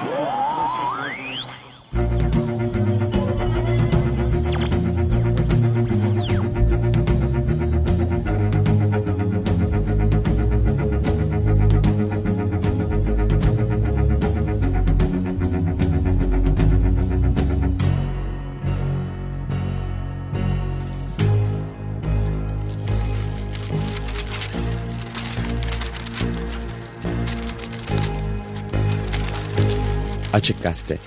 Oh, Açık Gazete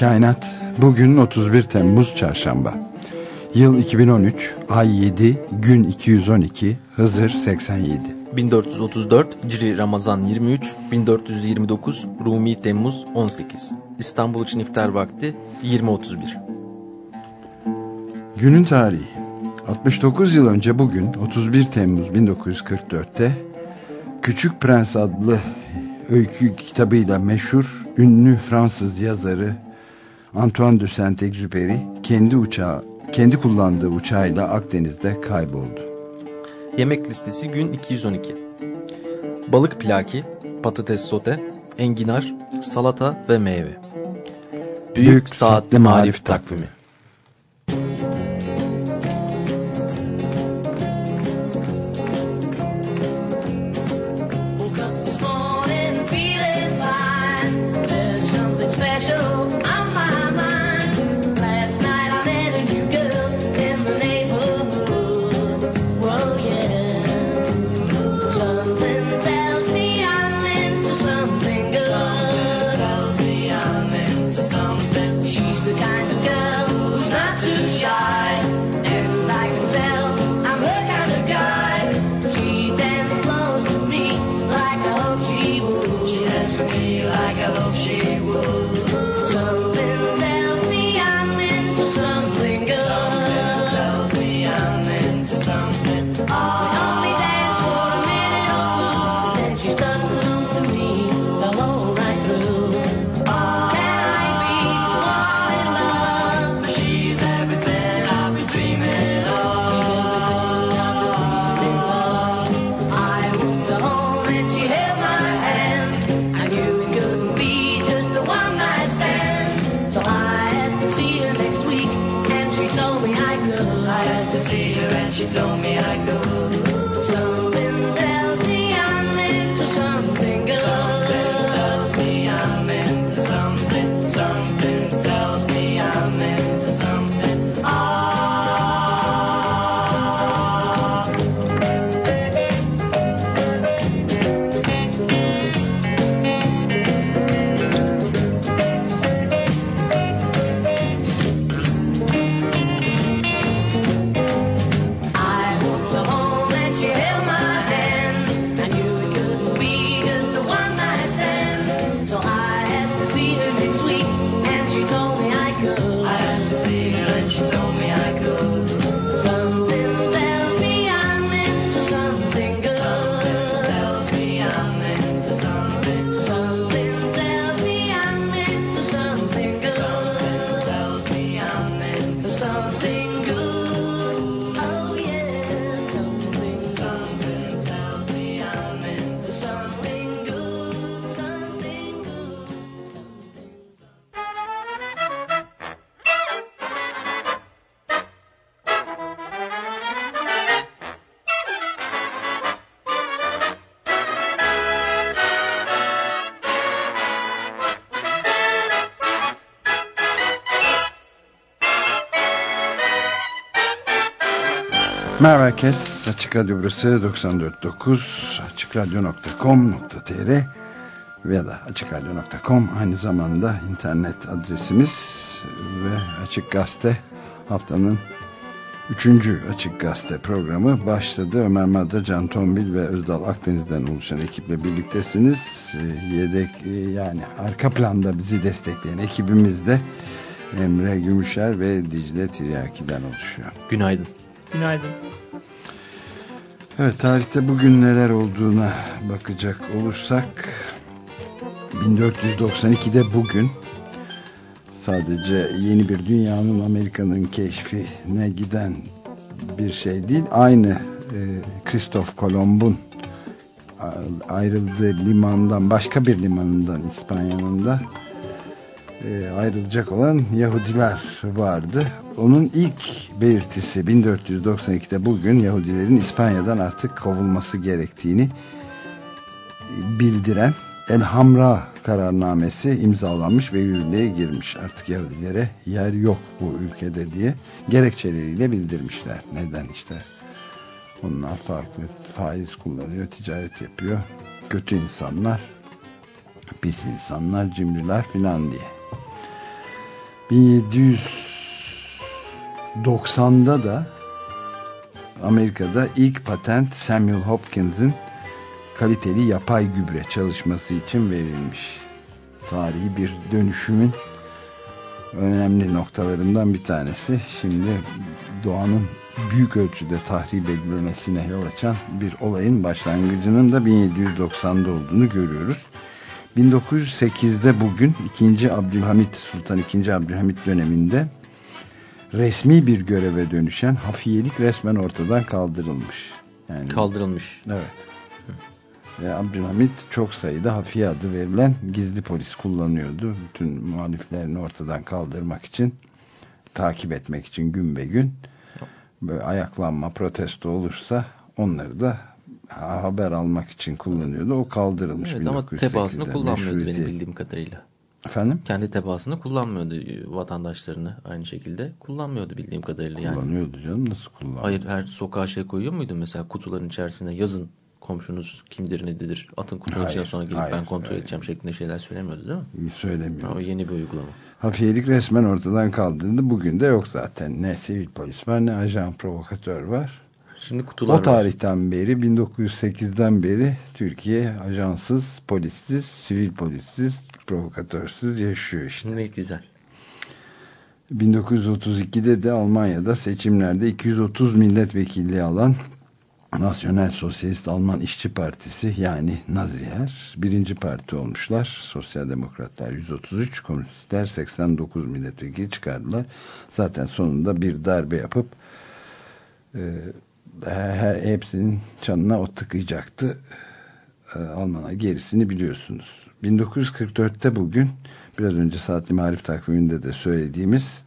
Kainat. Bugün 31 Temmuz Çarşamba. Yıl 2013, ay 7, gün 212, Hızır 87. 1434 Ciri Ramazan 23, 1429 Rumi Temmuz 18. İstanbul için iftar vakti 20.31. Günün tarihi. 69 yıl önce bugün 31 Temmuz 1944'te Küçük Prens adlı öykü kitabıyla meşhur ünlü Fransız yazarı Antoine de Saint-Exupéry kendi uçağı kendi kullandığı uçağıyla Akdeniz'de kayboldu. Yemek listesi gün 212. Balık plaki, patates sote, enginar, salata ve meyve. Büyük, Büyük Saatli Marif Takvimi. Herkes. Açık Radyo burası 94.9 açıkradyo.com.tr veya da açıkradyo.com aynı zamanda internet adresimiz ve Açık Gazete haftanın 3. Açık Gazete programı başladı. Ömer Madra, Can Tombil ve Özdal Akdeniz'den oluşan ekiple birliktesiniz. Yedek yani arka planda bizi destekleyen ekibimiz de Emre Gümüşer ve Dicle Tiryaki'den oluşuyor. Günaydın. Günaydın. Evet tarihte bugün neler olduğuna bakacak olursak 1492'de bugün sadece yeni bir dünyanın Amerika'nın keşfine giden bir şey değil. Aynı e, Kristof Kolomb'un ayrıldığı limandan başka bir limanından İspanya'nın da ayrılacak olan Yahudiler vardı. Onun ilk belirtisi 1492'de bugün Yahudilerin İspanya'dan artık kovulması gerektiğini bildiren El Hamra kararnamesi imzalanmış ve yürürlüğe girmiş. Artık Yahudilere yer yok bu ülkede diye gerekçeleriyle bildirmişler. Neden işte onlar farklı faiz kullanıyor, ticaret yapıyor. Kötü insanlar, pis insanlar, cimriler filan diye. 1790'da da Amerika'da ilk patent Samuel Hopkins'in kaliteli yapay gübre çalışması için verilmiş. Tarihi bir dönüşümün önemli noktalarından bir tanesi. Şimdi doğanın büyük ölçüde tahrip edilmesine yol açan bir olayın başlangıcının da 1790'da olduğunu görüyoruz. 1908'de bugün 2. Abdülhamit Sultan 2. Abdülhamit döneminde resmi bir göreve dönüşen hafiyelik resmen ortadan kaldırılmış. Yani, kaldırılmış. Evet. Ve Abdülhamit çok sayıda hafiye adı verilen gizli polis kullanıyordu. Bütün muhaliflerini ortadan kaldırmak için, takip etmek için gün be gün böyle ayaklanma, protesto olursa onları da haber almak için kullanıyordu. O kaldırılmış. Evet, ama tebaasını kullanmıyordu benim bildiğim kadarıyla. Efendim? Kendi tebaasını kullanmıyordu vatandaşlarını aynı şekilde. Kullanmıyordu bildiğim kadarıyla. Yani. Kullanıyordu canım nasıl kullanmıyordu? Hayır her sokağa şey koyuyor muydu mesela kutuların içerisine yazın komşunuz kimdir nedir atın kutunun içine sonra gelip hayır, ben kontrol hayır. edeceğim şeklinde şeyler söylemiyordu değil mi? Söylemiyordu. O yeni bir uygulama. Hafiyelik resmen ortadan kaldırıldı. Bugün de yok zaten. Ne sivil polis var ne ajan provokatör var. Şimdi kutular o tarihten var. beri 1908'den beri Türkiye ajansız, polissiz, sivil polissiz, provokatörsüz yaşıyor işte. Ne güzel. 1932'de de Almanya'da seçimlerde 230 milletvekilliği alan Nasyonel Sosyalist Alman İşçi Partisi yani Naziler birinci parti olmuşlar. Sosyal Demokratlar 133, Komünistler 89 milletvekili çıkardılar. Zaten sonunda bir darbe yapıp e, her, hepsinin çanına ot tıkayacaktı. E, Alman'a gerisini biliyorsunuz. 1944'te bugün biraz önce Saatli Marif takviminde de söylediğimiz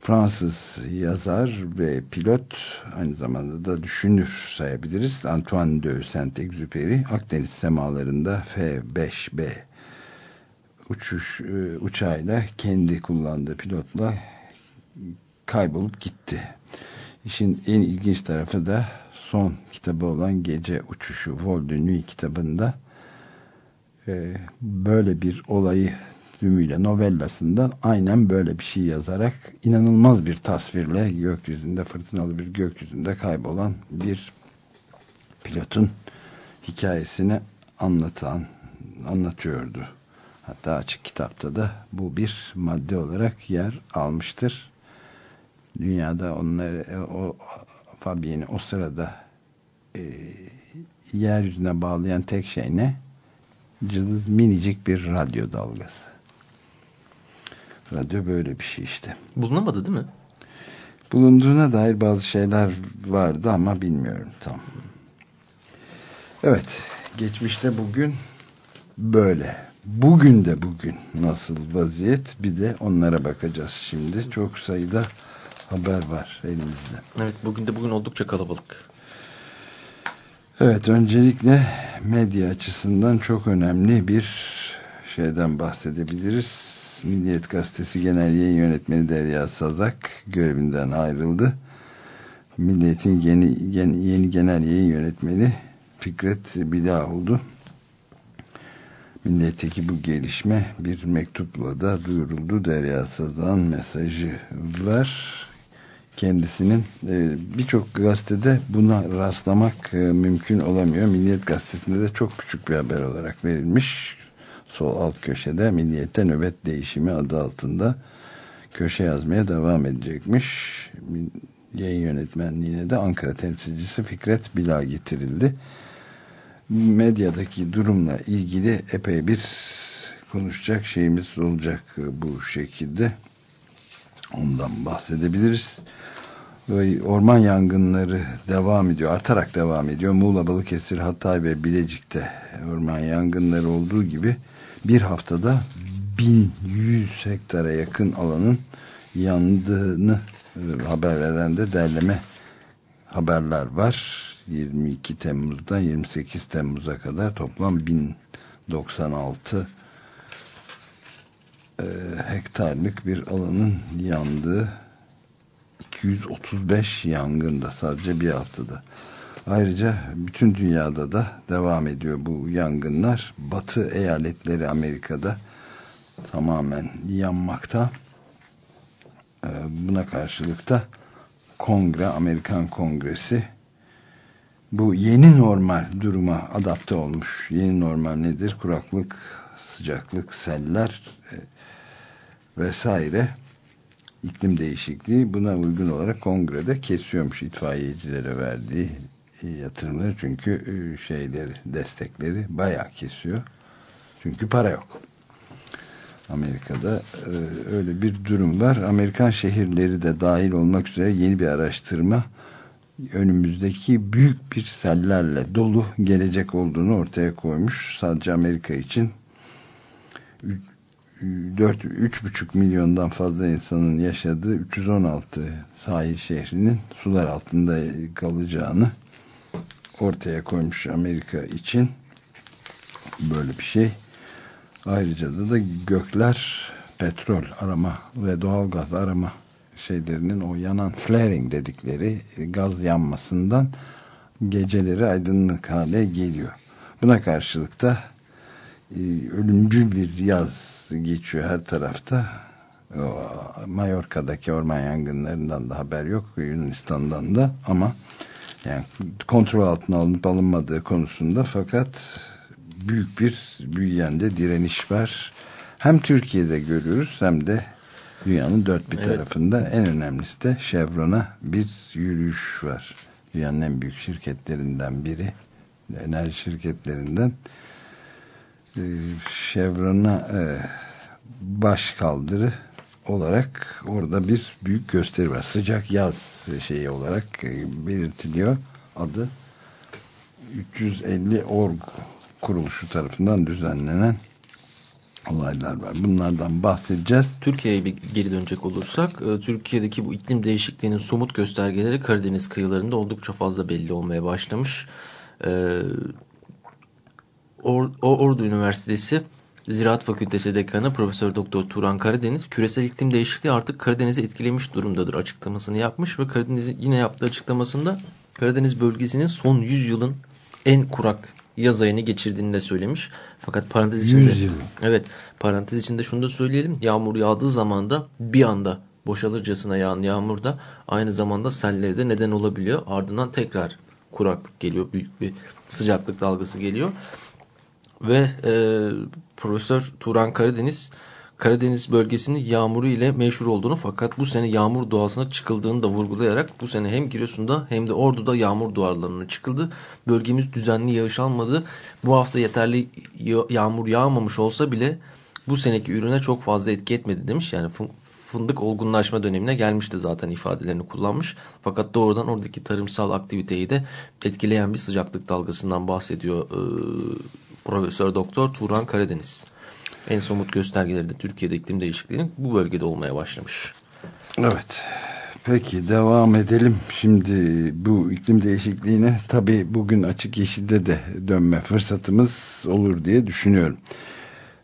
Fransız yazar ve pilot aynı zamanda da düşünür sayabiliriz. Antoine de Saint-Exupéry Akdeniz semalarında F-5B uçuş e, uçağıyla kendi kullandığı pilotla kaybolup gitti. İşin en ilginç tarafı da son kitabı olan Gece Uçuşu Vol de Nuit kitabında e, böyle bir olayı tümüyle novellasında aynen böyle bir şey yazarak inanılmaz bir tasvirle gökyüzünde fırtınalı bir gökyüzünde kaybolan bir pilotun hikayesini anlatan anlatıyordu. Hatta açık kitapta da bu bir madde olarak yer almıştır. Dünyada onları o Fabien'i o sırada e, yeryüzüne bağlayan tek şey ne? Cılız minicik bir radyo dalgası. Radyo böyle bir şey işte. Bulunamadı değil mi? Bulunduğuna dair bazı şeyler vardı ama bilmiyorum tam. Evet. Geçmişte bugün böyle. Bugün de bugün nasıl vaziyet bir de onlara bakacağız şimdi. Çok sayıda haber var elimizde. Evet bugün de bugün oldukça kalabalık. Evet öncelikle medya açısından çok önemli bir şeyden bahsedebiliriz. Milliyet Gazetesi Genel Yayın Yönetmeni Derya Sazak görevinden ayrıldı. Milliyet'in yeni, yeni, yeni genel yayın yönetmeni Fikret Bilaoğlu. Milliyet'teki bu gelişme bir mektupla da duyuruldu. Derya Sazan mesajı var. Kendisinin e, birçok gazetede buna rastlamak e, mümkün olamıyor. Milliyet gazetesinde de çok küçük bir haber olarak verilmiş. Sol alt köşede Milliyet'te nöbet değişimi adı altında köşe yazmaya devam edecekmiş. Yayın yönetmenliğine de Ankara temsilcisi Fikret Bila getirildi. Medyadaki durumla ilgili epey bir konuşacak şeyimiz olacak bu şekilde. Ondan bahsedebiliriz. Orman yangınları devam ediyor. Artarak devam ediyor. Muğla, Balıkesir, Hatay ve Bilecik'te orman yangınları olduğu gibi bir haftada 1100 hektara yakın alanın yandığını haber veren de derleme haberler var. 22 Temmuz'dan 28 Temmuz'a kadar toplam 1096 e, hektarlık bir alanın yandığı 235 yangında sadece bir haftada. Ayrıca bütün dünyada da devam ediyor bu yangınlar. Batı eyaletleri Amerika'da tamamen yanmakta. Ee, buna karşılık da Kongre, Amerikan Kongresi bu yeni normal duruma adapte olmuş. Yeni normal nedir? Kuraklık, sıcaklık, seller e, vesaire iklim değişikliği buna uygun olarak kongrede kesiyormuş itfaiyecilere verdiği yatırımları çünkü e, şeyleri destekleri bayağı kesiyor. Çünkü para yok. Amerika'da e, öyle bir durum var. Amerikan şehirleri de dahil olmak üzere yeni bir araştırma önümüzdeki büyük bir sellerle dolu gelecek olduğunu ortaya koymuş. Sadece Amerika için 4 3,5 milyondan fazla insanın yaşadığı 316 sahil şehrinin sular altında kalacağını ortaya koymuş Amerika için böyle bir şey. Ayrıca da, da gökler petrol arama ve doğal gaz arama şeylerinin o yanan flaring dedikleri gaz yanmasından geceleri aydınlık hale geliyor. Buna karşılık da ölümcül bir yaz geçiyor her tarafta. O, Mallorca'daki orman yangınlarından da haber yok Yunanistan'dan da ama yani kontrol altına alınıp alınmadığı konusunda fakat büyük bir büyüyen de direniş var. Hem Türkiye'de görüyoruz hem de dünyanın dört bir evet. tarafında en önemlisi de Chevron'a bir yürüyüş var. Dünyanın en büyük şirketlerinden biri enerji şirketlerinden Chevron'a e, baş kaldırı olarak orada bir büyük gösteri var. Sıcak yaz şeyi olarak e, belirtiliyor. Adı 350 org kuruluşu tarafından düzenlenen olaylar var. Bunlardan bahsedeceğiz. Türkiye'ye bir geri dönecek olursak, e, Türkiye'deki bu iklim değişikliğinin somut göstergeleri Karadeniz kıyılarında oldukça fazla belli olmaya başlamış. E, Or Ordu Üniversitesi Ziraat Fakültesi Dekanı Profesör Doktor Turan Karadeniz küresel iklim değişikliği artık Karadeniz'i etkilemiş durumdadır açıklamasını yapmış ve Karadeniz'in yine yaptığı açıklamasında Karadeniz bölgesinin son 100 yılın en kurak yaz ayını geçirdiğini de söylemiş. Fakat parantez içinde evet parantez içinde şunu da söyleyelim. Yağmur yağdığı zaman da bir anda boşalırcasına yağan yağmur da aynı zamanda sellere de neden olabiliyor. Ardından tekrar kuraklık geliyor. Büyük bir sıcaklık dalgası geliyor. Ve e, Profesör Turan Karadeniz Karadeniz bölgesinin yağmuru ile meşhur olduğunu fakat bu sene yağmur doğasına çıkıldığını da vurgulayarak bu sene hem Giresun'da hem de Ordu'da yağmur duvarlarına çıkıldı. Bölgemiz düzenli yağış almadı. Bu hafta yeterli yağmur yağmamış olsa bile bu seneki ürüne çok fazla etki etmedi demiş. Yani fındık olgunlaşma dönemine gelmişti zaten ifadelerini kullanmış. Fakat doğrudan oradaki tarımsal aktiviteyi de etkileyen bir sıcaklık dalgasından bahsediyor e, Profesör Doktor Turan Karadeniz. En somut göstergeleri de Türkiye'de iklim değişikliğinin bu bölgede olmaya başlamış. Evet. Peki devam edelim. Şimdi bu iklim değişikliğine tabi bugün açık yeşilde de dönme fırsatımız olur diye düşünüyorum.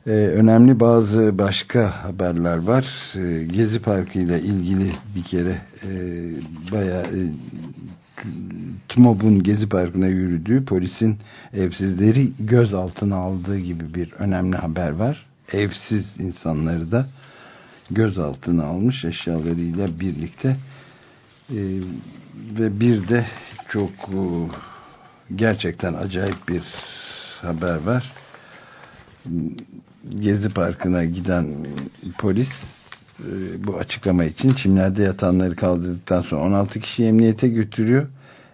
Ee, önemli bazı başka haberler var. Ee, Gezi Parkı ile ilgili bir kere e, bayağı e, TMOB'un Gezi Parkı'na yürüdüğü polisin evsizleri gözaltına aldığı gibi bir önemli haber var. Evsiz insanları da gözaltına almış eşyalarıyla birlikte e, ve bir de çok e, gerçekten acayip bir haber var. Gezi Parkı'na giden polis e, bu açıklama için çimlerde yatanları kaldırdıktan sonra 16 kişi emniyete götürüyor.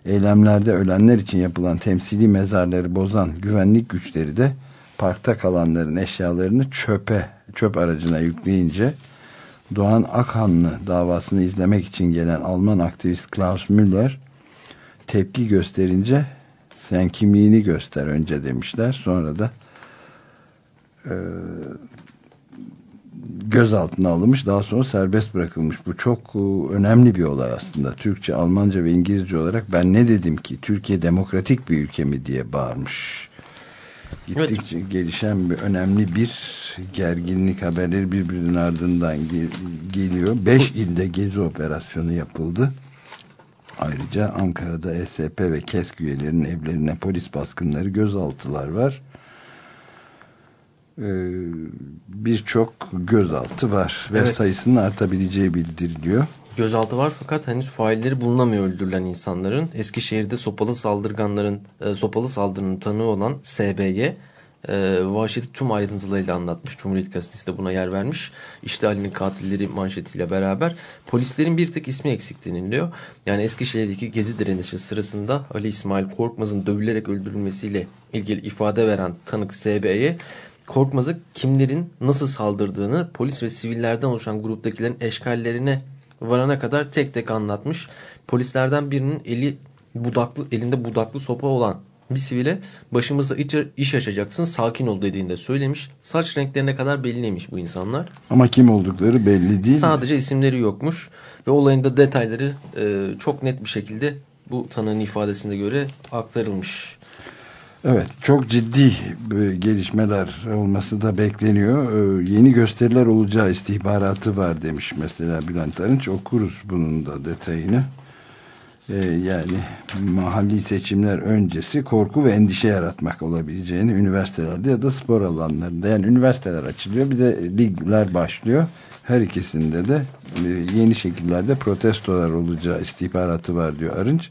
Eylemlerde ölenler için yapılan temsili mezarları bozan güvenlik güçleri de parkta kalanların eşyalarını çöpe, çöp aracına yükleyince Doğan Akhanlı davasını izlemek için gelen Alman aktivist Klaus Müller tepki gösterince sen kimliğini göster önce demişler. Sonra da e, gözaltına alınmış daha sonra serbest bırakılmış. Bu çok e, önemli bir olay aslında. Türkçe, Almanca ve İngilizce olarak ben ne dedim ki Türkiye demokratik bir ülke mi diye bağırmış. Gittikçe evet. gelişen bir önemli bir gerginlik haberleri birbirinin ardından gel geliyor. Beş ilde gezi operasyonu yapıldı. Ayrıca Ankara'da ESP ve KESK üyelerinin evlerine polis baskınları gözaltılar var. Ee, birçok gözaltı var ve evet. sayısının artabileceği bildiriliyor. Gözaltı var fakat henüz failleri bulunamıyor öldürülen insanların. Eskişehir'de sopalı saldırganların e, sopalı saldırının tanığı olan SBY e, vahşeti tüm ayrıntılarıyla anlatmış. Cumhuriyet Gazetesi de buna yer vermiş. İşte Ali'nin katilleri manşetiyle beraber polislerin bir tek ismi eksik deniliyor. Yani Eskişehir'deki gezi direnişi sırasında Ali İsmail Korkmaz'ın dövülerek öldürülmesiyle ilgili ifade veren tanık SB'ye Korkmaz'ı kimlerin nasıl saldırdığını polis ve sivillerden oluşan gruptakilerin eşkallerine varana kadar tek tek anlatmış. Polislerden birinin eli budaklı, elinde budaklı sopa olan bir sivile başımızda iç, iş açacaksın sakin ol dediğinde söylemiş. Saç renklerine kadar belliymiş bu insanlar. Ama kim oldukları belli değil. Sadece mi? isimleri yokmuş ve olayın da detayları e, çok net bir şekilde bu tanığın ifadesine göre aktarılmış. Evet çok ciddi gelişmeler olması da bekleniyor. Ee, yeni gösteriler olacağı istihbaratı var demiş mesela Bülent Arınç. Okuruz bunun da detayını. Ee, yani mahalli seçimler öncesi korku ve endişe yaratmak olabileceğini üniversitelerde ya da spor alanlarında. Yani üniversiteler açılıyor bir de ligler başlıyor. Her ikisinde de e, yeni şekillerde protestolar olacağı istihbaratı var diyor Arınç.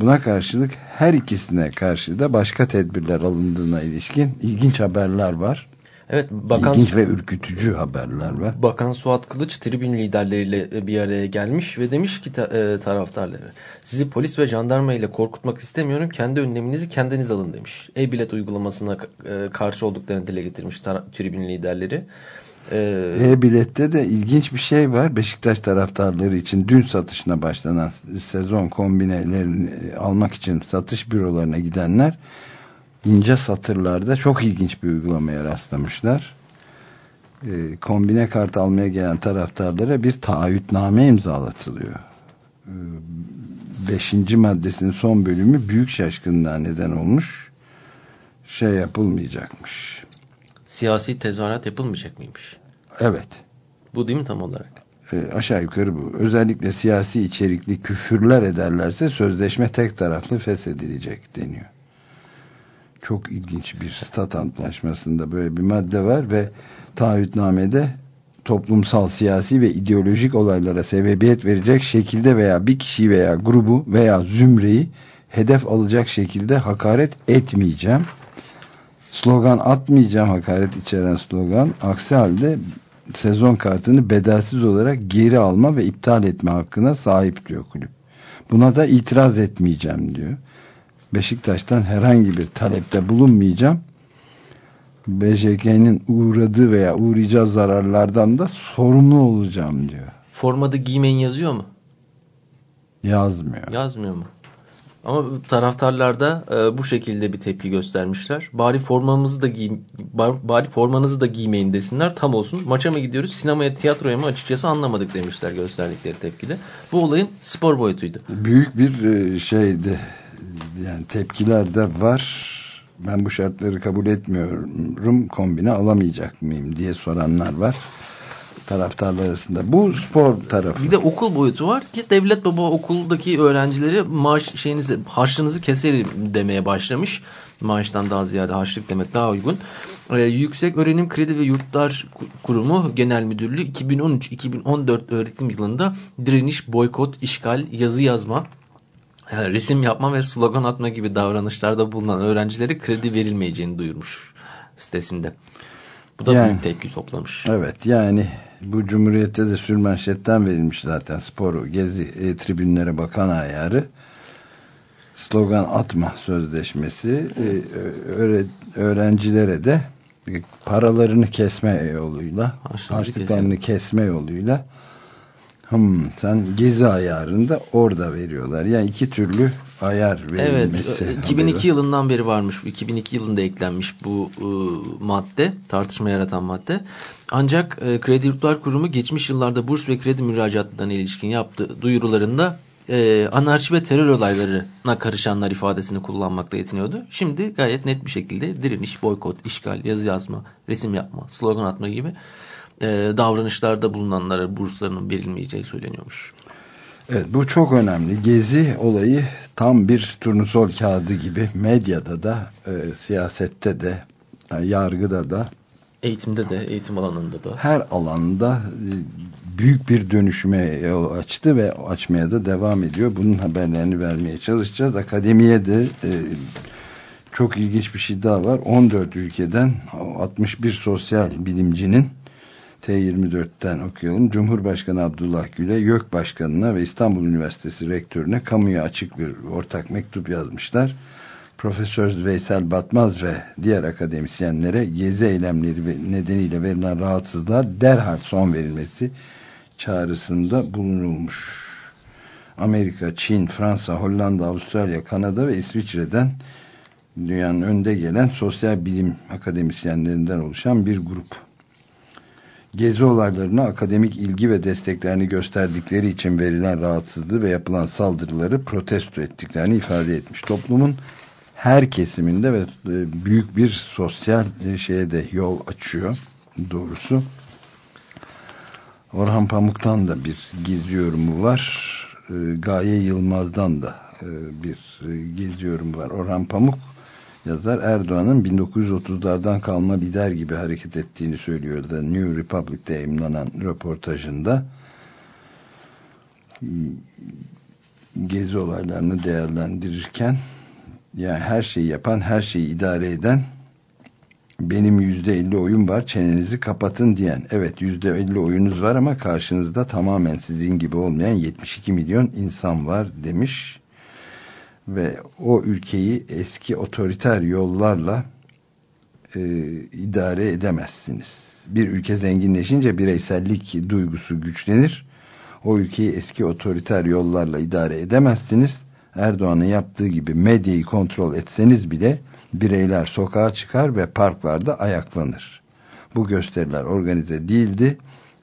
Buna karşılık her ikisine karşı da başka tedbirler alındığına ilişkin ilginç haberler var. Evet, Bakan İlginç ve ürkütücü haberler var. Bakan Suat Kılıç tribün liderleriyle bir araya gelmiş ve demiş ki e, taraftarları sizi polis ve jandarma ile korkutmak istemiyorum kendi önleminizi kendiniz alın demiş. E-bilet uygulamasına e, karşı olduklarını dile getirmiş tribün liderleri. Ee, E-bilette de ilginç bir şey var. Beşiktaş taraftarları için dün satışına başlanan sezon kombinelerini almak için satış bürolarına gidenler ince satırlarda çok ilginç bir uygulamaya rastlamışlar. Ee, kombine kart almaya gelen taraftarlara bir taahhütname imzalatılıyor. Ee, beşinci maddesinin son bölümü büyük şaşkınlığa neden olmuş. Şey yapılmayacakmış siyasi tezahürat yapılmayacak mıymış? Evet. Bu değil mi tam olarak? E, aşağı yukarı bu. Özellikle siyasi içerikli küfürler ederlerse sözleşme tek taraflı feshedilecek deniyor. Çok ilginç bir stat antlaşmasında böyle bir madde var ve taahhütnamede toplumsal, siyasi ve ideolojik olaylara sebebiyet verecek şekilde veya bir kişi veya grubu veya zümreyi hedef alacak şekilde hakaret etmeyeceğim slogan atmayacağım hakaret içeren slogan. Aksi halde sezon kartını bedelsiz olarak geri alma ve iptal etme hakkına sahip diyor kulüp. Buna da itiraz etmeyeceğim diyor. Beşiktaş'tan herhangi bir talepte bulunmayacağım. BJK'nin uğradığı veya uğrayacağı zararlardan da sorumlu olacağım diyor. Formada giymeyin yazıyor mu? Yazmıyor. Yazmıyor mu? Ama taraftarlar da e, bu şekilde bir tepki göstermişler. Bari formamızı da giy bari formanızı da giymeyin desinler tam olsun. Maça mı gidiyoruz sinemaya tiyatroya mı açıkçası anlamadık demişler gösterdikleri tepkide. Bu olayın spor boyutuydu. Büyük bir e, şeydi yani tepkiler de var. ben bu şartları kabul etmiyorum kombine alamayacak mıyım diye soranlar var taraftarlar arasında. Bu spor tarafı. Bir de okul boyutu var ki devlet baba okuldaki öğrencileri maaş şeyinizi harçlığınızı keserim demeye başlamış. Maaştan daha ziyade harçlık demek daha uygun. Ee, Yüksek Öğrenim Kredi ve Yurtlar Kurumu Genel Müdürlüğü 2013-2014 öğretim yılında direniş, boykot, işgal, yazı yazma, yani resim yapma ve slogan atma gibi davranışlarda bulunan öğrencilere kredi verilmeyeceğini duyurmuş sitesinde. Bu da yani, büyük tepki toplamış. Evet yani bu Cumhuriyet'te de sürmanşetten verilmiş zaten sporu gezi e, tribünlere bakan ayarı slogan atma sözleşmesi e, öğre, öğrencilere de paralarını kesme yoluyla harçlıklarını kesme yoluyla Hmm, sen gezi ayarında orada veriyorlar. Yani iki türlü ayar verilmesi. Evet. 2002 haberi. yılından beri varmış. 2002 yılında eklenmiş bu e, madde. Tartışma yaratan madde. Ancak e, Kredi Yurtlar Kurumu geçmiş yıllarda burs ve kredi müracaatlarına ilişkin yaptığı duyurularında e, anarşi ve terör olaylarına karışanlar ifadesini kullanmakta yetiniyordu. Şimdi gayet net bir şekilde direniş, boykot, işgal, yazı yazma, resim yapma, slogan atma gibi e, davranışlarda bulunanlara burslarının verilmeyeceği söyleniyormuş. Evet bu çok önemli. Gezi olayı tam bir turnusol kağıdı gibi medyada da, e, siyasette de, yani yargıda da, eğitimde de, eğitim alanında da. Her alanda e, büyük bir dönüşüme yol açtı ve açmaya da devam ediyor. Bunun haberlerini vermeye çalışacağız. Akademiye de e, çok ilginç bir şey daha var. 14 ülkeden 61 sosyal bilimcinin T24'ten okuyalım. Cumhurbaşkanı Abdullah Gül'e, YÖK Başkanı'na ve İstanbul Üniversitesi Rektörü'ne kamuya açık bir ortak mektup yazmışlar. Profesör Veysel Batmaz ve diğer akademisyenlere gezi eylemleri nedeniyle verilen rahatsızlığa derhal son verilmesi çağrısında bulunulmuş. Amerika, Çin, Fransa, Hollanda, Avustralya, Kanada ve İsviçre'den dünyanın önde gelen sosyal bilim akademisyenlerinden oluşan bir grup gezi olaylarına akademik ilgi ve desteklerini gösterdikleri için verilen rahatsızlığı ve yapılan saldırıları protesto ettiklerini ifade etmiş. Toplumun her kesiminde ve e, büyük bir sosyal e, şeye de yol açıyor doğrusu. Orhan Pamuk'tan da bir gezi yorumu var. E, Gaye Yılmaz'dan da bir gezi yorumu var. Orhan Pamuk yazar Erdoğan'ın 1930'lardan kalma lider gibi hareket ettiğini söylüyor da New Republic'te yayınlanan röportajında gezi olaylarını değerlendirirken yani her şeyi yapan, her şeyi idare eden benim yüzde elli oyun var çenenizi kapatın diyen evet yüzde elli oyunuz var ama karşınızda tamamen sizin gibi olmayan 72 milyon insan var demiş ve o ülkeyi eski otoriter yollarla e, idare edemezsiniz. Bir ülke zenginleşince bireysellik duygusu güçlenir. O ülkeyi eski otoriter yollarla idare edemezsiniz. Erdoğan'ın yaptığı gibi medyayı kontrol etseniz bile bireyler sokağa çıkar ve parklarda ayaklanır. Bu gösteriler organize değildi.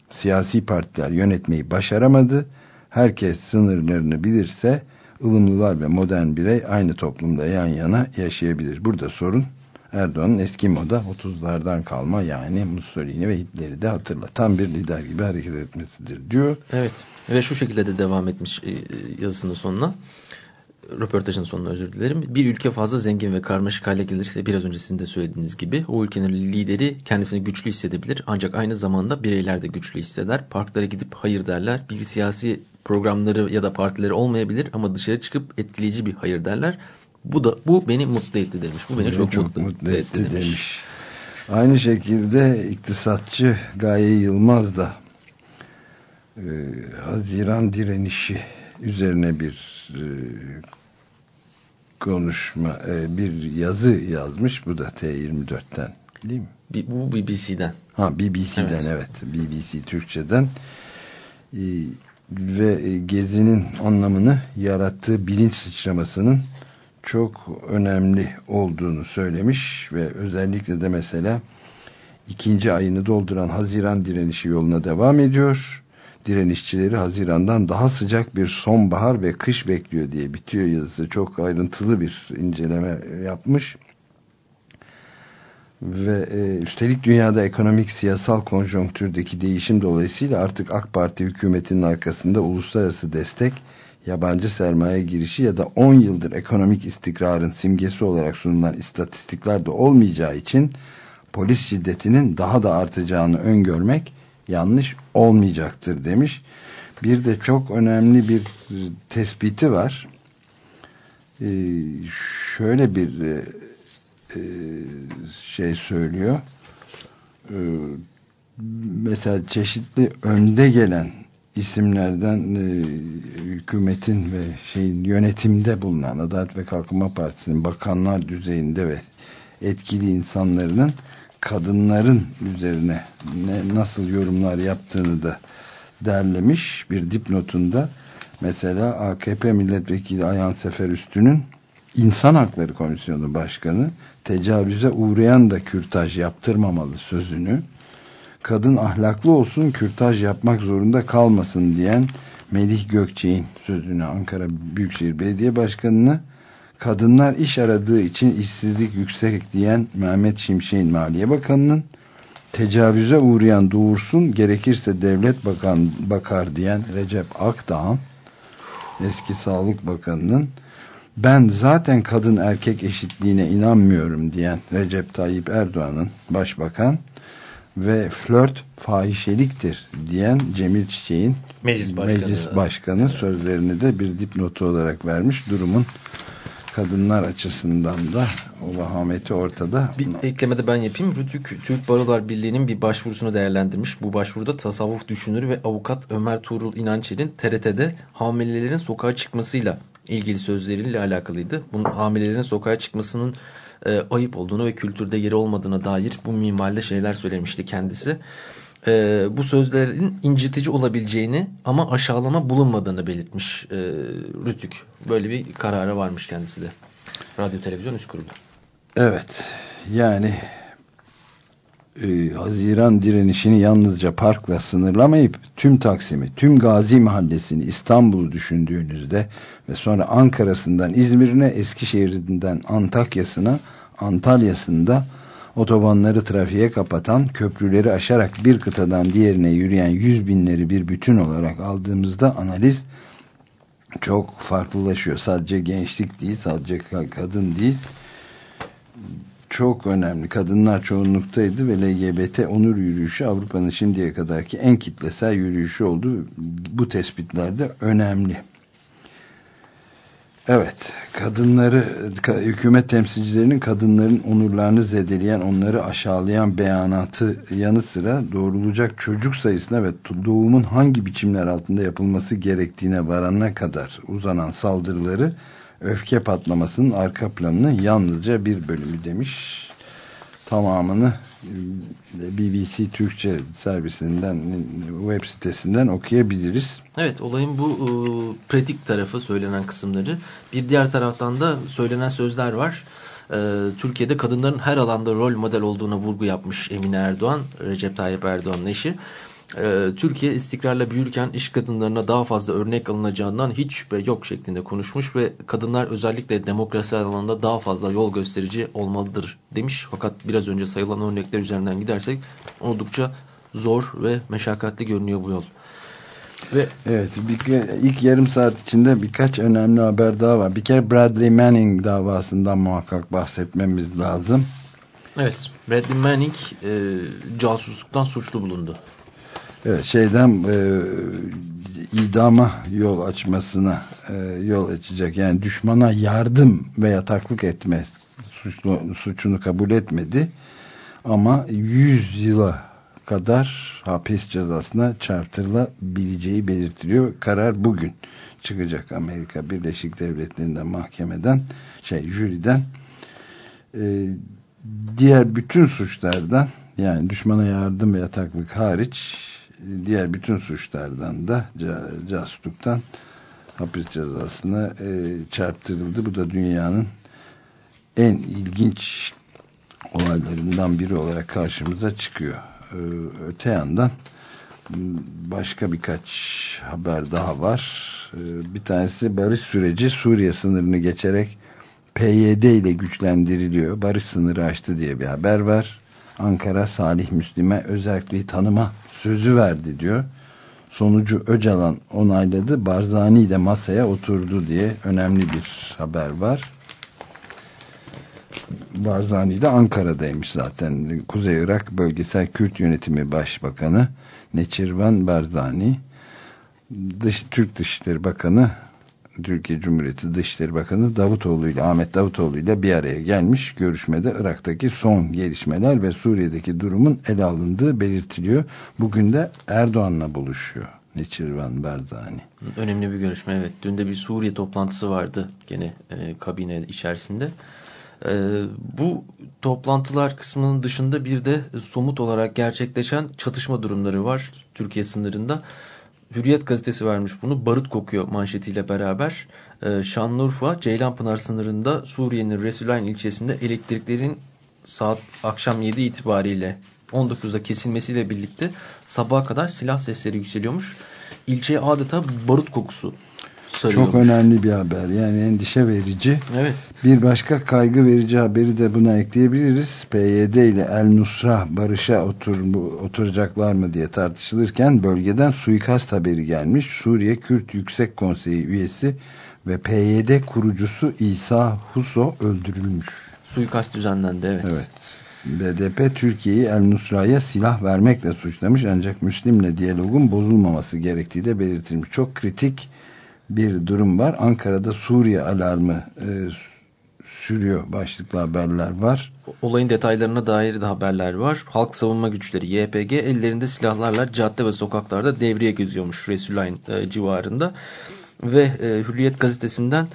Siyasi partiler yönetmeyi başaramadı. Herkes sınırlarını bilirse ılımlılar ve modern birey aynı toplumda yan yana yaşayabilir. Burada sorun Erdoğan'ın eski moda 30'lardan kalma yani Mussolini ve Hitler'i de hatırlatan bir lider gibi hareket etmesidir diyor. Evet ve şu şekilde de devam etmiş e, yazısının sonuna röportajın sonuna özür dilerim. Bir ülke fazla zengin ve karmaşık hale gelirse biraz önce sizin de söylediğiniz gibi o ülkenin lideri kendisini güçlü hissedebilir. Ancak aynı zamanda bireyler de güçlü hisseder. Parklara gidip hayır derler. Bir siyasi programları ya da partileri olmayabilir ama dışarı çıkıp etkileyici bir hayır derler. Bu da bu beni mutlu etti demiş. Bu beni, çok, çok mutlu, mutlu etti, etti demiş. demiş. Aynı şekilde iktisatçı Gaye Yılmaz da e, Haziran direnişi üzerine bir konuşma, e, bir yazı yazmış. Bu da T24'ten değil mi? Bu BBC'den. Ha BBC'den evet. evet. BBC Türkçe'den. E, ve e, Gezi'nin anlamını yarattığı bilinç sıçramasının çok önemli olduğunu söylemiş ve özellikle de mesela ikinci ayını dolduran Haziran direnişi yoluna devam ediyor. Direnişçileri Haziran'dan daha sıcak bir sonbahar ve kış bekliyor diye bitiyor yazısı. Çok ayrıntılı bir inceleme yapmış. ve e, üstelik dünyada ekonomik siyasal konjonktürdeki değişim dolayısıyla artık AK Parti hükümetinin arkasında uluslararası destek, yabancı sermaye girişi ya da 10 yıldır ekonomik istikrarın simgesi olarak sunulan istatistikler de olmayacağı için polis şiddetinin daha da artacağını öngörmek yanlış olmayacaktır demiş. Bir de çok önemli bir tespiti var. Ee, şöyle bir e, e, şey söylüyor. Ee, mesela çeşitli önde gelen isimlerden e, hükümetin ve şeyin yönetimde bulunan Adalet ve Kalkınma Partisi'nin bakanlar düzeyinde ve etkili insanların kadınların üzerine ne, nasıl yorumlar yaptığını da derlemiş bir dipnotunda mesela AKP milletvekili Ayhan Sefer Üstü'nün İnsan Hakları Komisyonu Başkanı tecavüze uğrayan da kürtaj yaptırmamalı sözünü kadın ahlaklı olsun kürtaj yapmak zorunda kalmasın diyen Melih Gökçe'nin sözünü Ankara Büyükşehir Belediye Başkanı'nı kadınlar iş aradığı için işsizlik yüksek diyen Mehmet Şimşek'in Maliye Bakanı'nın tecavüze uğrayan doğursun gerekirse devlet bakan bakar diyen Recep Akdağ'ın eski Sağlık Bakanı'nın ben zaten kadın erkek eşitliğine inanmıyorum diyen Recep Tayyip Erdoğan'ın başbakan ve flört fahişeliktir diyen Cemil Çiçek'in meclis başkanı, meclis başkanı sözlerini de bir dipnotu olarak vermiş. Durumun kadınlar açısından da o vahameti ortada. Bir eklemede ben yapayım. Rütük Türk Barolar Birliği'nin bir başvurusunu değerlendirmiş. Bu başvuruda tasavvuf düşünürü ve avukat Ömer Tuğrul İnançel'in TRT'de hamilelerin sokağa çıkmasıyla ilgili sözleriyle alakalıydı. Bunun hamilelerin sokağa çıkmasının e, ayıp olduğunu ve kültürde yeri olmadığına dair bu minvalde şeyler söylemişti kendisi. E, bu sözlerin incitici olabileceğini ama aşağılama bulunmadığını belirtmiş e, Rütük. Böyle bir karara varmış kendisi de. Radyo Televizyon Üst Kurulu. Evet. Yani e, Haziran direnişini yalnızca parkla sınırlamayıp tüm Taksim'i, tüm Gazi Mahallesi'ni, İstanbul'u düşündüğünüzde ve sonra Ankara'sından İzmir'ine, Eskişehir'inden Antakya'sına, Antalya'sında otobanları trafiğe kapatan, köprüleri aşarak bir kıtadan diğerine yürüyen yüz binleri bir bütün olarak aldığımızda analiz çok farklılaşıyor. Sadece gençlik değil, sadece kadın değil, çok önemli. Kadınlar çoğunluktaydı ve LGBT onur yürüyüşü Avrupa'nın şimdiye kadarki en kitlesel yürüyüşü oldu. Bu tespitler de önemli. Evet, kadınları, hükümet temsilcilerinin kadınların onurlarını zedeleyen, onları aşağılayan beyanatı yanı sıra doğrulacak çocuk sayısına ve doğumun hangi biçimler altında yapılması gerektiğine varana kadar uzanan saldırıları öfke patlamasının arka planını yalnızca bir bölümü demiş. Tamamını BBC Türkçe servisinden web sitesinden okuyabiliriz. Evet olayın bu e, pratik tarafı söylenen kısımları. Bir diğer taraftan da söylenen sözler var. E, Türkiye'de kadınların her alanda rol model olduğuna vurgu yapmış Emine Erdoğan, Recep Tayyip Erdoğan'ın eşi. Ee, Türkiye istikrarla büyürken iş kadınlarına daha fazla örnek alınacağından hiç şüphe yok şeklinde konuşmuş ve kadınlar özellikle demokrasi alanında daha fazla yol gösterici olmalıdır demiş. Fakat biraz önce sayılan örnekler üzerinden gidersek oldukça zor ve meşakkatli görünüyor bu yol. Ve evet bir, ilk yarım saat içinde birkaç önemli haber daha var. Bir kere Bradley Manning davasından muhakkak bahsetmemiz lazım. Evet Bradley Manning e, casusluktan suçlu bulundu. Evet, şeyden e, idama yol açmasına e, yol açacak. Yani düşmana yardım veya taklık etme suçlu, suçunu kabul etmedi. Ama 100 yıla kadar hapis cezasına çarptırılabileceği belirtiliyor. Karar bugün çıkacak Amerika Birleşik Devletleri'nden mahkemeden şey jüriden e, diğer bütün suçlardan yani düşmana yardım ve yataklık hariç diğer bütün suçlardan da casusluktan hapis cezasına e, çarptırıldı. Bu da dünyanın en ilginç olaylarından biri olarak karşımıza çıkıyor. E, öte yandan başka birkaç haber daha var. E, bir tanesi barış süreci Suriye sınırını geçerek PYD ile güçlendiriliyor. Barış sınırı aştı diye bir haber var. Ankara Salih Müslim'e özelliği tanıma sözü verdi diyor. Sonucu Öcalan onayladı. Barzani de masaya oturdu diye önemli bir haber var. Barzani de Ankara'daymış zaten. Kuzey Irak Bölgesel Kürt Yönetimi Başbakanı Neçirvan Barzani Dış, Türk Dışişleri Bakanı Türkiye Cumhuriyeti Dışişleri Bakanı Davutoğlu ile Ahmet Davutoğlu ile bir araya gelmiş. Görüşmede Irak'taki son gelişmeler ve Suriye'deki durumun ele alındığı belirtiliyor. Bugün de Erdoğan'la buluşuyor. Neçirvan Barzani. Önemli bir görüşme evet. Dün de bir Suriye toplantısı vardı gene e, kabine içerisinde. E, bu toplantılar kısmının dışında bir de somut olarak gerçekleşen çatışma durumları var Türkiye sınırında. Hürriyet gazetesi vermiş bunu. Barut kokuyor manşetiyle beraber. Ee, Şanlıurfa, Ceylanpınar sınırında Suriye'nin Resulayn ilçesinde elektriklerin saat akşam 7 itibariyle 19'da kesilmesiyle birlikte sabaha kadar silah sesleri yükseliyormuş. İlçeye adeta barut kokusu sarıyormuş. Çok önemli bir haber. Yani endişe verici. Evet. Bir başka kaygı verici haberi de buna ekleyebiliriz. PYD ile El Nusra barışa otur, oturacaklar mı diye tartışılırken bölgeden suikast haberi gelmiş. Suriye Kürt Yüksek Konseyi üyesi ve PYD kurucusu İsa Huso öldürülmüş. Suikast düzenlendi evet. Evet. BDP Türkiye'yi El Nusra'ya silah vermekle suçlamış ancak Müslim'le diyalogun bozulmaması gerektiği de belirtilmiş. Çok kritik bir durum var. Ankara'da Suriye alarmı e, sürüyor başlıklı haberler var. Olayın detaylarına dair de haberler var. Halk savunma güçleri YPG ellerinde silahlarla cadde ve sokaklarda devriye geziyormuş Resulayn e, civarında. Ve e, Hürriyet gazetesinden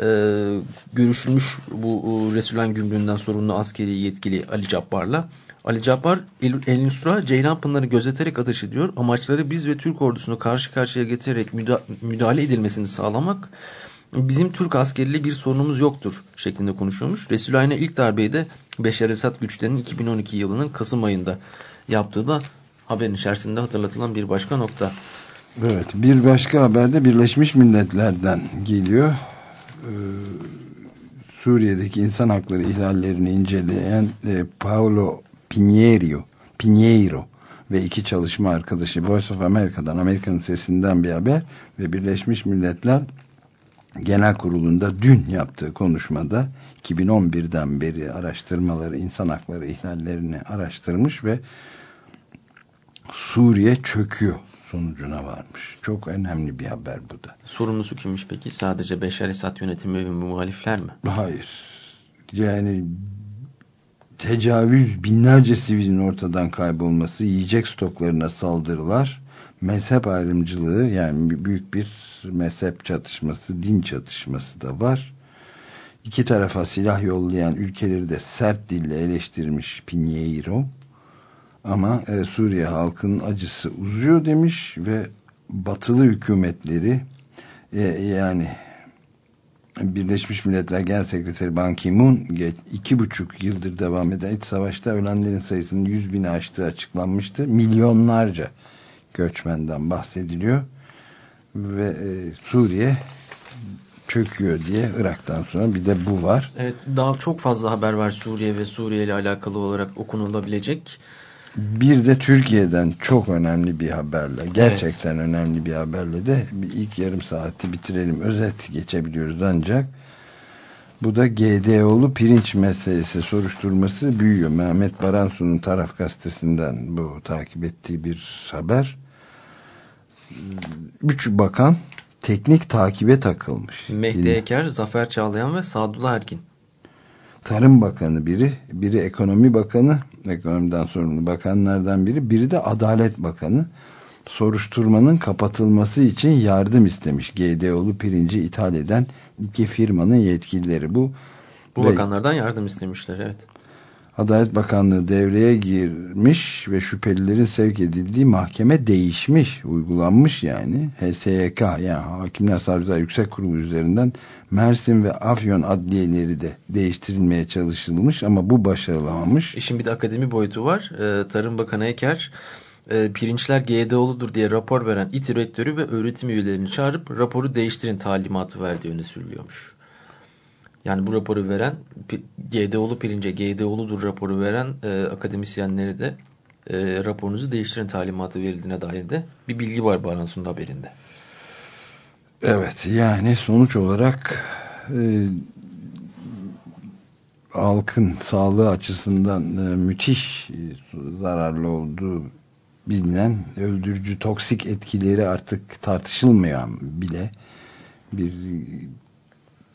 e, görüşülmüş bu e, Resulayn gümrüğünden sorumlu askeri yetkili Ali Cabbar'la. Ali Cabbar El Nusra Ceylanpınar'ı gözeterek ateş ediyor. Amaçları biz ve Türk ordusunu karşı karşıya getirerek müdahale edilmesini sağlamak. Bizim Türk askeriyle bir sorunumuz yoktur şeklinde konuşuyormuş. Resulayn'a ilk darbeyi de Beşer Esad güçlerinin 2012 yılının Kasım ayında yaptığı da haberin içerisinde hatırlatılan bir başka nokta. Evet bir başka haber de Birleşmiş Milletler'den geliyor. Ee, Suriye'deki insan hakları ihlallerini inceleyen e, Paulo Pinheiro, Pinheiro ve iki çalışma arkadaşı Voice of America'dan Amerika'nın sesinden bir haber ve Birleşmiş Milletler Genel Kurulu'nda dün yaptığı konuşmada 2011'den beri araştırmaları, insan hakları ihlallerini araştırmış ve Suriye çöküyor sonucuna varmış. Çok önemli bir haber bu da. Sorumlusu kimmiş peki? Sadece Beşer Esad yönetimi ve muhalifler mi? Hayır. Yani tecavüz, binlerce sivilin ortadan kaybolması, yiyecek stoklarına saldırılar, mezhep ayrımcılığı yani büyük bir mezhep çatışması, din çatışması da var. İki tarafa silah yollayan ülkeleri de sert dille eleştirmiş Pinheiro. Ama e, Suriye halkının acısı uzuyor demiş ve batılı hükümetleri e, yani Birleşmiş Milletler Genel Sekreteri Ban Ki-moon iki buçuk yıldır devam eden iç savaşta ölenlerin sayısının yüz bini aştığı açıklanmıştı. Milyonlarca göçmenden bahsediliyor ve e, Suriye çöküyor diye Irak'tan sonra bir de bu var. Evet daha çok fazla haber var Suriye ve Suriye ile alakalı olarak okunulabilecek. Bir de Türkiye'den çok önemli bir haberle, gerçekten evet. önemli bir haberle de bir ilk yarım saati bitirelim. Özet geçebiliyoruz ancak bu da GDO'lu pirinç meselesi soruşturması büyüyor. Mehmet Baransu'nun taraf gazetesinden bu takip ettiği bir haber. Üç bakan teknik takibe takılmış. Mehdi Eker, Zafer Çağlayan ve Sadullah Erkin. Tarım Bakanı biri, biri Ekonomi Bakanı, ekonomiden sorumlu bakanlardan biri, biri de Adalet Bakanı. Soruşturmanın kapatılması için yardım istemiş. GDO'lu pirinci ithal eden iki firmanın yetkilileri. Bu bu bakanlardan yardım istemişler, evet. Adalet Bakanlığı devreye girmiş ve şüphelilerin sevk edildiği mahkeme değişmiş, uygulanmış yani. HSYK yani Hakimler Savcılar Yüksek Kurulu üzerinden Mersin ve Afyon adliyeleri de değiştirilmeye çalışılmış ama bu başarılamamış. İşin bir de akademi boyutu var. Ee, Tarım Bakanı Eker e, pirinçler GDO'ludur diye rapor veren İTİ rektörü ve öğretim üyelerini çağırıp raporu değiştirin talimatı verdiği öne sürülüyormuş. Yani bu raporu veren GDO'lu pirince GDO'ludur raporu veren e, akademisyenleri de e, raporunuzu değiştirin talimatı verildiğine dair de bir bilgi var Balans'ın haberinde. Evet yani sonuç olarak e, halkın sağlığı açısından e, müthiş zararlı olduğu bilinen öldürücü toksik etkileri artık tartışılmayan bile bir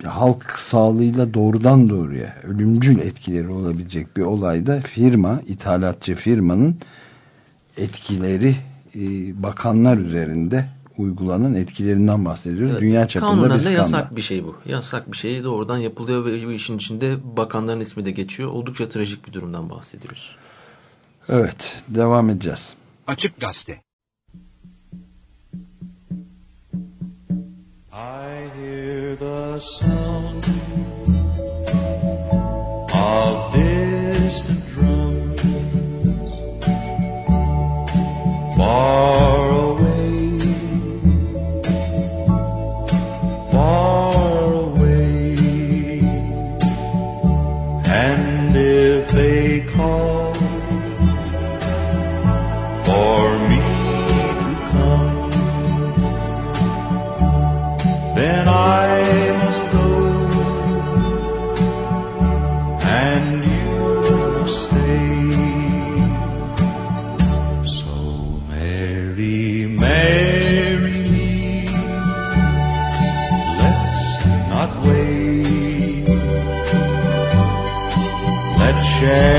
halk sağlığıyla doğrudan doğruya ölümcül etkileri olabilecek bir olayda firma, ithalatçı firmanın etkileri e, bakanlar üzerinde uygulanan etkilerinden bahsediyoruz. Evet, Dünya çapında bir skandal. yasak bir şey bu. Yasak bir şey doğrudan yapılıyor ve bu işin içinde bakanların ismi de geçiyor. Oldukça trajik bir durumdan bahsediyoruz. Evet, devam edeceğiz. Açık Gazete sound of distant drums. Far And you stay. So Mary, marry me. Let's not wait. Let's share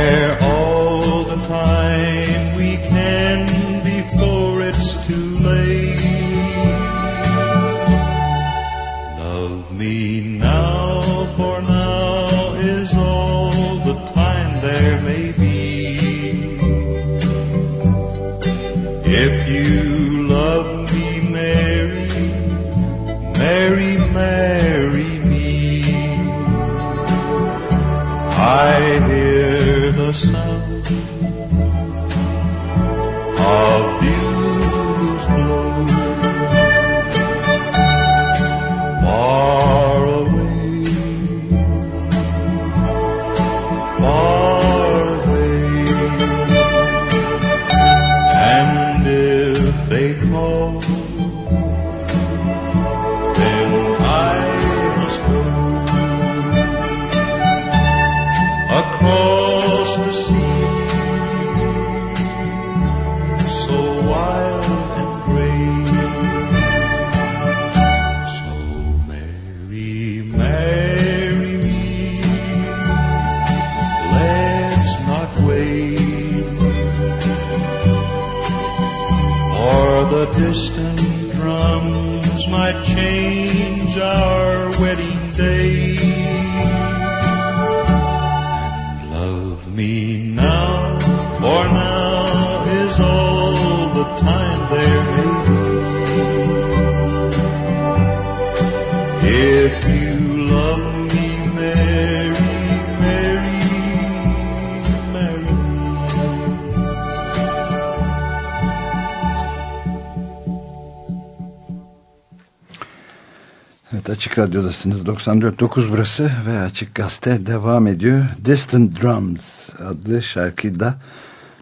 Açık Radyo'dasınız 94.9 burası ve Açık Gazete devam ediyor. Distant Drums adlı şarkıda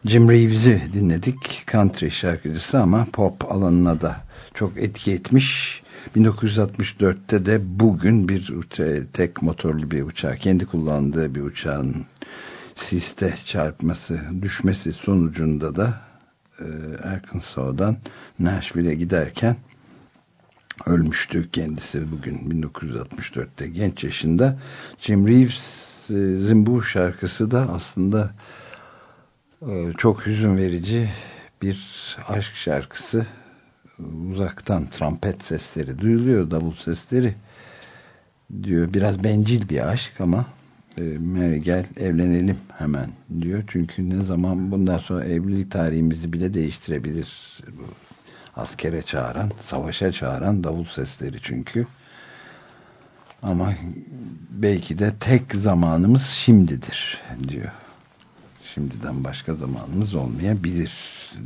Jim Reeves'i dinledik. Country şarkıcısı ama pop alanına da çok etki etmiş. 1964'te de bugün bir tek motorlu bir uçağı, kendi kullandığı bir uçağın siste çarpması, düşmesi sonucunda da e, Arkansas'dan Nashville'e giderken ölmüştü kendisi bugün 1964'te genç yaşında. Jim Reeves'in bu şarkısı da aslında e, çok hüzün verici bir aşk şarkısı. Uzaktan trompet sesleri duyuluyor, davul sesleri diyor. Biraz bencil bir aşk ama e, Mary gel evlenelim hemen diyor. Çünkü ne zaman bundan sonra evlilik tarihimizi bile değiştirebilir bu askere çağıran, savaşa çağıran davul sesleri çünkü. Ama belki de tek zamanımız şimdidir diyor Şimdiden başka zamanımız olmayabilir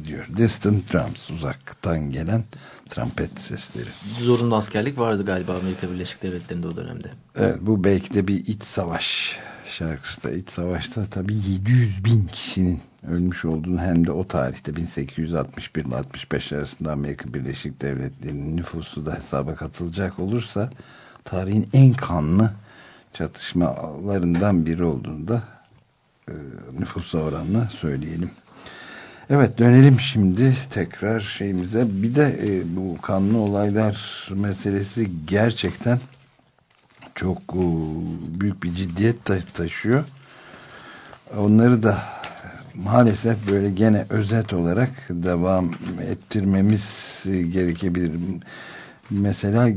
diyor. Distant drums uzaktan gelen trompet sesleri. Zorunlu askerlik vardı galiba Amerika Birleşik Devletleri'nde o dönemde. Evet bu belki de bir iç savaş şarkısı da iç savaşta tabii 700 bin kişinin ölmüş olduğunu hem de o tarihte 1861 ile 65 arasında Amerika Birleşik Devletleri'nin nüfusu da hesaba katılacak olursa tarihin en kanlı çatışmalarından biri olduğunu da e, nüfusa oranla söyleyelim. Evet dönelim şimdi tekrar şeyimize. Bir de e, bu kanlı olaylar meselesi gerçekten çok e, büyük bir ciddiyet ta taşıyor. Onları da maalesef böyle gene özet olarak devam ettirmemiz gerekebilir. Mesela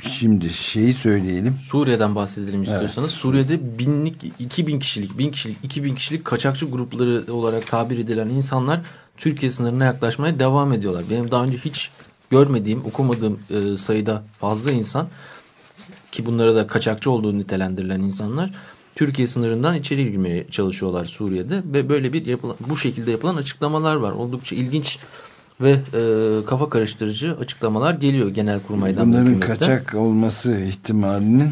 Şimdi şeyi söyleyelim. Suriye'den bahsedelim istiyorsanız. Evet. Suriye'de binlik, 2000 kişilik, 1000 kişilik, 2000 kişilik kaçakçı grupları olarak tabir edilen insanlar Türkiye sınırına yaklaşmaya devam ediyorlar. Benim daha önce hiç görmediğim, okumadığım e, sayıda fazla insan ki bunlara da kaçakçı olduğunu nitelendirilen insanlar Türkiye sınırından içeri girmeye çalışıyorlar Suriye'de ve böyle bir yapılan, bu şekilde yapılan açıklamalar var. Oldukça ilginç ve e, kafa karıştırıcı açıklamalar geliyor genel kurmaydan. Bunların kaçak olması ihtimalinin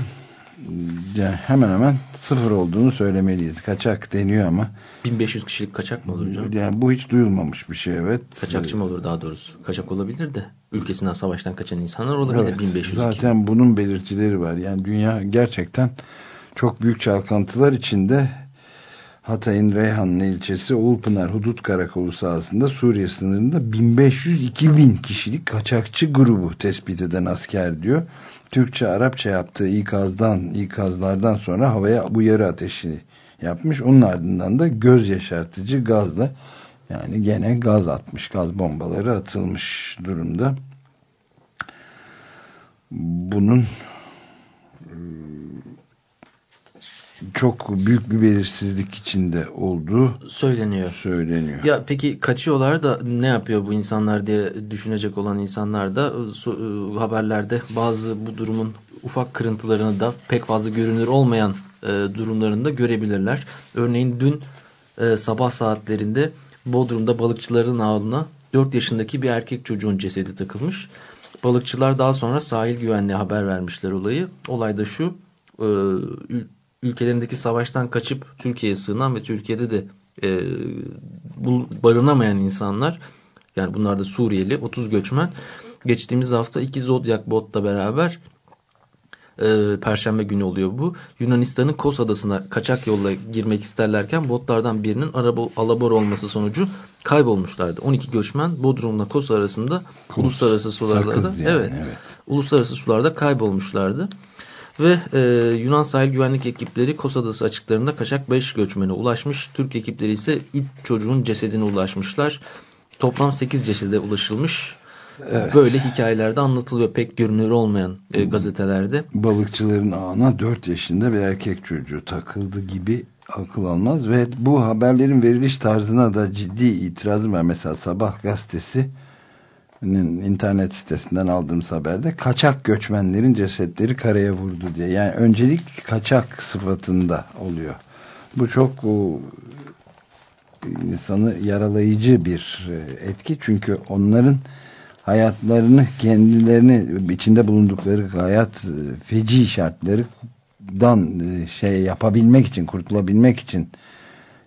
yani hemen hemen sıfır olduğunu söylemeliyiz. Kaçak deniyor ama. 1500 kişilik kaçak mı olur hocam? Yani bu hiç duyulmamış bir şey evet. Kaçakçı mı olur daha doğrusu? Kaçak olabilir de ülkesinden savaştan kaçan insanlar olabilir evet, 1500 Zaten gibi. bunun belirtileri var. Yani dünya gerçekten çok büyük çalkantılar içinde Hatay'ın Reyhanlı ilçesi Oğulpınar Hudut Karakolu sahasında Suriye sınırında 1500-2000 kişilik kaçakçı grubu tespit eden asker diyor. Türkçe Arapça yaptığı ikazdan ikazlardan sonra havaya bu yarı ateşi yapmış. Onun ardından da göz yaşartıcı gazla yani gene gaz atmış. Gaz bombaları atılmış durumda. Bunun çok büyük bir belirsizlik içinde olduğu söyleniyor. Söyleniyor. Ya peki kaçıyorlar da ne yapıyor bu insanlar diye düşünecek olan insanlar da e, haberlerde bazı bu durumun ufak kırıntılarını da pek fazla görünür olmayan e, durumlarını da görebilirler. Örneğin dün e, sabah saatlerinde Bodrum'da balıkçıların ağına 4 yaşındaki bir erkek çocuğun cesedi takılmış. Balıkçılar daha sonra sahil güvenliğe haber vermişler olayı. Olay da şu e, ülkelerindeki savaştan kaçıp Türkiye'ye sığınan ve Türkiye'de de e, barınamayan insanlar yani bunlar da Suriyeli 30 göçmen geçtiğimiz hafta iki Zodiac botla beraber e, Perşembe günü oluyor bu. Yunanistan'ın Kos adasına kaçak yolla girmek isterlerken botlardan birinin araba, alabor olması sonucu kaybolmuşlardı. 12 göçmen Bodrum'la Kos arasında Kos, uluslararası sularda yani, evet, evet. uluslararası sularda kaybolmuşlardı. Ve e, Yunan sahil güvenlik ekipleri Kos Adası açıklarında kaçak 5 göçmene ulaşmış. Türk ekipleri ise 3 çocuğun cesedine ulaşmışlar. Toplam 8 cesede ulaşılmış. Evet. Böyle hikayelerde anlatılıyor pek görünür olmayan e, gazetelerde. Balıkçıların ağına 4 yaşında bir erkek çocuğu takıldı gibi akıl almaz ve bu haberlerin veriliş tarzına da ciddi itirazım var. Mesela Sabah gazetesi internet sitesinden aldığımız haberde kaçak göçmenlerin cesetleri karaya vurdu diye. Yani öncelik kaçak sıfatında oluyor. Bu çok o, insanı yaralayıcı bir e, etki. Çünkü onların hayatlarını kendilerini içinde bulundukları hayat e, feci şartlarından e, şey yapabilmek için, kurtulabilmek için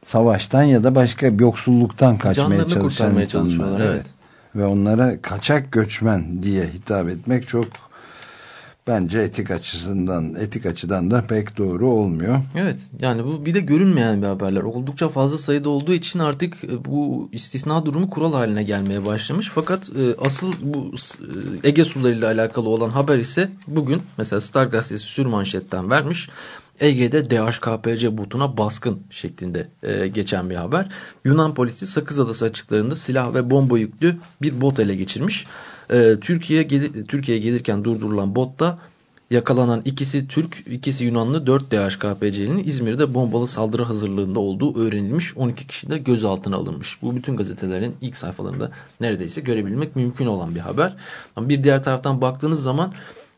savaştan ya da başka yoksulluktan kaçmaya Canlarını çalışan kurtarmaya çalışıyorlar. Evet. Ve onlara kaçak göçmen diye hitap etmek çok bence etik açısından etik açıdan da pek doğru olmuyor. Evet yani bu bir de görünmeyen bir haberler oldukça fazla sayıda olduğu için artık e, bu istisna durumu kural haline gelmeye başlamış. Fakat e, asıl bu e, Ege suları ile alakalı olan haber ise bugün mesela Star gazetesi sürmanşetten vermiş. Ege'de DHKPC botuna baskın şeklinde e, geçen bir haber. Yunan polisi Sakız Adası açıklarında silah ve bomba yüklü bir bot ele geçirmiş. E, Türkiye Türkiye'ye gelirken durdurulan botta yakalanan ikisi Türk, ikisi Yunanlı 4 DHKPC'nin İzmir'de bombalı saldırı hazırlığında olduğu öğrenilmiş. 12 kişi de gözaltına alınmış. Bu bütün gazetelerin ilk sayfalarında neredeyse görebilmek mümkün olan bir haber. Ama bir diğer taraftan baktığınız zaman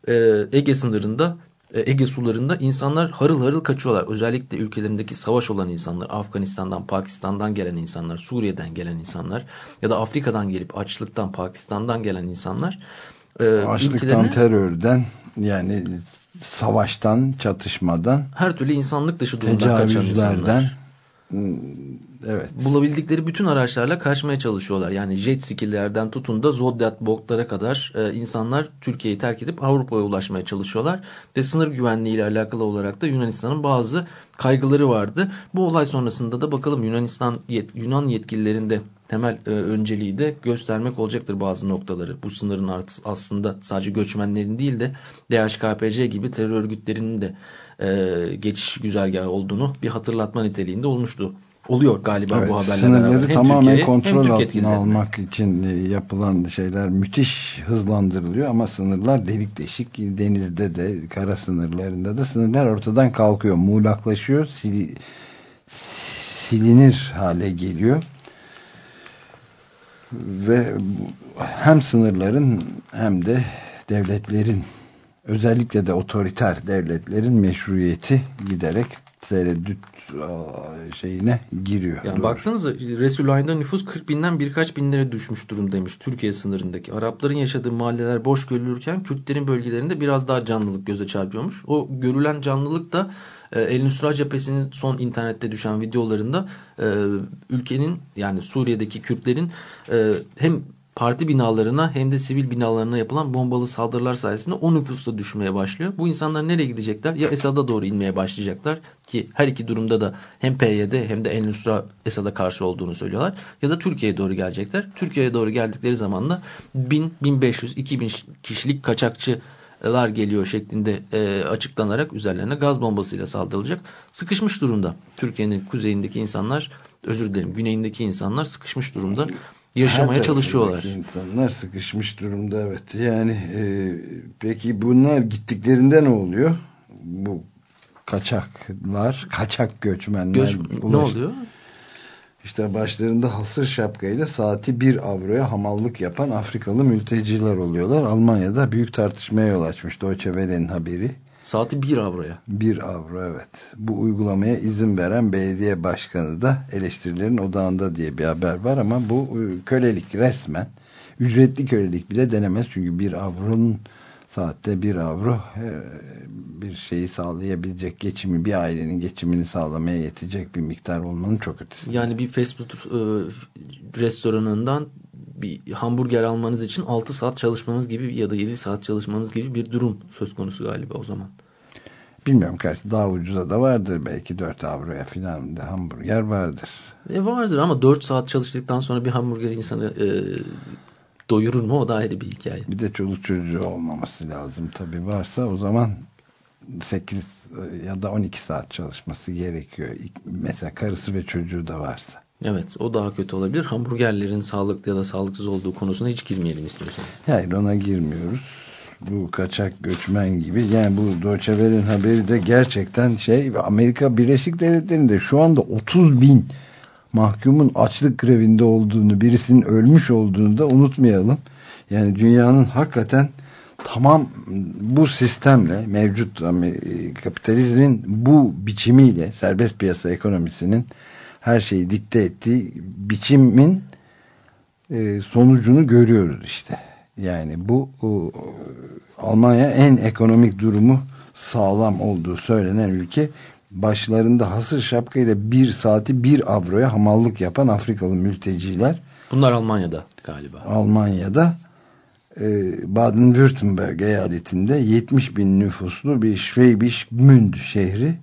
e, Ege sınırında Ege sularında insanlar harıl harıl kaçıyorlar. Özellikle ülkelerindeki savaş olan insanlar, Afganistan'dan, Pakistan'dan gelen insanlar, Suriye'den gelen insanlar ya da Afrika'dan gelip açlıktan, Pakistan'dan gelen insanlar. E, Açlıktan, ülkelerine, terörden yani savaştan, çatışmadan, her türlü insanlık dışı durumdan kaçan insanlar. Hmm, evet. Bulabildikleri bütün araçlarla kaçmaya çalışıyorlar. Yani jet skilerden tutun da Zodiac botlara kadar e, insanlar Türkiye'yi terk edip Avrupa'ya ulaşmaya çalışıyorlar. Ve sınır güvenliği ile alakalı olarak da Yunanistan'ın bazı kaygıları vardı. Bu olay sonrasında da bakalım Yunanistan yet Yunan yetkililerinde temel e, önceliği de göstermek olacaktır bazı noktaları. Bu sınırın artı, aslında sadece göçmenlerin değil de DHKPC gibi terör örgütlerinin de e, geçiş güzergahı olduğunu bir hatırlatma niteliğinde olmuştu. Oluyor galiba evet, bu haberler sınırları beraber. Hem tamamen kontrol altına almak için e, yapılan şeyler müthiş hızlandırılıyor ama sınırlar delik deşik denizde de kara sınırlarında da sınırlar ortadan kalkıyor muğlaklaşıyor sil, silinir hale geliyor ve hem sınırların hem de devletlerin özellikle de otoriter devletlerin meşruiyeti giderek tereddüt şeyine giriyor. Yani Doğru. baksanıza Resulayn'da nüfus 40 binden birkaç binlere düşmüş durum demiş Türkiye sınırındaki. Arapların yaşadığı mahalleler boş görülürken Kürtlerin bölgelerinde biraz daha canlılık göze çarpıyormuş. O görülen canlılık da e, El Nusra cephesinin son internette düşen videolarında e, ülkenin yani Suriye'deki Kürtlerin e, hem parti binalarına hem de sivil binalarına yapılan bombalı saldırılar sayesinde o nüfus düşmeye başlıyor. Bu insanlar nereye gidecekler? Ya Esad'a doğru inmeye başlayacaklar ki her iki durumda da hem PYD hem de El-Nusra Esad'a karşı olduğunu söylüyorlar. Ya da Türkiye'ye doğru gelecekler. Türkiye'ye doğru geldikleri zaman da 1000, 1500, 2000 kişilik kaçakçılar geliyor şeklinde e, açıklanarak üzerlerine gaz bombasıyla saldırılacak. Sıkışmış durumda. Türkiye'nin kuzeyindeki insanlar, özür dilerim güneyindeki insanlar sıkışmış durumda yaşamaya çalışıyorlar. İnsanlar sıkışmış durumda evet. Yani e, peki bunlar gittiklerinde ne oluyor? Bu kaçaklar, kaçak göçmenler. Göç, ne oluyor? İşte başlarında hasır şapkayla saati bir avroya hamallık yapan Afrikalı mülteciler oluyorlar. Almanya'da büyük tartışmaya yol açmış Deutsche Welle'nin haberi. Saati 1 avroya. 1 avro evet. Bu uygulamaya izin veren belediye başkanı da eleştirilerin odağında diye bir haber var ama bu e, kölelik resmen. Ücretli kölelik bile denemez çünkü 1 avronun saatte 1 avro e, bir şeyi sağlayabilecek geçimi bir ailenin geçimini sağlamaya yetecek bir miktar olmanın çok ötesi. Yani bir fast food e, restoranından bir hamburger almanız için 6 saat çalışmanız gibi ya da 7 saat çalışmanız gibi bir durum söz konusu galiba o zaman. Bilmiyorum kaç daha ucuza da vardır belki 4 avroya falan da hamburger vardır. E vardır ama 4 saat çalıştıktan sonra bir hamburger insanı e, doyurur mu o da ayrı bir hikaye. Bir de çoluk çocuğu olmaması lazım tabii varsa o zaman 8 ya da 12 saat çalışması gerekiyor. Mesela karısı ve çocuğu da varsa. Evet o daha kötü olabilir. Hamburgerlerin sağlıklı ya da sağlıksız olduğu konusuna hiç girmeyelim istiyorsanız. Hayır ona girmiyoruz. Bu kaçak göçmen gibi. Yani bu Deutsche Welle'nin haberi de gerçekten şey Amerika Birleşik Devletleri'nde şu anda 30 bin mahkumun açlık grevinde olduğunu birisinin ölmüş olduğunu da unutmayalım. Yani dünyanın hakikaten tamam bu sistemle mevcut kapitalizmin bu biçimiyle serbest piyasa ekonomisinin her şeyi dikte ettiği biçimin e, sonucunu görüyoruz işte. Yani bu o, Almanya en ekonomik durumu sağlam olduğu söylenen ülke başlarında hasır şapkayla bir saati bir avroya hamallık yapan Afrikalı mülteciler. Bunlar Almanya'da galiba. Almanya'da e, Baden-Württemberg eyaletinde 70 bin nüfuslu bir Schwäbisch Münd şehri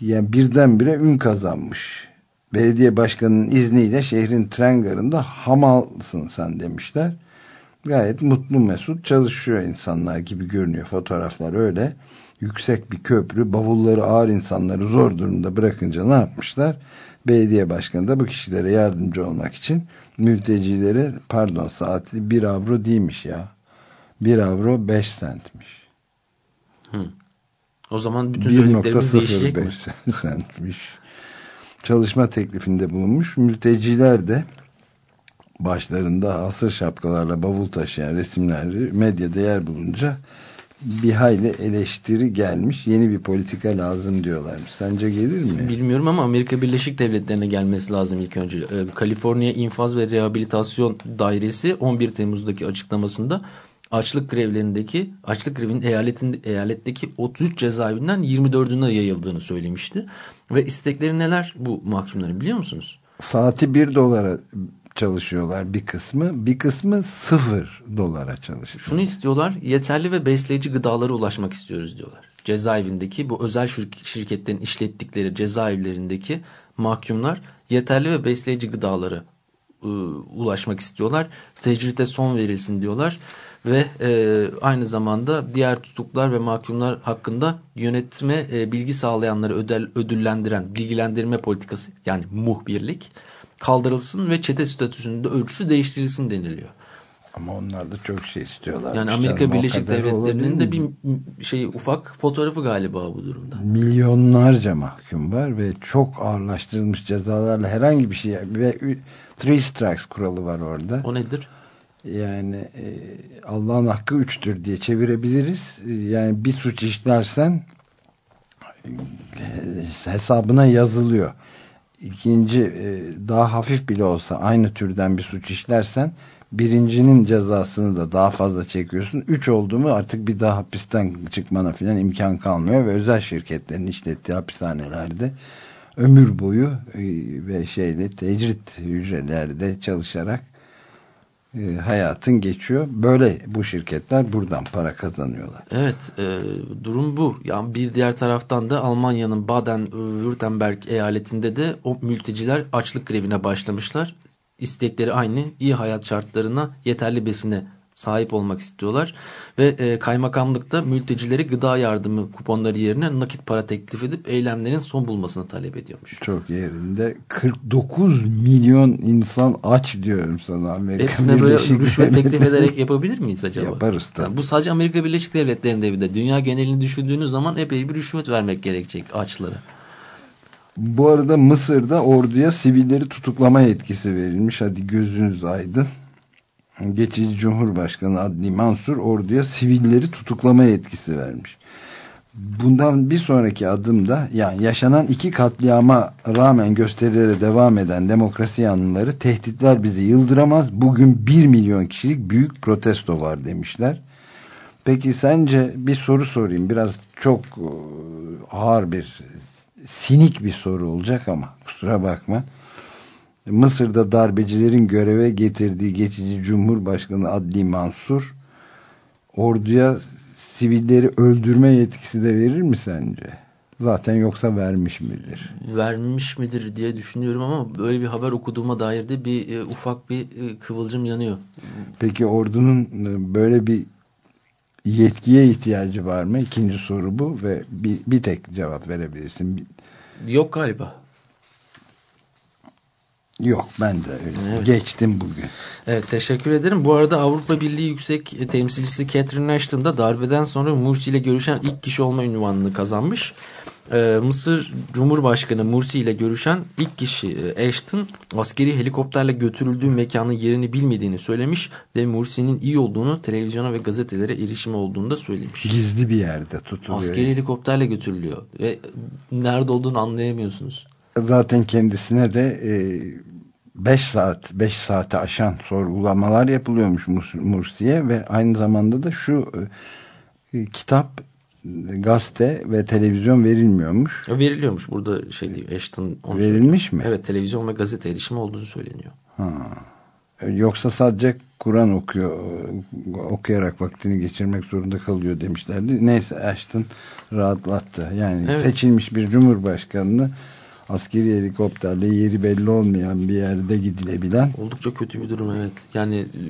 yani birdenbire ün kazanmış belediye başkanının izniyle şehrin tren garında hamalsın sen demişler. Gayet mutlu mesut çalışıyor insanlar gibi görünüyor fotoğraflar öyle. Yüksek bir köprü bavulları ağır insanları zor durumda bırakınca ne yapmışlar? Belediye başkanı da bu kişilere yardımcı olmak için mültecilere pardon saati bir avro değilmiş ya. Bir avro beş centmiş. Hı. O zaman bütün söylediklerimiz değişecek mi? centmiş çalışma teklifinde bulunmuş. Mülteciler de başlarında asır şapkalarla bavul taşıyan resimleri medyada yer bulunca bir hayli eleştiri gelmiş. Yeni bir politika lazım diyorlarmış. Sence gelir mi? Bilmiyorum ama Amerika Birleşik Devletleri'ne gelmesi lazım ilk önce. Ee, Kaliforniya İnfaz ve Rehabilitasyon Dairesi 11 Temmuz'daki açıklamasında açlık grevlerindeki açlık grevinin eyaletin, eyaletteki 33 cezaevinden 24'üne yayıldığını söylemişti. Ve istekleri neler bu mahkumların biliyor musunuz? Saati 1 dolara çalışıyorlar bir kısmı. Bir kısmı 0 dolara çalışıyor. Şunu istiyorlar yeterli ve besleyici gıdalara ulaşmak istiyoruz diyorlar. Cezaevindeki bu özel şirketlerin işlettikleri cezaevlerindeki mahkumlar yeterli ve besleyici gıdalara e, ulaşmak istiyorlar. Tecrite son verilsin diyorlar ve e, aynı zamanda diğer tutuklar ve mahkumlar hakkında yönetime e, bilgi sağlayanları ödel, ödüllendiren bilgilendirme politikası yani muhbirlik kaldırılsın ve çete statüsünde ölçüsü değiştirilsin deniliyor. Ama onlar da çok şey istiyorlar. Yani Amerika Birleşik Devletleri'nin de bir şey ufak fotoğrafı galiba bu durumda. Milyonlarca mahkum var ve çok ağırlaştırılmış cezalarla herhangi bir şey ve three strikes kuralı var orada. O nedir? Yani e, Allah'ın hakkı üçtür diye çevirebiliriz. Yani bir suç işlersen e, hesabına yazılıyor. İkinci e, daha hafif bile olsa aynı türden bir suç işlersen birincinin cezasını da daha fazla çekiyorsun. Üç oldu mu artık bir daha hapisten çıkmana filan imkan kalmıyor ve özel şirketlerin işlettiği hapishanelerde ömür boyu e, ve şeyle tecrit hücrelerde çalışarak e, hayatın geçiyor. Böyle bu şirketler buradan para kazanıyorlar. Evet, e, durum bu. Yani bir diğer taraftan da Almanya'nın Baden-Württemberg eyaletinde de o mülteciler açlık grevine başlamışlar. İstekleri aynı, iyi hayat şartlarına, yeterli besine sahip olmak istiyorlar ve e, kaymakamlıkta mültecileri gıda yardımı kuponları yerine nakit para teklif edip eylemlerin son bulmasını talep ediyormuş. Çok yerinde 49 milyon insan aç diyorum sana Amerika Hepsine böyle rüşvet teklif ederek yapabilir miyiz acaba? Yaparız tabii. Yani bu sadece Amerika Birleşik Devletleri'nde bir de dünya genelini düşündüğünüz zaman epey bir rüşvet vermek gerekecek açlara. Bu arada Mısır'da orduya sivilleri tutuklama yetkisi verilmiş. Hadi gözünüz aydın geçici Cumhurbaşkanı Adli Mansur orduya sivilleri tutuklama yetkisi vermiş. Bundan bir sonraki adımda yani yaşanan iki katliama rağmen gösterilere devam eden demokrasi yanlıları tehditler bizi yıldıramaz. Bugün bir milyon kişilik büyük protesto var demişler. Peki sence bir soru sorayım. Biraz çok e, ağır bir sinik bir soru olacak ama kusura bakma. Mısır'da darbecilerin göreve getirdiği geçici Cumhurbaşkanı Adli Mansur orduya sivilleri öldürme yetkisi de verir mi sence? Zaten yoksa vermiş midir? Vermiş midir diye düşünüyorum ama böyle bir haber okuduğuma dair de bir e, ufak bir e, kıvılcım yanıyor. Peki ordunun e, böyle bir yetkiye ihtiyacı var mı? İkinci soru bu ve bir, bir tek cevap verebilirsin. Yok galiba. Yok ben de öyle. Evet. Geçtim bugün. Evet teşekkür ederim. Bu arada Avrupa Birliği Yüksek Temsilcisi Catherine Ashton da darbeden sonra Mursi ile görüşen ilk kişi olma ünvanını kazanmış. Ee, Mısır Cumhurbaşkanı Mursi ile görüşen ilk kişi e, Ashton askeri helikopterle götürüldüğü mekanın yerini bilmediğini söylemiş ve Mursi'nin iyi olduğunu televizyona ve gazetelere erişimi olduğunu da söylemiş. Gizli bir yerde tutuluyor. Askeri helikopterle götürülüyor ve nerede olduğunu anlayamıyorsunuz zaten kendisine de 5 e, saat 5 saate aşan sorgulamalar yapılıyormuş Mursi'ye ve aynı zamanda da şu e, kitap gazete ve televizyon verilmiyormuş. Veriliyormuş burada şey değil Ashton verilmiş söylüyor. mi? Evet televizyon ve gazete erişimi olduğunu söyleniyor. Ha. Yoksa sadece Kur'an okuyor okuyarak vaktini geçirmek zorunda kalıyor demişlerdi. Neyse Ashton rahatlattı. Yani evet. seçilmiş bir cumhurbaşkanını askeri helikopterle yeri belli olmayan bir yerde gidilebilen. Oldukça kötü bir durum evet. Yani e,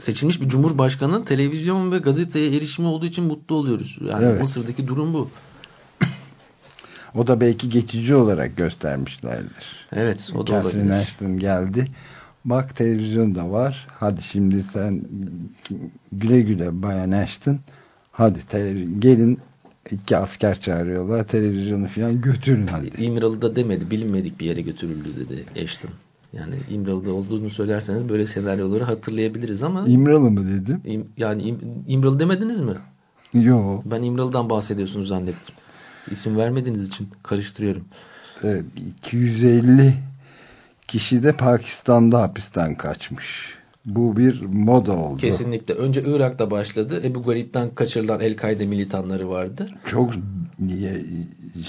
seçilmiş bir cumhurbaşkanının televizyon ve gazeteye erişimi olduğu için mutlu oluyoruz. Yani evet. Mısır'daki durum bu. o da belki geçici olarak göstermişlerdir. Evet o da Catherine olabilir. Ashton geldi. Bak televizyon da var. Hadi şimdi sen güle güle Bayan Ashton. Hadi gelin iki asker çağırıyorlar. Televizyonu falan götürün hadi. İmralı'da demedi. Bilinmedik bir yere götürüldü dedi Ashton. Yani İmralı'da olduğunu söylerseniz böyle senaryoları hatırlayabiliriz ama. İmralı mı dedim? İm, yani İm, İmralı demediniz mi? Yo. Ben İmralı'dan bahsediyorsunuz zannettim. İsim vermediğiniz için karıştırıyorum. Evet, 250 kişi de Pakistan'da hapisten kaçmış. Bu bir moda oldu. Kesinlikle. Önce Irak'ta başladı. Ebu Garib'den kaçırılan El-Kaide militanları vardı. Çok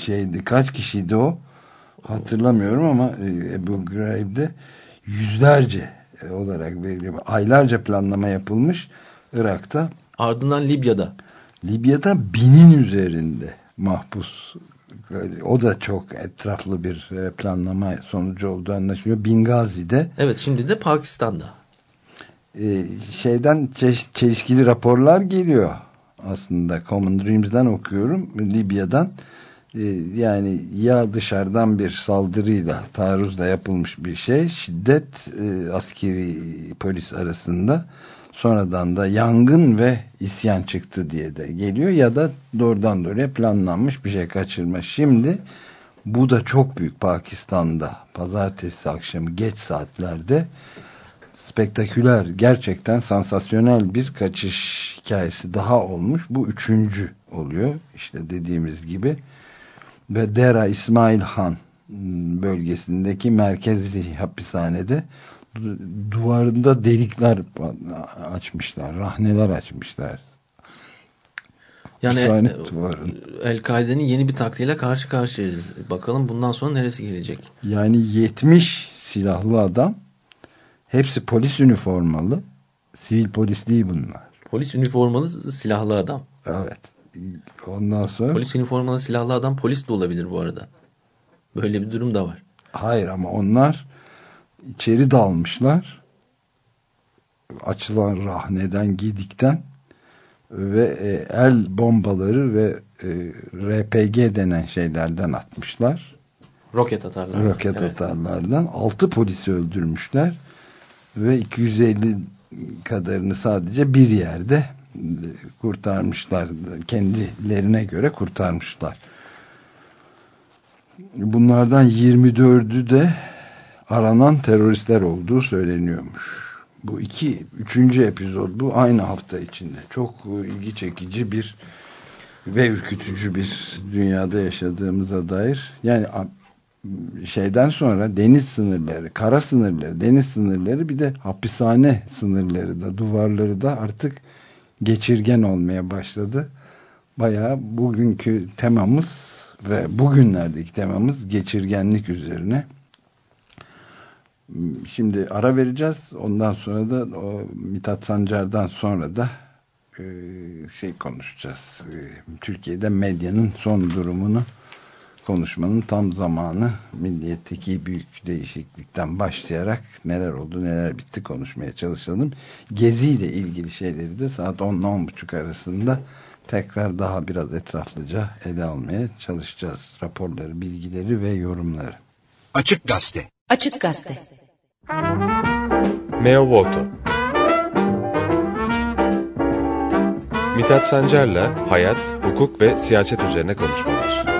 şeydi kaç kişiydi o? Hatırlamıyorum ama e, Ebu Ghraib'de yüzlerce olarak veriliyor. Aylarca planlama yapılmış Irak'ta. Ardından Libya'da. Libya'da binin üzerinde mahpus. O da çok etraflı bir e, planlama sonucu olduğu anlaşılıyor. Bingazi'de. Evet şimdi de Pakistan'da. Ee, şeyden çelişkili raporlar geliyor aslında. Common Dreams'den okuyorum Libya'dan. Ee, yani ya dışarıdan bir saldırıyla taarruzla yapılmış bir şey şiddet e, askeri polis arasında sonradan da yangın ve isyan çıktı diye de geliyor. Ya da doğrudan doğruya planlanmış bir şey kaçırma. Şimdi bu da çok büyük Pakistan'da. Pazartesi akşamı geç saatlerde spektaküler, gerçekten sansasyonel bir kaçış hikayesi daha olmuş. Bu üçüncü oluyor. İşte dediğimiz gibi. Ve Dera İsmail Han bölgesindeki merkezi hapishanede duvarında delikler açmışlar. Rahneler açmışlar. Yani El-Kaide'nin yeni bir taktiğiyle karşı karşıyayız. Bakalım bundan sonra neresi gelecek? Yani 70 silahlı adam Hepsi polis üniformalı. Sivil polis değil bunlar. Polis üniformalı silahlı adam. Evet. Ondan sonra... Polis üniformalı silahlı adam polis de olabilir bu arada. Böyle bir durum da var. Hayır ama onlar içeri dalmışlar. Açılan rahneden, gidikten ve e, el bombaları ve e, RPG denen şeylerden atmışlar. Roket atarlar. Roket evet. atarlardan. Altı polisi öldürmüşler ve 250 kadarını sadece bir yerde kurtarmışlar. Kendilerine göre kurtarmışlar. Bunlardan 24'ü de aranan teröristler olduğu söyleniyormuş. Bu iki, üçüncü epizod bu aynı hafta içinde. Çok ilgi çekici bir ve ürkütücü bir dünyada yaşadığımıza dair. Yani şeyden sonra deniz sınırları, kara sınırları, deniz sınırları bir de hapishane sınırları da duvarları da artık geçirgen olmaya başladı. Bayağı bugünkü temamız ve bugünlerdeki temamız geçirgenlik üzerine. Şimdi ara vereceğiz. Ondan sonra da o Mithat Sancar'dan sonra da e, şey konuşacağız. E, Türkiye'de medyanın son durumunu konuşmanın tam zamanı milliyetteki büyük değişiklikten başlayarak neler oldu neler bitti konuşmaya çalışalım. Gezi ile ilgili şeyleri de saat 10 ile 10.30 arasında tekrar daha biraz etraflıca ele almaya çalışacağız. Raporları, bilgileri ve yorumları. Açık Gazete Açık Gazete Meo Voto Mithat Sancar'la hayat, hukuk ve siyaset üzerine konuşmalar.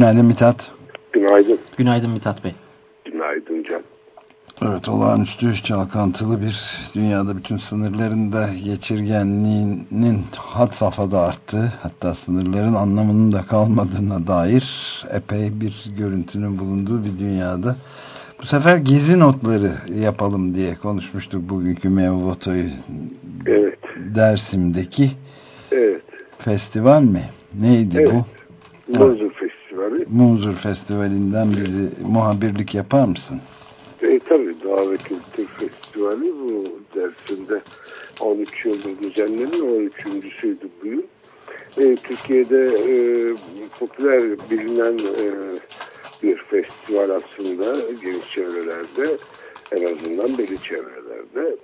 Günaydın Mithat. Günaydın. Günaydın Mithat Bey. Günaydın Can. Evet olağanüstü çalkantılı bir dünyada bütün sınırlarında geçirgenliğinin had safhada arttığı hatta sınırların anlamının da kalmadığına dair epey bir görüntünün bulunduğu bir dünyada bu sefer gezi notları yapalım diye konuşmuştuk bugünkü Mevoto'yu evet. Dersim'deki evet. festival mi? Neydi evet. bu? Muzur. Muzur Festivali'nden bizi muhabirlik yapar mısın? E, tabii Doğa ve Kültür Festivali bu dersinde 13 yıldır düzenleniyor. 13.süydü bu yıl. E, Türkiye'de e, popüler bilinen e, bir festival aslında geniş çevrelerde en azından belli çevrelerde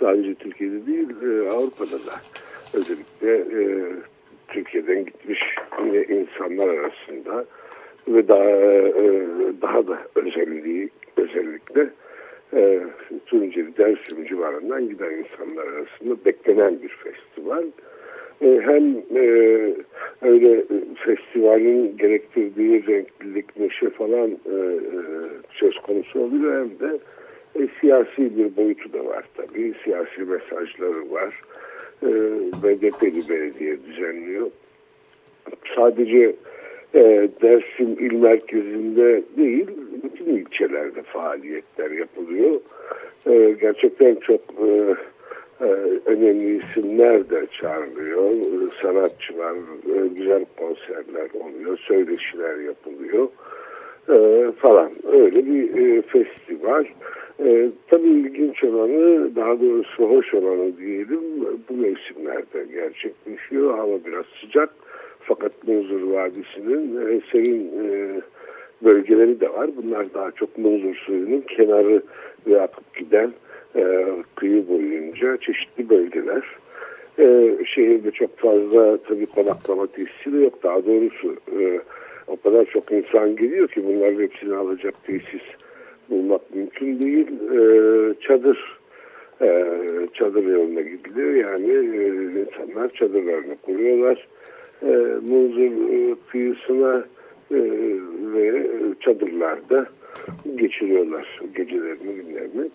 sadece Türkiye'de değil e, Avrupa'da da özellikle e, Türkiye'den gitmiş yine insanlar arasında ve daha e, daha da özelliği özellikle e, Tunceli Dersim civarından giden insanlar arasında beklenen bir festival. E, hem e, öyle festivalin gerektirdiği renklilik, neşe falan söz konusu oluyor hem de siyasi bir boyutu da var tabii. Siyasi mesajları var. E, BDP'li belediye düzenliyor. Sadece e, Dersim il merkezinde değil, bütün ilçelerde faaliyetler yapılıyor. E, gerçekten çok e, e, önemli isimler de çağrılıyor. E, sanatçılar, e, güzel konserler oluyor, söyleşiler yapılıyor e, falan. Öyle bir e, festival. Tabii ilginç olanı, daha doğrusu hoş olanı diyelim, bu mevsimlerde gerçekleşiyor. Hava biraz sıcak. Fakat Munzur Vadisi'nin e, serin e, bölgeleri de var. Bunlar daha çok Munzur suyunun kenarı ve akıp giden e, kıyı boyunca çeşitli bölgeler. E, şehirde çok fazla tabii konaklama tesisi de yok. Daha doğrusu e, o kadar çok insan geliyor ki bunların hepsini alacak tesis bulmak mümkün değil. E, çadır e, çadır yoluna gidiliyor. Yani e, insanlar çadırlarını kuruyorlar. E, Munzur e, kıyısına e, ve çadırlarda geçiriyorlar gecelerini, günlerini.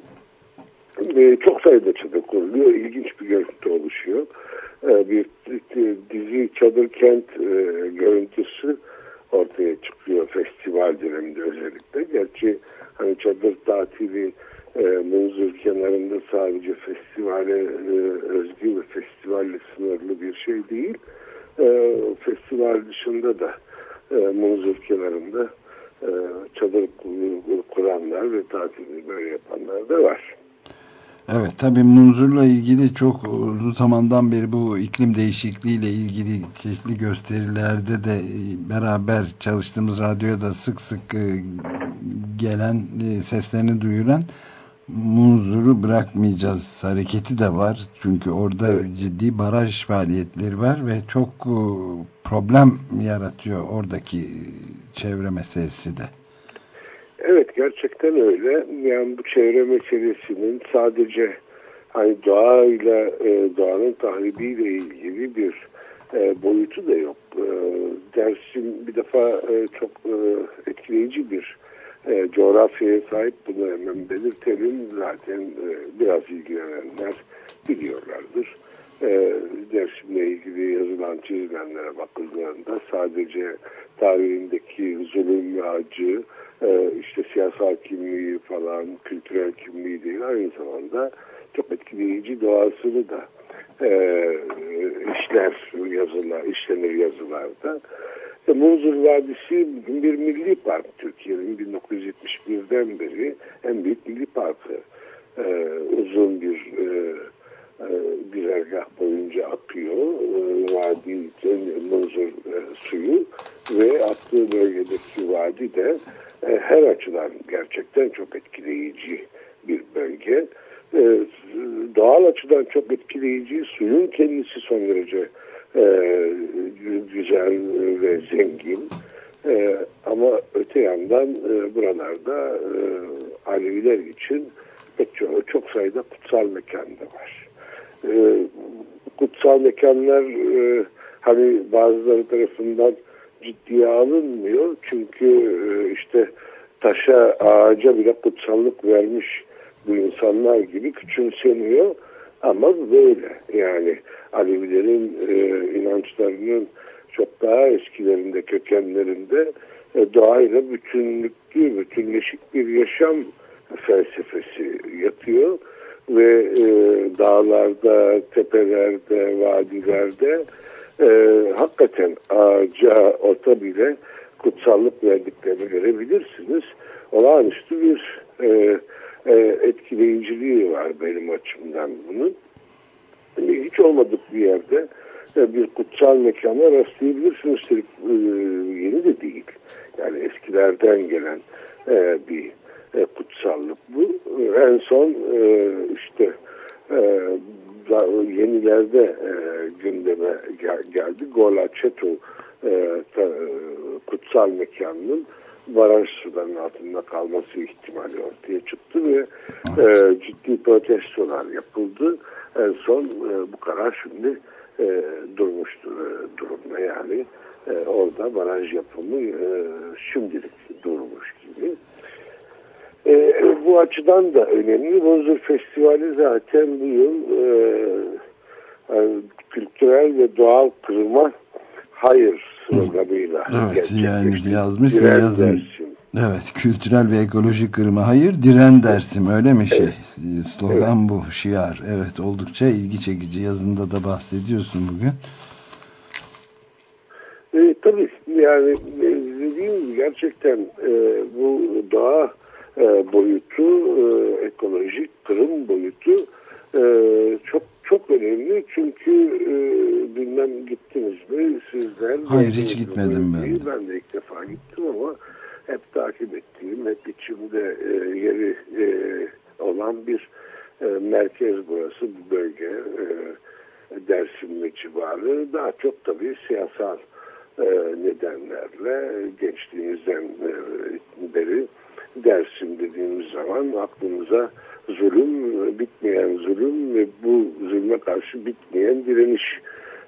E, çok sayıda çadır kuruluyor. İlginç bir görüntü oluşuyor. E, bir dizi Çadır Kent e, görüntüsü ortaya çıkıyor festival döneminde özellikle. Gerçi hani çadır tatili e, Munzur kenarında sadece festivale e, özgü ve festivalle sınırlı bir şey değil. E, festival dışında da e, Munzur kenarında e, çadır kuranlar ve tatilini böyle yapanlar da var. Evet tabii Munzur'la ilgili çok uzun zamandan beri bu iklim değişikliğiyle ilgili çeşitli gösterilerde de beraber çalıştığımız radyoda sık sık e, gelen e, seslerini duyuran Munzur'u bırakmayacağız hareketi de var. Çünkü orada evet. ciddi baraj faaliyetleri var ve çok e, problem yaratıyor oradaki çevre meselesi de. Evet gerçekten öyle. Yani bu çevre meselesinin sadece hani doğayla e, doğanın tahribiyle ilgili bir e, boyutu da yok. E, Dersim bir defa e, çok e, etkileyici bir e, coğrafyaya sahip bunu hemen belirtelim. Zaten biraz ilgilenenler biliyorlardır. E, Dersim'le ilgili yazılan çizilenlere bakıldığında sadece tarihindeki zulüm ve acı, e, işte siyasal kimliği falan, kültürel kimliği değil aynı zamanda çok etkileyici doğasını da e, işler yazılar, işlenir yazılarda. E, Munzur Vadisi bir milli park Türkiye'nin 1971'den beri en büyük milli parkı. E, uzun bir e, güzergah boyunca akıyor. E, vadi, Munzur e, suyu ve aktığı bölgedeki vadi de e, her açıdan gerçekten çok etkileyici bir bölge. E, doğal açıdan çok etkileyici, suyun kendisi son derece e, güzel ve zengin. E, ama öte yandan e, buralarda e, Aleviler için çok, çok sayıda kutsal mekan da var. E, kutsal mekanlar e, hani bazıları tarafından ciddiye alınmıyor. Çünkü e, işte taşa, ağaca bile kutsallık vermiş bu insanlar gibi küçümseniyor. Ama böyle yani Alevilerin e, inançlarının çok daha eskilerinde, kökenlerinde e, doğayla bütünlüklü, bütünleşik bir yaşam felsefesi yatıyor ve e, dağlarda, tepelerde, vadilerde e, hakikaten ağaca, ota bile kutsallık verdiklerini görebilirsiniz. Olağanüstü bir e, e, etkileyiciliği var benim açımdan bunun. Yani hiç olmadık bir yerde e, bir kutsal mekana rastlayabilirsiniz. E, yeni de değil. Yani eskilerden gelen e, bir e, kutsallık bu. En son e, işte e, yenilerde e, gündeme gel, geldi. Gola e, ta, kutsal mekanının baraj sularının altında kalması ihtimali ortaya çıktı ve e, ciddi protestolar yapıldı. En son e, bu karar şimdi e, durmuştur e, durumda yani e, orada baraj yapımı e, şimdilik durmuş gibi. E, bu açıdan da önemli. Bozdur Festivali zaten bu yıl e, e, kültürel ve doğal kırıma hayır sloganıyla. Evet yani yazmışsın Diren yazın. Dersim. Evet kültürel ve ekolojik kırıma hayır diren dersim öyle mi şey slogan bu şiar evet oldukça ilgi çekici yazında da bahsediyorsun bugün. E, tabii yani e, dediğim gibi gerçekten e, bu doğa e, boyutu, e, ekolojik kırım boyutu e, çok çok önemli çünkü e, bilmem gittiniz mi sizler? Hayır, hiç gitmedim ben bölgeyi? Ben de ilk defa gittim ama hep takip ettiğim, hep içimde e, yeri e, olan bir e, merkez burası, bir bölge. E, Dersim ve civarı daha çok tabii siyasal e, nedenlerle gençliğimizden beri Dersim dediğimiz zaman aklımıza zulüm, e, bitmeyen zulüm ve bu zulme karşı bitmeyen direniş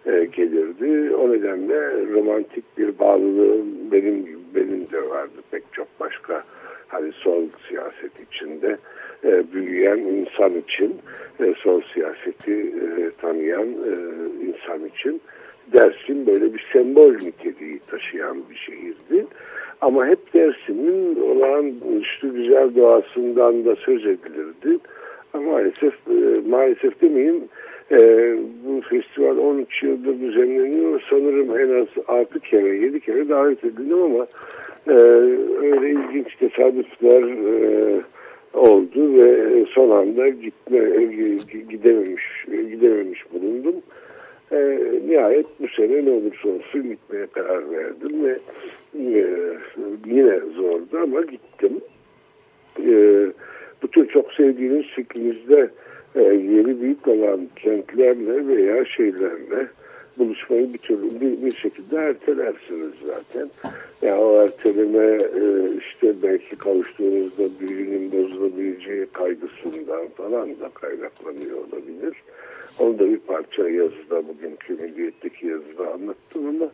e, gelirdi. O nedenle romantik bir bağlılığım benim benim de vardı pek çok başka hani sol siyaset içinde e, büyüyen insan için e, sol siyaseti tanıyan insan için Dersim böyle bir sembol niteliği taşıyan bir şehirdi. Ama hep Dersim'in olağanüstü güzel doğasından da söz edilirdi. Ama maalesef e, maalesef demeyeyim e, bu festival 13 yıldır düzenleniyor. Sanırım en az 6 kere 7 kere davet edildim ama e, öyle ilginç tesadüfler oldu ve son anda gitme gidememiş gidememiş bulundum. E, nihayet bu sene ne olursa olsun gitmeye karar verdim ve e, yine zordu ama gittim. E, bütün çok sevdiğiniz fikrinizde e, yeri büyük olan kentlerle veya şeylerle buluşmayı bir türlü bir, bir şekilde ertelersiniz zaten. Ya o erteleme e, işte belki kavuştuğunuzda büyünün bozulabileceği kaygısından falan da kaynaklanıyor olabilir. Onu da bir parça yazıda bugünkü Milliyet'teki yazıda anlattım ama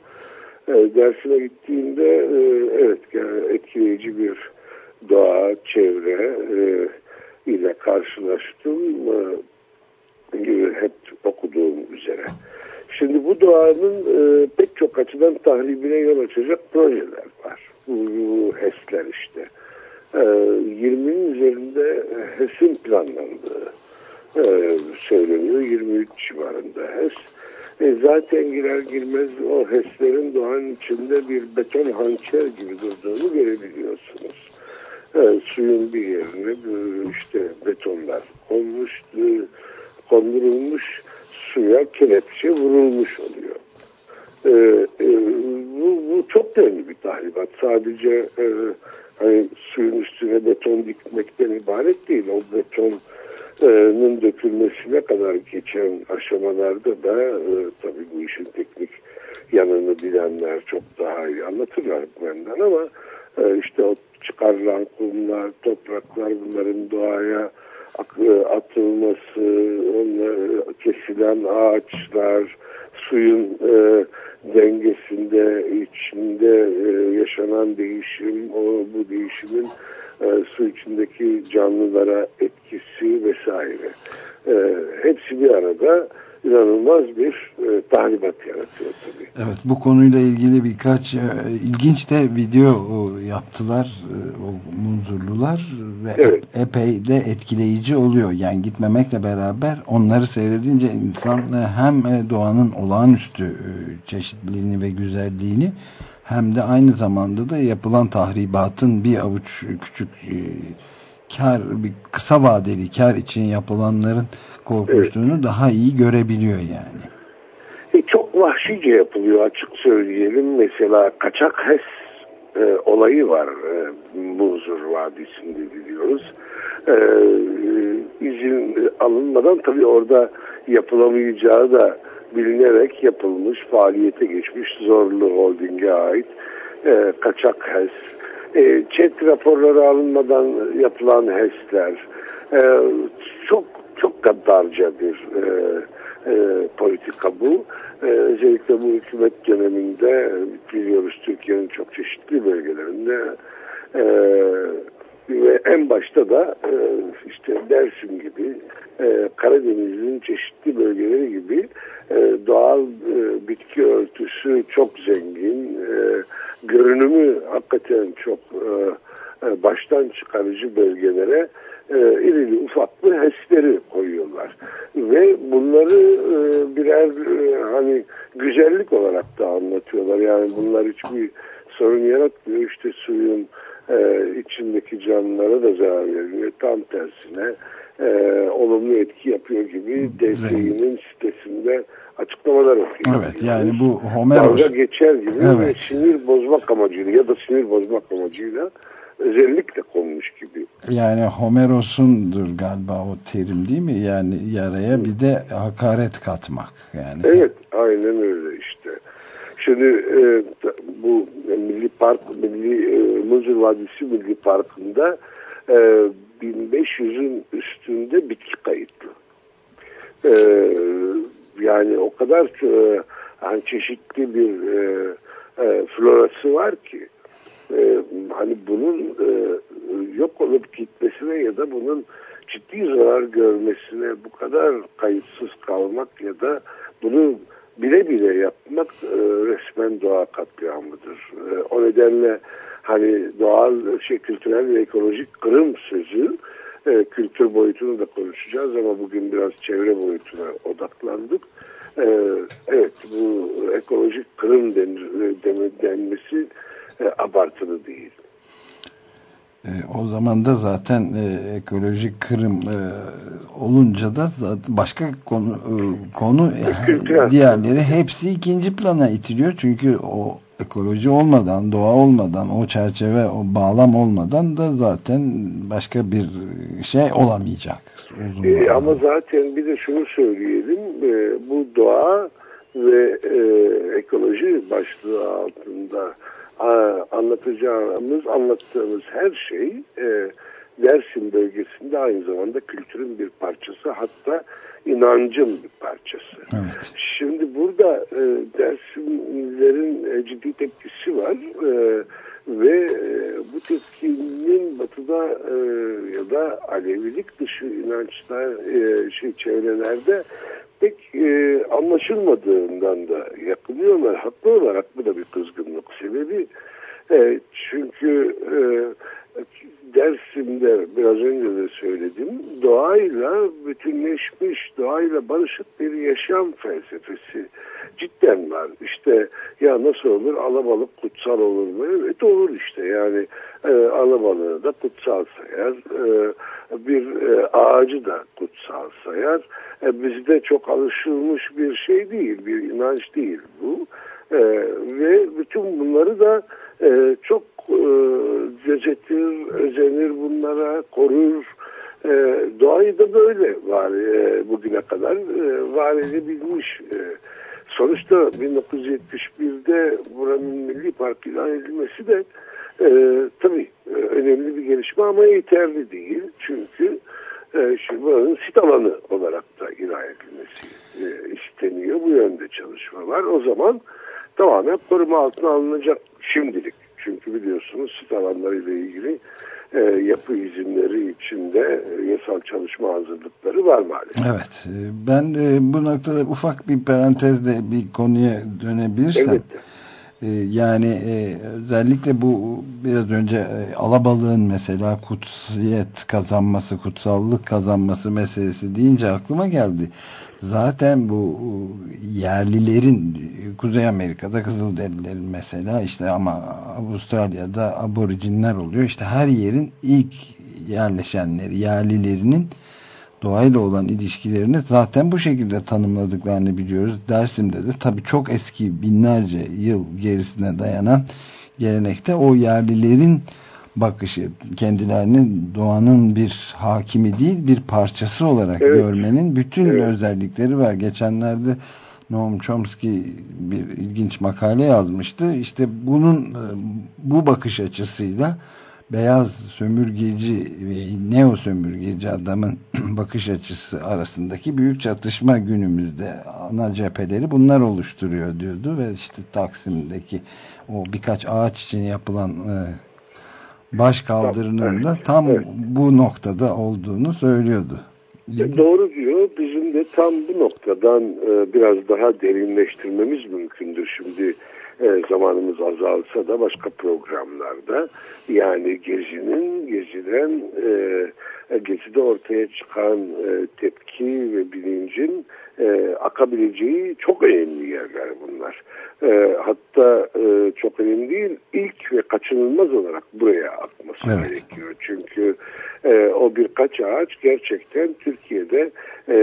e, dersine gittiğimde e, evet yani etkileyici bir doğa, çevre e, ile karşılaştım. E, hep okuduğum üzere. Şimdi bu doğanın e, pek çok açıdan tahribine yol açacak projeler var. Bu, bu HES'ler işte. E, 20'nin üzerinde HES'in planlandığı e, söyleniyor. 23 civarında HES. E, zaten girer girmez o HES'lerin doğanın içinde bir beton hançer gibi durduğunu görebiliyorsunuz. E, suyun bir yerine e, işte betonlar konmuş, e, kondurulmuş suya kelepçe vurulmuş oluyor. Ee, e, bu, bu çok önemli bir tahribat. Sadece e, hani suyun üstüne beton dikmekten ibaret değil. O betonun dökülmesine kadar geçen aşamalarda da e, tabii bu işin teknik yanını bilenler çok daha iyi anlatırlar benden ama e, işte o çıkarılan kumlar, topraklar bunların doğaya atılması, onları, kesilen ağaçlar, suyun e, dengesinde, içinde e, yaşanan değişim, o bu değişimin e, su içindeki canlılara etkisi vesaire. E, hepsi bir arada inanılmaz bir e, tahribat yaratıyor tabii. Evet bu konuyla ilgili birkaç e, ilginç de video o, yaptılar e, o munzurlular ve Evet. epey de etkileyici oluyor. Yani gitmemekle beraber onları seyredince insan e, hem e, doğanın olağanüstü e, çeşitliliğini ve güzelliğini hem de aynı zamanda da yapılan tahribatın bir avuç küçük e, kar bir kısa vadeli kar için yapılanların korkunçluğunu daha iyi görebiliyor yani. E, çok vahşice yapılıyor açık söyleyelim. Mesela kaçak HES e, olayı var e, Muzur Vadisi'nde biliyoruz. E, izin alınmadan tabii orada yapılamayacağı da bilinerek yapılmış, faaliyete geçmiş Zorlu Holding'e ait e, kaçak HES. E, chat raporları alınmadan yapılan HES'ler. E, çok çok gaddarca bir e, e, politika bu. E, özellikle bu hükümet döneminde biliyoruz Türkiye'nin çok çeşitli bölgelerinde e, ve en başta da e, işte Dersim gibi e, Karadeniz'in çeşitli bölgeleri gibi doğal e, bitki örtüsü çok zengin, e, görünümü hakikaten çok e, e, baştan çıkarıcı bölgelere irili ufaklı HES'leri koyuyorlar. Ve bunları birer hani güzellik olarak da anlatıyorlar. Yani bunlar hiçbir sorun yaratmıyor. İşte suyun içindeki canlılara da zarar veriyor. Tam tersine e, olumlu etki yapıyor gibi DSİ'nin sitesinde açıklamalar okuyor. Evet yani bu Dalga Homeros geçer gibi Evet. ve sinir bozmak amacıyla ya da sinir bozmak amacıyla özellikle konmuş gibi. yani Homeros'undur galiba o terim değil mi? Yani yaraya bir de hakaret katmak yani. Evet, aynen öyle işte. Şimdi e, bu Milli Park, Milli e, Muzur Vadisi Milli Parkı'nda e, 1500'ün üstünde bitki kayıtlı. E, yani o kadar e, hani çeşitli bir e, e, florası var ki e, hani bunun e, yok olup gitmesine ya da bunun ciddi zarar görmesine bu kadar kayıtsız kalmak ya da bunu bile bile yapmak e, resmen doğa katliamıdır. E, o nedenle hani doğal, şey, kültürel ve ekolojik kırım sözü e, kültür boyutunu da konuşacağız ama bugün biraz çevre boyutuna odaklandık. E, evet bu ekolojik kırım denir, denir, denmesi e, abartılı değil. E, o zaman da zaten e, ekolojik kırım e, olunca da başka konu e, konu diğerleri hepsi ikinci plana itiliyor çünkü o ekoloji olmadan doğa olmadan o çerçeve o bağlam olmadan da zaten başka bir şey olamayacak uzun E, ama zaten bir de şunu söyleyelim. e, bu doğa ve e, ekoloji başlığı altında a, anlatacağımız, anlattığımız her şey e, Dersim bölgesinde aynı zamanda kültürün bir parçası hatta inancın bir parçası. evet. Şimdi burada e, Dersimlilerin e, ciddi tepkisi var e, ve e, bu tepkinin batıda e, ya da Alevilik dışı inançlar e, şey çevrelerde pek e, anlaşılmadığından da yakılıyorlar. Haklı olarak bu da bir kızgınlık sebebi. E, çünkü e, Dersim'de biraz önce de söyledim. Doğayla bütünleşmiş, doğayla barışık bir yaşam felsefesi cidden var. İşte ya nasıl olur alabalık kutsal olur mu? Evet olur işte yani e, alabalığı da kutsal sayar. E, bir e, ağacı da kutsal sayar. E, bizde çok alışılmış bir şey değil, bir inanç değil bu. E, ve bütün bunları da e, çok e, gözetir, özenir bunlara, korur. E, doğayı da böyle var e, bugüne kadar e, var edebilmiş. E, sonuçta 1971'de buranın milli park ilan edilmesi de e, tabii e, önemli bir gelişme ama yeterli değil. Çünkü e, şimdi buranın sit alanı olarak da ilan edilmesi e, isteniyor. Bu yönde çalışma var. O zaman tamamen koruma altına alınacak şimdilik. Çünkü biliyorsunuz sit alanlarıyla ilgili e, yapı izinleri içinde e, yasal çalışma hazırlıkları var maalesef. Evet. e, Ben de bu noktada ufak bir parantezde bir konuya dönebilirsem. Evet. E, Yani e, özellikle bu biraz önce e, alabalığın mesela kutsiyet kazanması, kutsallık kazanması meselesi deyince aklıma geldi. Zaten bu e, yerlilerin Kuzey Amerika'da Kızılderililerin mesela işte ama Avustralya'da aborijinler oluyor. İşte her yerin ilk yerleşenleri, yerlilerinin doğayla olan ilişkilerini zaten bu şekilde tanımladıklarını biliyoruz. Dersim'de de tabii çok eski binlerce yıl gerisine dayanan gelenekte o yerlilerin bakışı kendilerinin doğanın bir hakimi değil bir parçası olarak Evet. görmenin bütün Evet. özellikleri var. Geçenlerde Noam Chomsky bir ilginç makale yazmıştı. İşte bunun e, bu bakış açısıyla beyaz sömürgeci ve neo sömürgeci adamın bakış açısı arasındaki büyük çatışma günümüzde ana cepheleri bunlar oluşturuyor diyordu ve işte Taksim'deki o birkaç ağaç için yapılan e, baş kaldırının da tam Evet. bu noktada olduğunu söylüyordu. E, Doğru diyor. Bizim de tam bu noktadan e, biraz daha derinleştirmemiz mümkündür. Şimdi e, zamanımız azalsa da başka programlarda yani Gezi'nin, Gezi'den e, Gezi'de ortaya çıkan e, tepki ve bilincin e, akabileceği çok önemli yerler bunlar. E, hatta e, çok önemli değil, ilk ve kaçınılmaz olarak buraya akması Evet. gerekiyor. Çünkü e, o birkaç ağaç gerçekten Türkiye'de e,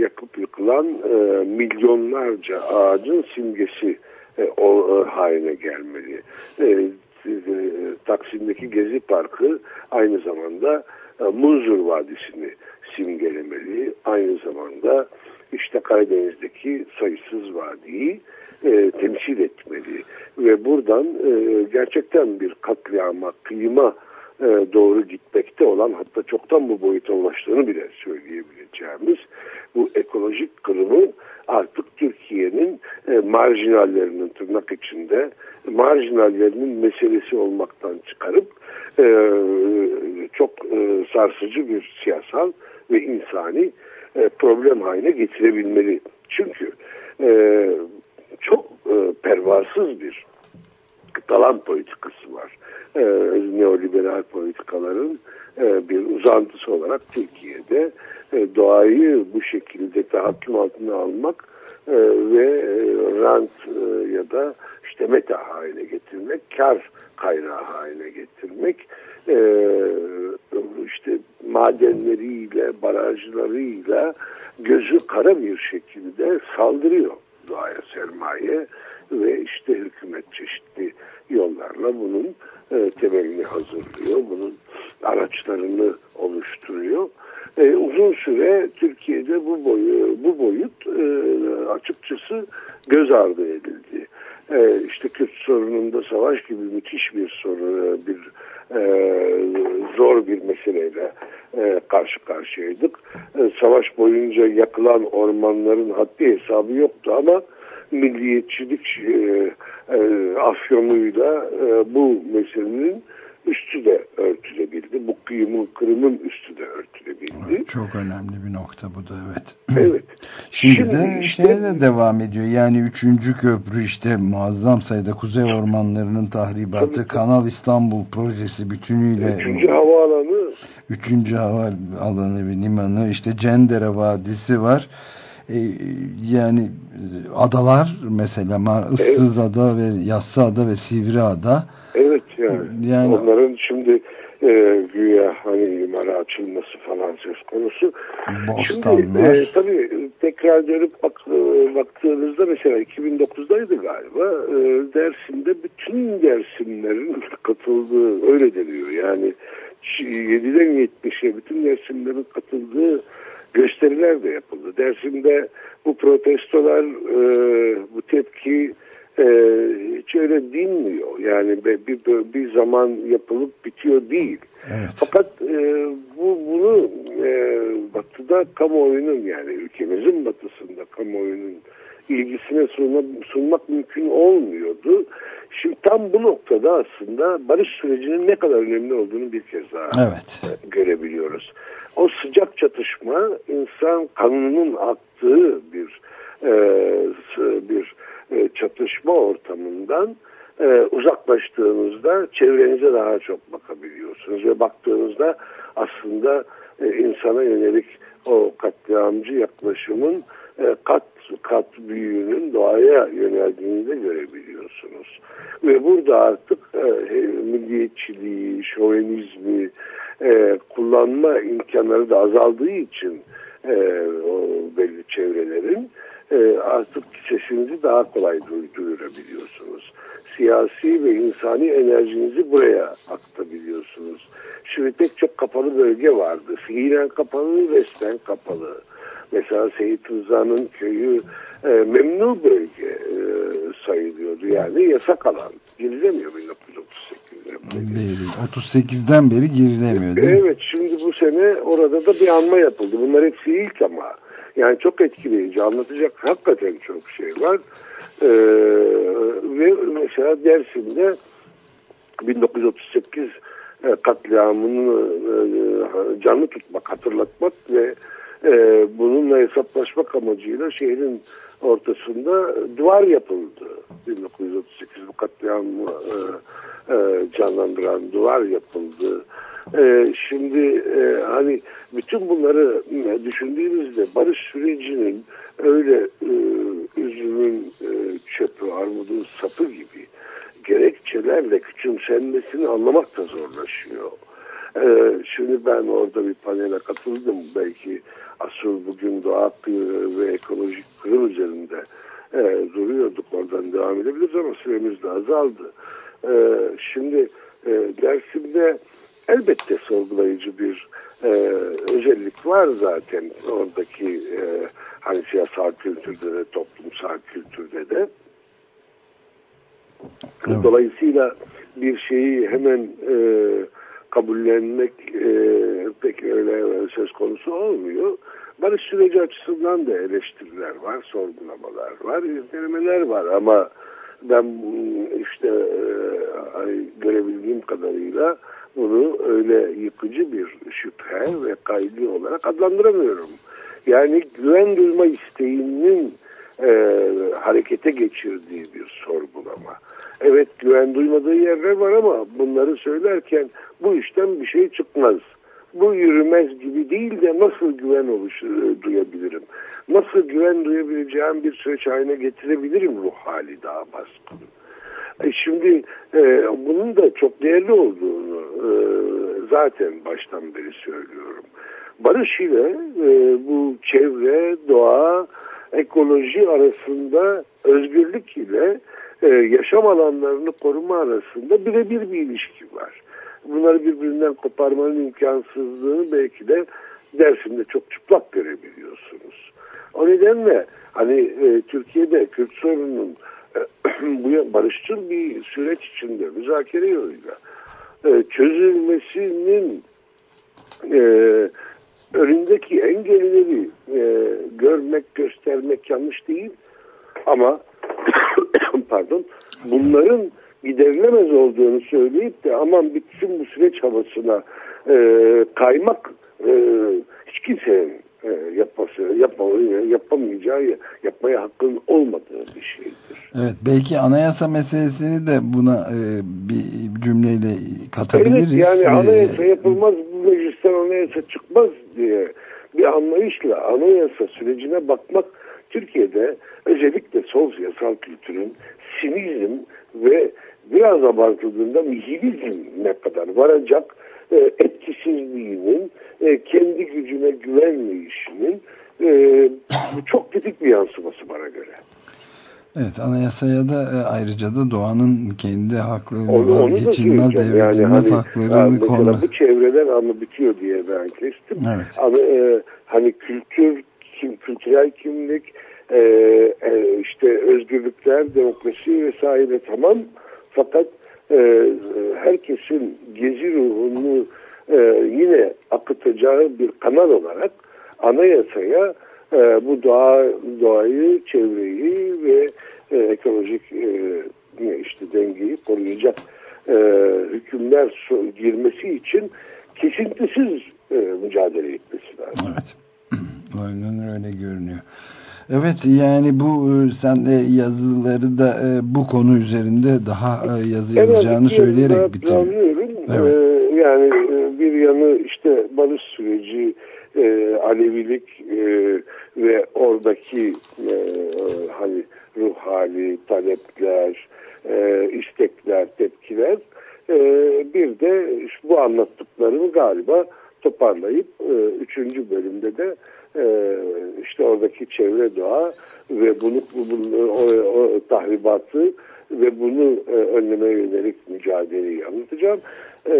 yakıp yıkılan e, milyonlarca ağacın simgesi e, o haline gelmeli. E, e, Taksim'deki Gezi Parkı aynı zamanda e, Munzur Vadisi'ni simgelemeli. Aynı zamanda işte Karadeniz'deki sayısız vadiyi e, temsil etmeli. Ve buradan e, gerçekten bir katliama, kıyıma e, doğru gitmekte olan hatta çoktan bu boyuta ulaştığını bile söyleyebileceğimiz bu ekolojik kırımı artık Türkiye'nin e, marjinallerinin tırnak içinde marjinallerinin meselesi olmaktan çıkarıp e, çok sarsıcı bir siyasal ve insani problem haline getirebilmeli. Çünkü çok pervasız bir talan politikası var. E, neoliberal politikaların e, bir uzantısı olarak Türkiye'de e, doğayı bu şekilde tahakküm altına almak e, ve e, rant e, ya da işte meta haline getirmek, kar kaynağı haline getirmek, e, işte madenleriyle, barajlarıyla gözü kara bir şekilde saldırıyor doğaya sermaye ve işte hükümet çeşitli yollarla bunun e, temelini hazırlıyor, bunun araçlarını oluşturuyor. E, uzun süre Türkiye'de bu boyu, bu boyut e, açıkçası göz ardı edildi. E, işte Kürt sorununda savaş gibi müthiş bir soru, bir e, zor bir meseleyle e, karşı karşıyaydık. E, savaş boyunca yakılan ormanların haddi hesabı yoktu ama milliyetçilik e, e, afyonuyla e, bu meselenin üstü de örtülebildi. Bu kıyımın kırımın üstü de örtülebildi. Çok önemli bir nokta bu da evet. Evet. Şimdi, Şimdi de işte- şeye de devam ediyor. Yani üçüncü köprü işte muazzam sayıda kuzey ormanlarının tahribatı, Tabii. Kanal İstanbul projesi bütünüyle Üçüncü havaalanı üçüncü hava alanı ve limanı işte Cendere Vadisi var. Ee, yani e, adalar mesela Ma- Issızada ve Yassıada ve Sivriada evet yani, Yani- onların şimdi e, güya hani imara açılması falan söz konusu. Bostanlar. Şimdi e, tabii tekrar dönüp bak, e, baktığınızda mesela 2009'daydı galiba e, Dersim'de bütün Dersimlerin katıldığı öyle deniyor. Yani 7'den 70'e bütün Dersimlerin katıldığı gösteriler de yapıldı. Dersim'de bu protestolar, e, bu tepki e, hiç öyle dinmiyor. Yani bir, bir, bir zaman yapılıp bitiyor değil. Evet. Fakat e, bu bunu e, batıda kamuoyunun yani ülkemizin batısında kamuoyunun ilgisine sunma, sunmak mümkün olmuyordu. Şimdi tam bu noktada aslında barış sürecinin ne kadar önemli olduğunu bir kez daha Evet. görebiliyoruz. O sıcak çatışma insan kanının aktığı bir e, bir e, çatışma ortamından e, uzaklaştığınızda çevrenize daha çok bakabiliyorsunuz ve baktığınızda aslında e, insana yönelik o katliamcı yaklaşımın e, kat kat büyüğünün doğaya yöneldiğini de görebiliyorsunuz. Ve burada artık e, milliyetçiliği, şovenizmi e, kullanma imkanları da azaldığı için e, o belli çevrelerin e, artık sesinizi daha kolay duy- duyurabiliyorsunuz. Siyasi ve insani enerjinizi buraya aktabiliyorsunuz. Şimdi pek çok kapalı bölge vardı. Fiilen kapalı, resmen kapalı. Mesela Seyit Rıza'nın köyü e, memnu bölge e, sayılıyordu. Yani yasak alan. Girilemiyor 1938'de. Beri, 38'den beri girilemiyor değil mi? Evet şimdi bu sene orada da bir anma yapıldı. Bunlar hepsi ilk ama. Yani çok etkileyici. Anlatacak hakikaten çok şey var. Ee, ve mesela Dersim'de 1938 e, katliamını e, canlı tutmak, hatırlatmak ve e, bununla hesaplaşmak amacıyla şehrin ortasında duvar yapıldı. 1938 bu katliamı e, e, canlandıran duvar yapıldı. E, şimdi e, hani bütün bunları e, düşündüğümüzde barış sürecinin öyle e, üzümün e, çöpü, armudun sapı gibi gerekçelerle küçümsenmesini anlamak da zorlaşıyor. Ee, şimdi ben orada bir panele katıldım. Belki asıl bugün doğa ve ekolojik kırım üzerinde e, duruyorduk. Oradan devam edebiliriz ama süremiz de azaldı. Ee, şimdi e, Dersim'de elbette sorgulayıcı bir e, özellik var zaten oradaki e, hani siyasal kültürde de toplumsal kültürde de. Evet. Dolayısıyla bir şeyi hemen e, kabullenmek e, pek öyle söz konusu olmuyor. Barış süreci açısından da eleştiriler var, sorgulamalar var, denemeler var ama ben işte e, görebildiğim kadarıyla bunu öyle yıkıcı bir şüphe ve kaygı olarak adlandıramıyorum. Yani güven duyma isteğinin e, harekete geçirdiği bir sorgulama. Evet güven duymadığı yerler var ama bunları söylerken bu işten bir şey çıkmaz. Bu yürümez gibi değil de nasıl güven oluşur, duyabilirim? Nasıl güven duyabileceğim bir süreç haline getirebilirim ruh hali daha baskın? E şimdi e, bunun da çok değerli olduğunu e, zaten baştan beri söylüyorum. Barış ile e, bu çevre, doğa, ekoloji arasında özgürlük ile e, yaşam alanlarını koruma arasında birebir bir ilişki var. Bunları birbirinden koparmanın imkansızlığını belki de Dersim'de çok çıplak görebiliyorsunuz. O nedenle hani e, Türkiye'de Kürt sorununun e, bu barışçıl bir süreç içinde müzakere yoluyla e, çözülmesinin e, önündeki engelleri e, görmek, göstermek yanlış değil. Ama pardon bunların giderilemez olduğunu söyleyip de aman bitsin bu süreç havasına e, kaymak e, hiç kimsenin e, yapması, yapma, yapamayacağı, yapmaya hakkın olmadığı bir şeydir. Evet, belki anayasa meselesini de buna e, bir cümleyle katabiliriz. Evet, yani E, anayasa yapılmaz, bu meclisten anayasa çıkmaz diye bir anlayışla anayasa sürecine bakmak Türkiye'de özellikle sol siyasal kültürün sinizm ve biraz abartıldığında nihilizme kadar varacak e, etkisizliğinin, e, kendi gücüne güvenmeyişinin e, çok tipik bir yansıması bana göre. Evet, anayasaya da e, ayrıca da doğanın kendi haklarını Onu, onu da vazgeçilmez söyleyeceğim. devredilmez ha, haklarını konu. bu çevreler anı bitiyor diye ben kestim. Evet. Ama e, hani kültür, kim, kültürel kimlik, e, e, işte özgürlükler, demokrasi vesaire tamam. Fakat e, herkesin gezi ruhunu e, yine akıtacağı bir kanal olarak anayasaya e, bu doğa, doğayı, çevreyi ve e, ekolojik e, işte dengeyi koruyacak e, hükümler girmesi için kesintisiz e, mücadele etmesi lazım. Evet. Aynen öyle görünüyor. Evet yani bu e, sen de yazıları da e, bu konu üzerinde daha e, yazı yazacağını yanı daha söyleyerek bitiriyor. planlıyorum. Evet. Ee, yani bir yanı işte barış süreci, e, Alevilik e, ve oradaki e, hani ruh hali, talepler, e, istekler, tepkiler. E, bir de bu anlattıklarımı galiba toparlayıp e, üçüncü bölümde de e, işte oradaki çevre doğa ve bunu, bunu o, o tahribatı ve bunu e, önlemeye yönelik mücadeleyi anlatacağım. E,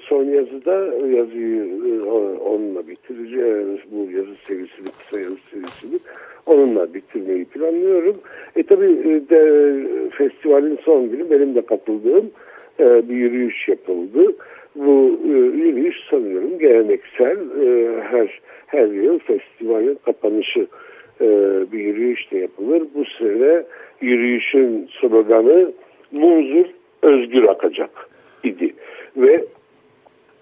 son yazıda yazıyı e, onunla bitireceğiz. Bu yazı serisini, kısa yazı serisini onunla bitirmeyi planlıyorum. E tabi de, festivalin son günü benim de katıldığım e, bir yürüyüş yapıldı. Bu e, yürüyüş sanıyorum geleneksel e, her her yıl festivalin kapanışı e, bir yürüyüş de yapılır. Bu sene yürüyüşün sloganı Munzur Özgür Akacak idi. Ve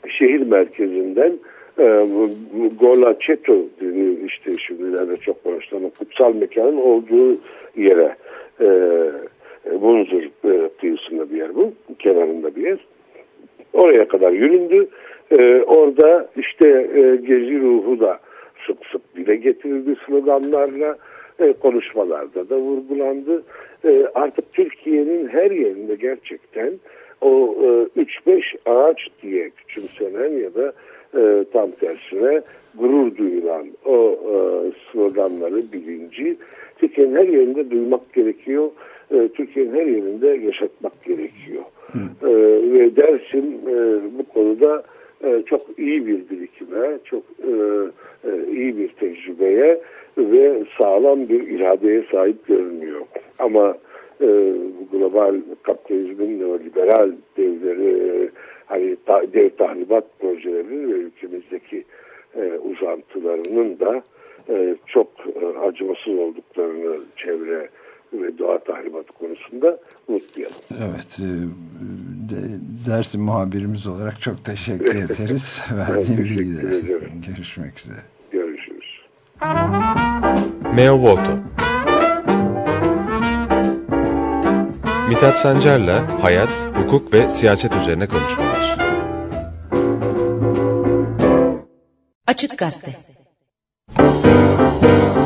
şehir merkezinden e, Golaçeto işte şimdilerde çok konuşulan kutsal mekanın olduğu yere e, Munzur e, kıyısında bir yer bu. Kenarında bir yer. Oraya kadar yüründü. E, orada işte e, gezi ruhu da sık sık dile getirildi sloganlarla. E, konuşmalarda da vurgulandı. E, artık Türkiye'nin her yerinde gerçekten o e, 3-5 ağaç diye küçümsenen ya da e, tam tersine gurur duyulan o e, sloganları, bilinci Türkiye'nin her yerinde duymak gerekiyor. E, Türkiye'nin her yerinde yaşatmak gerekiyor. E, ve Dersim e, bu konuda e, çok iyi bir birikime, çok e, e, iyi bir tecrübeye ve sağlam bir iradeye sahip görünüyor. Ama e, global kapitalizmin neoliberal devleri, hani ta, dev tahribat projelerinin ve ülkemizdeki e, uzantılarının da e, çok e, acımasız olduklarını çevre ve doğa tahribatı konusunda unutmayalım. Evet. E, de, dersi muhabirimiz olarak çok teşekkür ederiz. Verdiğim bilgiler. Görüşmek üzere. Görüşürüz. Meo Voto Mithat Sancar'la hayat, hukuk ve siyaset üzerine konuşmalar. Açık Gazete Bud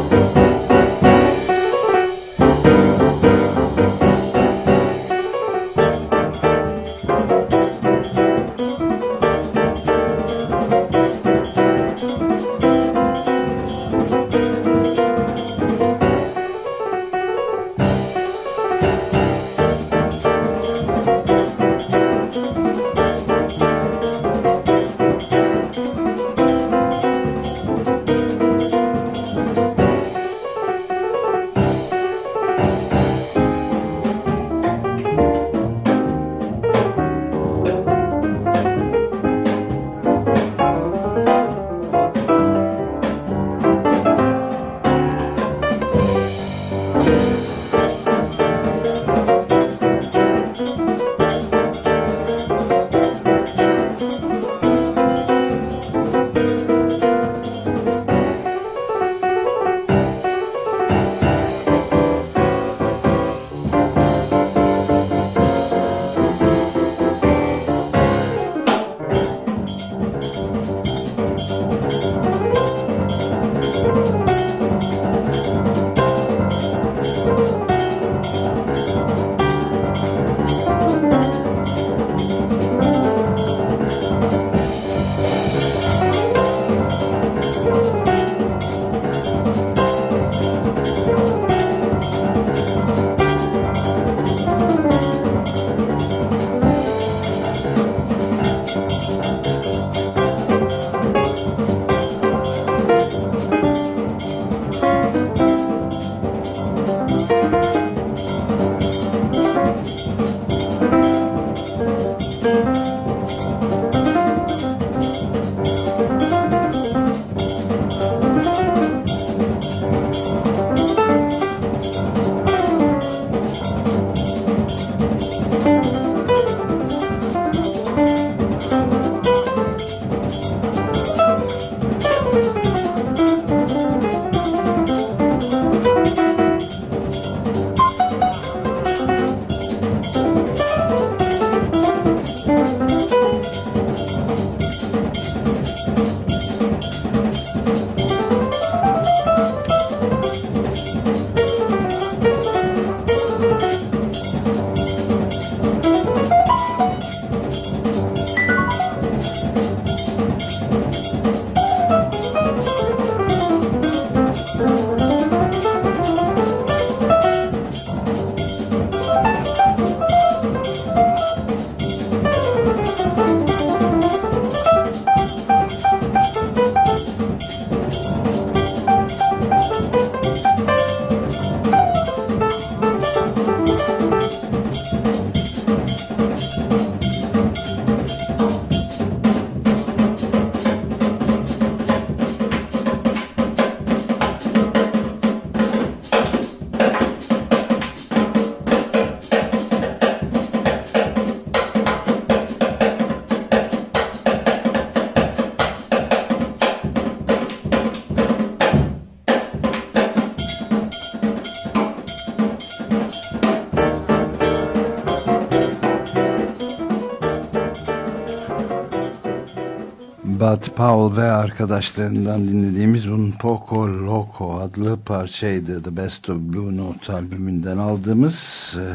Powell ve arkadaşlarından dinlediğimiz Un Poco Loco adlı parçaydı. The Best of Blue Notes albümünden aldığımız e,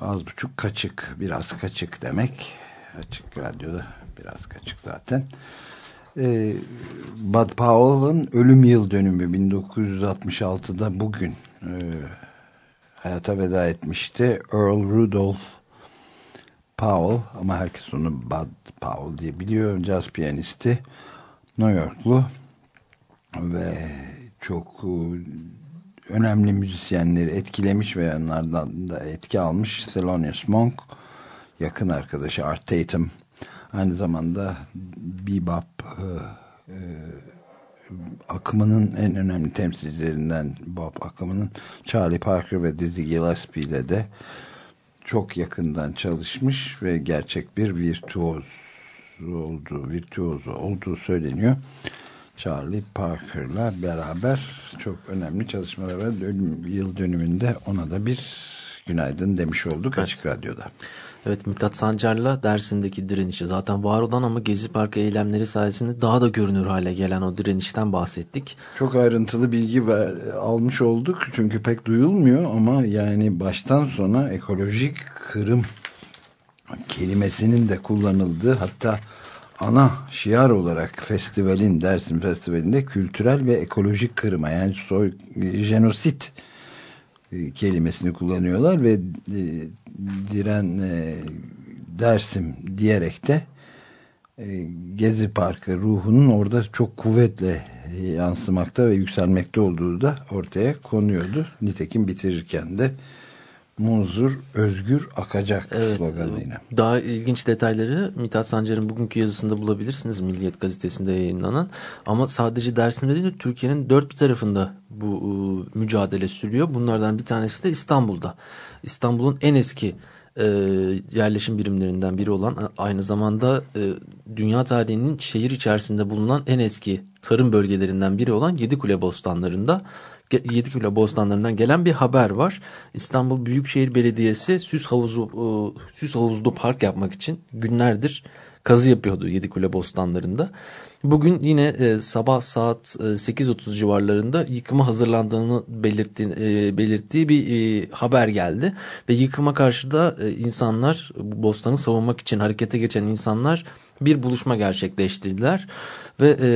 az buçuk kaçık, biraz kaçık demek. Açık radyoda biraz kaçık zaten. E, Bud Powell'ın ölüm yıl dönümü 1966'da bugün e, hayata veda etmişti. Earl Rudolph Powell ama herkes onu Bud Powell diye biliyor. Jazz piyanisti. New Yorklu ve çok e, önemli müzisyenleri etkilemiş ve onlardan da etki almış. Thelonious Monk yakın arkadaşı Art Tatum aynı zamanda bebop e, e, akımının en önemli temsilcilerinden bop akımının Charlie Parker ve Dizzy Gillespie ile de çok yakından çalışmış ve gerçek bir virtüoz olduğu, virtüoz olduğu söyleniyor. Charlie Parker'la beraber çok önemli çalışmalar var. Yıl dönümünde ona da bir günaydın demiş olduk evet. Açık Radyo'da. Evet Mithat Sancar'la Dersim'deki direnişi zaten var olan ama Gezi Parkı eylemleri sayesinde daha da görünür hale gelen o direnişten bahsettik. Çok ayrıntılı bilgi ver, almış olduk çünkü pek duyulmuyor ama yani baştan sona ekolojik kırım kelimesinin de kullanıldığı hatta ana şiar olarak festivalin Dersim Festivali'nde kültürel ve ekolojik kırıma yani soy, jenosit e, kelimesini kullanıyorlar ve e, diren e, Dersim diyerek de Gezi Parkı ruhunun orada çok kuvvetle yansımakta ve yükselmekte olduğu da ortaya konuyordu. Nitekim bitirirken de Munzur özgür akacak evet, sloganıyla. Daha ilginç detayları Mithat Sancar'ın bugünkü yazısında bulabilirsiniz Milliyet gazetesinde yayınlanan. Ama sadece Dersim'de değil de Türkiye'nin dört bir tarafında bu e, mücadele sürüyor. Bunlardan bir tanesi de İstanbul'da. İstanbul'un en eski e, yerleşim birimlerinden biri olan aynı zamanda e, dünya tarihinin şehir içerisinde bulunan en eski tarım bölgelerinden biri olan Yedikule Bostanları'nda 7 kilo bostanlarından gelen bir haber var. İstanbul Büyükşehir Belediyesi süs havuzu e, süs havuzlu park yapmak için günlerdir kazı yapıyordu 7 kule bostanlarında. Bugün yine e, sabah saat e, 8.30 civarlarında yıkıma hazırlandığını belirtti, e, belirttiği bir e, haber geldi. Ve yıkıma karşı da e, insanlar, bostanı savunmak için harekete geçen insanlar bir buluşma gerçekleştirdiler. Ve e,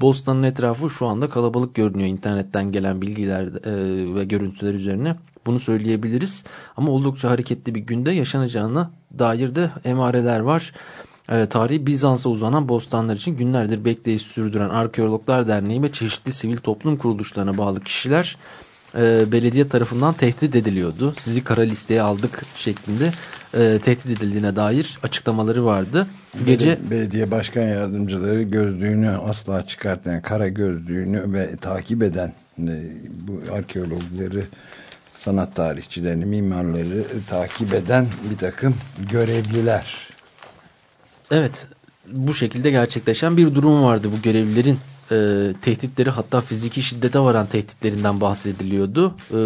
bostanın etrafı şu anda kalabalık görünüyor internetten gelen bilgiler e, ve görüntüler üzerine. Bunu söyleyebiliriz. Ama oldukça hareketli bir günde yaşanacağına dair de emareler var. E, tarihi Bizans'a uzanan bostanlar için günlerdir bekleyiş sürdüren Arkeologlar Derneği ve çeşitli sivil toplum kuruluşlarına bağlı kişiler e, belediye tarafından tehdit ediliyordu. Sizi kara listeye aldık şeklinde e, tehdit edildiğine dair açıklamaları vardı. Gece belediye başkan yardımcıları gözlüğünü asla çıkartmayan kara gözlüğünü ve takip eden e, bu arkeologları sanat tarihçilerini, mimarları takip eden bir takım görevliler. Evet, bu şekilde gerçekleşen bir durum vardı bu görevlilerin e, tehditleri hatta fiziki şiddete varan tehditlerinden bahsediliyordu. E,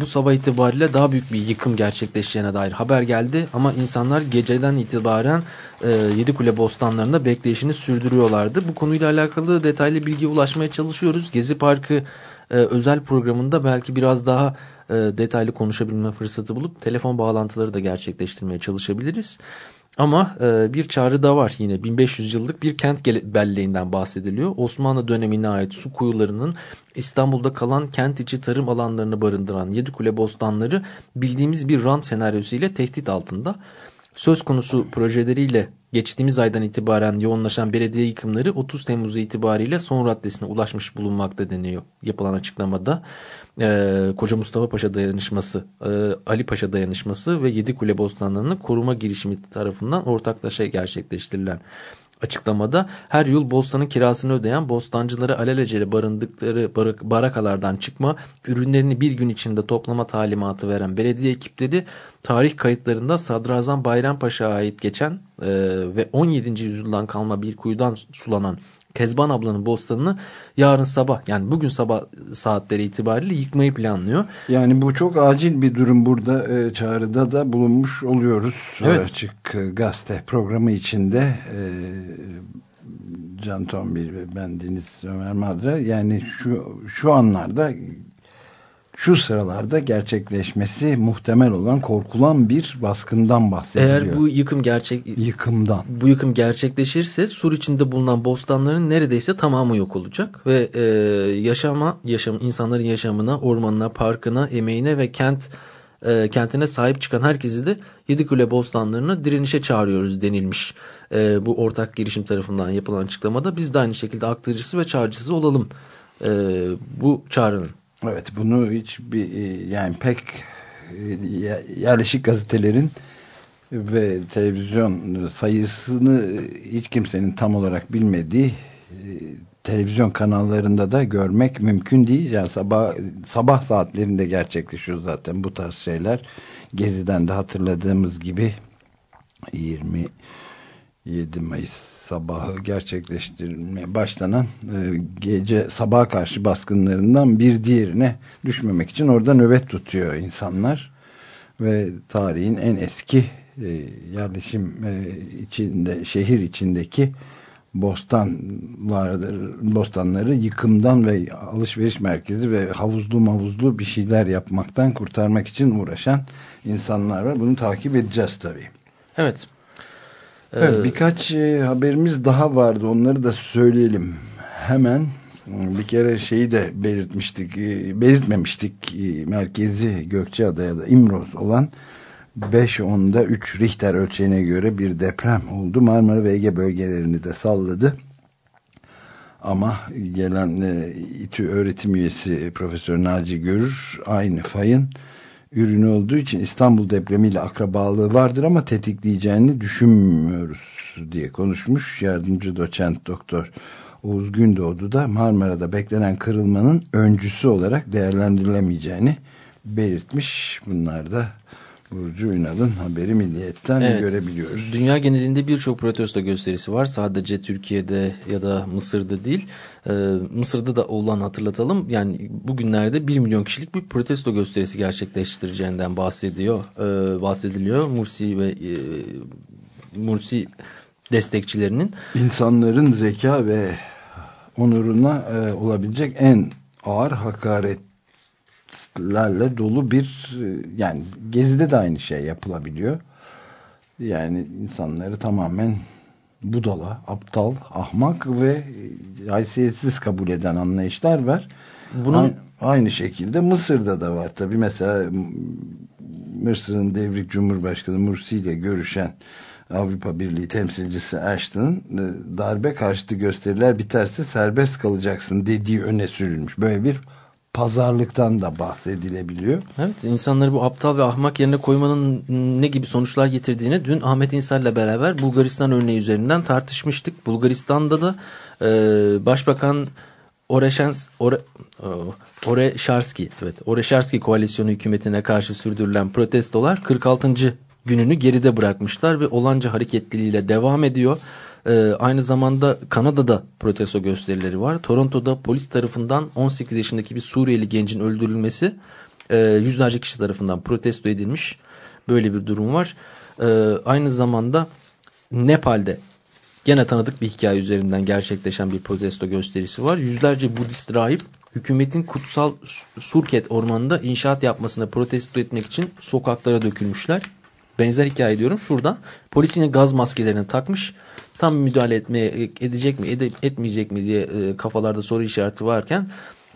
bu sabah itibariyle daha büyük bir yıkım gerçekleşeceğine dair haber geldi ama insanlar geceden itibaren e, Yedikule bostanlarında bekleyişini sürdürüyorlardı. Bu konuyla alakalı detaylı bilgi ulaşmaya çalışıyoruz. Gezi Parkı e, özel programında belki biraz daha e, detaylı konuşabilme fırsatı bulup telefon bağlantıları da gerçekleştirmeye çalışabiliriz. Ama e, bir çağrı da var yine 1500 yıllık bir kent belleğinden bahsediliyor. Osmanlı dönemine ait su kuyularının İstanbul'da kalan kent içi tarım alanlarını barındıran Yedikule Bostanları bildiğimiz bir rant senaryosu ile tehdit altında. Söz konusu projeleriyle geçtiğimiz aydan itibaren yoğunlaşan belediye yıkımları 30 Temmuz itibariyle son raddesine ulaşmış bulunmakta deniyor. Yapılan açıklamada e, Koca Mustafa Paşa dayanışması, e, Ali Paşa dayanışması ve Yedi Kule Bostanları'nın koruma girişimi tarafından ortaklaşa gerçekleştirilen açıklamada her yıl bostanın kirasını ödeyen bostancıları alelacele barındıkları barak, barakalardan çıkma, ürünlerini bir gün içinde toplama talimatı veren belediye ekipleri tarih kayıtlarında Sadrazam Bayrampaşa'ya ait geçen e, ve 17. yüzyıldan kalma bir kuyudan sulanan Kezban ablanın bostanını yarın sabah yani bugün sabah saatleri itibariyle yıkmayı planlıyor. Yani bu çok acil bir durum burada e, çağrıda da bulunmuş oluyoruz. Evet. Açık e, gazete programı içinde e, Can Tombil ve ben Deniz Ömer Madra yani şu şu anlarda şu sıralarda gerçekleşmesi muhtemel olan korkulan bir baskından bahsediliyor. Eğer bu yıkım gerçek yıkımdan bu yıkım gerçekleşirse sur içinde bulunan bostanların neredeyse tamamı yok olacak ve e, yaşama yaşam insanların yaşamına, ormanına, parkına, emeğine ve kent e, kentine sahip çıkan herkesi de Yedikule bostanlarına direnişe çağırıyoruz denilmiş. E, bu ortak girişim tarafından yapılan açıklamada biz de aynı şekilde aktarıcısı ve çağrıcısı olalım e, bu çağrının. Evet bunu hiç bir e, yani pek e, yerleşik gazetelerin ve televizyon sayısını hiç kimsenin tam olarak bilmediği e, televizyon kanallarında da görmek mümkün değil. Yani sabah sabah saatlerinde gerçekleşiyor zaten bu tarz şeyler. Gezi'den de hatırladığımız gibi 27 Mayıs sabahı gerçekleştirmeye başlanan e, gece sabaha karşı baskınlarından bir diğerine düşmemek için orada nöbet tutuyor insanlar ve tarihin en eski e, yerleşim e, içinde şehir içindeki bostanları, bostanları yıkımdan ve alışveriş merkezi ve havuzlu mavuzlu bir şeyler yapmaktan kurtarmak için uğraşan insanlar var. Bunu takip edeceğiz tabii. Evet. Evet, Ee, birkaç e, haberimiz daha vardı. Onları da söyleyelim. Hemen bir kere şeyi de belirtmiştik, e, belirtmemiştik. E, merkezi Gökçeada'ya da İmroz olan 5.10'da 3 Richter ölçeğine göre bir deprem oldu. Marmara ve Ege bölgelerini de salladı. Ama gelen e, İTÜ öğretim üyesi Profesör Naci Görür aynı fayın ürünü olduğu için İstanbul depremiyle akrabalığı vardır ama tetikleyeceğini düşünmüyoruz diye konuşmuş. Yardımcı doçent doktor Oğuz Gündoğdu da Marmara'da beklenen kırılmanın öncüsü olarak değerlendirilemeyeceğini belirtmiş. Bunlar da Burcu Ünal'ın haberi milliyetten Evet. görebiliyoruz. Dünya genelinde birçok protesto gösterisi var. Sadece Türkiye'de ya da Mısır'da değil. Ee, Mısır'da da olan hatırlatalım. Yani bugünlerde 1 milyon kişilik bir protesto gösterisi gerçekleştireceğinden bahsediyor. Ee, bahsediliyor. Mursi ve e, Mursi destekçilerinin. İnsanların zeka ve onuruna e, olabilecek en ağır hakaretlerle dolu bir yani gezide de aynı şey yapılabiliyor. Yani insanları tamamen budala, aptal, ahmak ve haysiyetsiz kabul eden anlayışlar var. Bunun Aynı, aynı şekilde Mısır'da da var. Tabi mesela Mısır'ın devrik Cumhurbaşkanı Mursi ile görüşen Avrupa Birliği temsilcisi Ashton'ın e, darbe karşıtı gösteriler biterse serbest kalacaksın dediği öne sürülmüş. Böyle bir pazarlıktan da bahsedilebiliyor. Evet, insanları bu aptal ve ahmak yerine koymanın ne gibi sonuçlar getirdiğini dün Ahmet İnsal'le beraber Bulgaristan örneği üzerinden tartışmıştık. Bulgaristan'da da e, Başbakan Oreşens, Ore, oh, Oreşarski, evet, Oreşarski koalisyonu hükümetine karşı sürdürülen protestolar 46. gününü geride bırakmışlar ve olanca hareketliliğiyle devam ediyor. Ee, aynı zamanda Kanada'da protesto gösterileri var. Toronto'da polis tarafından 18 yaşındaki bir Suriyeli gencin öldürülmesi e, yüzlerce kişi tarafından protesto edilmiş. Böyle bir durum var. Ee, aynı zamanda Nepal'de gene tanıdık bir hikaye üzerinden gerçekleşen bir protesto gösterisi var. Yüzlerce Budist rahip hükümetin kutsal Surket ormanında inşaat yapmasını protesto etmek için sokaklara dökülmüşler. Benzer hikaye diyorum şuradan. Polis yine gaz maskelerini takmış. Tam müdahale etmeye edecek mi ede- etmeyecek mi diye e, kafalarda soru işareti varken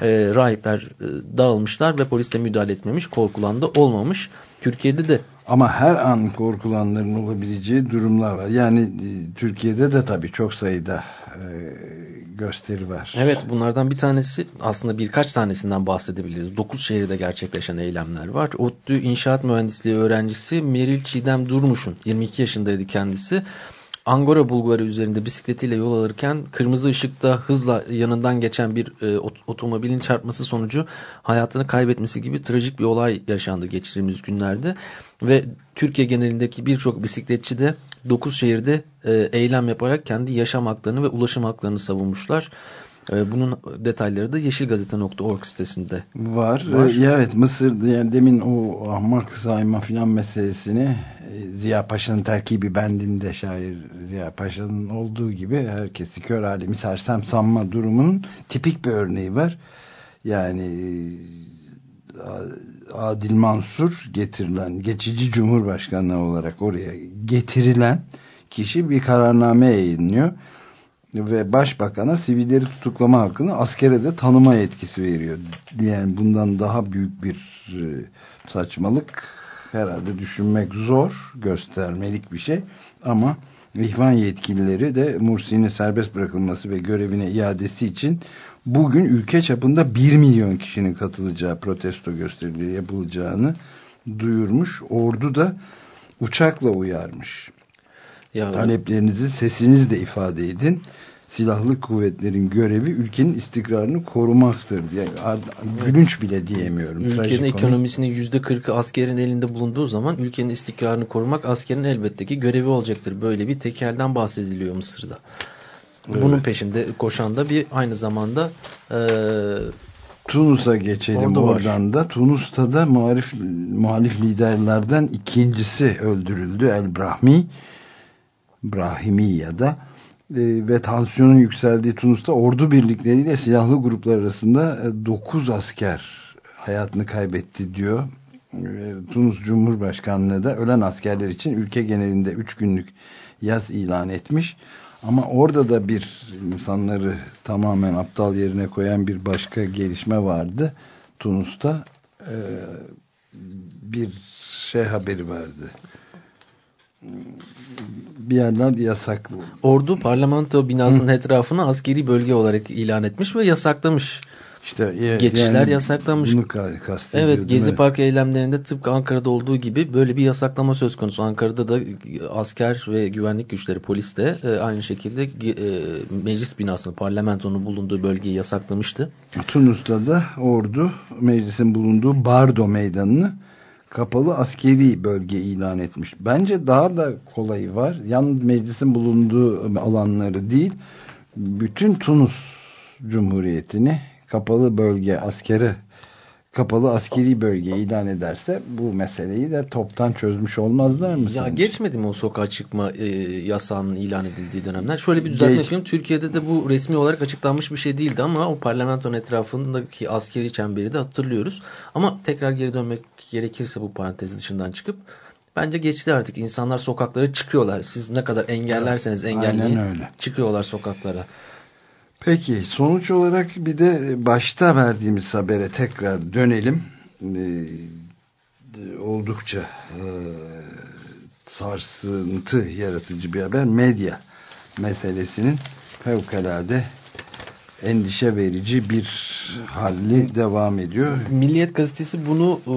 e, rahipler e, dağılmışlar ve polis de müdahale etmemiş. Korkulan da olmamış. Türkiye'de de Ama her an korkulanların olabileceği durumlar var. Yani e, Türkiye'de de tabii çok sayıda e, gösteri var. Evet bunlardan bir tanesi aslında birkaç tanesinden bahsedebiliriz. 9 şehirde gerçekleşen eylemler var. ODTÜ İnşaat Mühendisliği öğrencisi Meril Çiğdem Durmuş'un 22 yaşındaydı kendisi. Angora bulvarı üzerinde bisikletiyle yol alırken kırmızı ışıkta hızla yanından geçen bir e, otomobilin çarpması sonucu hayatını kaybetmesi gibi trajik bir olay yaşandı geçtiğimiz günlerde. Ve Türkiye genelindeki birçok bisikletçi de 9 şehirde e, eylem yaparak kendi yaşam haklarını ve ulaşım haklarını savunmuşlar. Ee, bunun detayları da yeşilgazete.org sitesinde var. var. Ee, evet Mısır yani demin o ahmak sayma filan meselesini e, Ziya Paşa'nın terkibi bendinde şair Ziya Paşa'nın olduğu gibi herkesi kör alemi sersem sanma durumunun tipik bir örneği var. Yani e, Adil Mansur getirilen geçici cumhurbaşkanı olarak oraya getirilen kişi bir kararname yayınlıyor ve başbakana sivilleri tutuklama hakkını askere de tanıma yetkisi veriyor. Yani bundan daha büyük bir e, saçmalık herhalde düşünmek zor, göstermelik bir şey ama ihvan yetkilileri de Mursi'nin serbest bırakılması ve görevine iadesi için bugün ülke çapında 1 milyon kişinin katılacağı protesto gösterileri yapılacağını duyurmuş. Ordu da uçakla uyarmış. Ya, Taleplerinizi sesinizle ifade edin silahlı kuvvetlerin görevi ülkenin istikrarını korumaktır diye gülünç bile diyemiyorum. Ülkenin ekonomisinin yüzde kırkı askerin elinde bulunduğu zaman ülkenin istikrarını korumak askerin elbette ki görevi olacaktır. Böyle bir tekelden bahsediliyor Mısır'da. Evet. Bunun peşinde koşan da bir aynı zamanda e, Tunus'a geçelim oradan var. da. Tunus'ta da muhalif, muhalif liderlerden ikincisi öldürüldü. El Brahmi Brahimi ya da e, ve tansiyonun yükseldiği Tunus'ta ordu birlikleriyle silahlı gruplar arasında 9 e, asker hayatını kaybetti diyor. E, Tunus Cumhurbaşkanlığı da ölen askerler için ülke genelinde 3 günlük yaz ilan etmiş. Ama orada da bir insanları tamamen aptal yerine koyan bir başka gelişme vardı. Tunus'ta bir şey haberi vardı bir yerler yasaklı. Ordu parlamento binasının Hı. etrafını askeri bölge olarak ilan etmiş ve yasaklamış. İşte geçişler yani yasaklamış. Bunu Evet Gezi evet. Park eylemlerinde tıpkı Ankara'da olduğu gibi böyle bir yasaklama söz konusu. Ankara'da da asker ve güvenlik güçleri polis de e, aynı şekilde e, meclis binasını parlamentonun bulunduğu bölgeyi yasaklamıştı. Tunus'ta da ordu meclisin bulunduğu Bardo meydanını kapalı askeri bölge ilan etmiş. Bence daha da kolayı var. Yalnız meclisin bulunduğu alanları değil, bütün Tunus Cumhuriyeti'ni kapalı bölge askeri kapalı askeri bölge ilan ederse bu meseleyi de toptan çözmüş olmazlar mı? Ya sence? geçmedi mi o sokağa çıkma e, yasağının ilan edildiği dönemler? Şöyle bir düzeltme Geç. yapayım. Türkiye'de de bu resmi olarak açıklanmış bir şey değildi ama o parlamentonun etrafındaki askeri çemberi de hatırlıyoruz. Ama tekrar geri dönmek gerekirse bu parantez dışından çıkıp bence geçti artık. İnsanlar sokaklara çıkıyorlar. Siz ne kadar engellerseniz engelleyin çıkıyorlar sokaklara. Peki sonuç olarak bir de başta verdiğimiz habere tekrar dönelim. Ee, oldukça e, sarsıntı yaratıcı bir haber. Medya meselesinin fevkalade endişe verici bir halli devam ediyor. Milliyet gazetesi bunu e,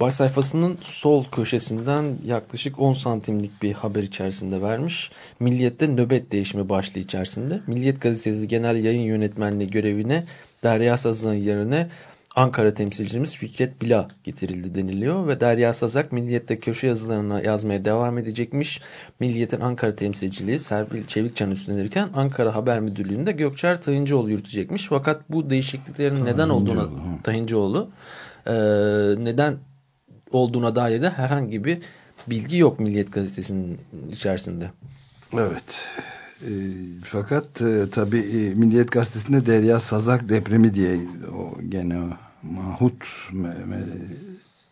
baş sayfasının sol köşesinden yaklaşık 10 santimlik bir haber içerisinde vermiş. Milliyet'te nöbet değişimi başlığı içerisinde. Milliyet gazetesi genel yayın yönetmenliği görevine Derya Saz'ın yerine Ankara temsilcimiz Fikret Bila getirildi deniliyor ve Derya Sazak Milliyet'te köşe yazılarına yazmaya devam edecekmiş. Milliyet'in Ankara temsilciliği Serpil Çevikcan üstlenirken Ankara Haber Müdürlüğü'nde Gökçer Tayıncıoğlu yürütecekmiş. Fakat bu değişikliklerin neden olduğuna Tayıncıoğlu e, neden olduğuna dair de herhangi bir bilgi yok Milliyet gazetesinin içerisinde. Evet. E, fakat e, tabi e, Milliyet Gazetesi'nde Derya Sazak depremi diye o gene o mahut me, me,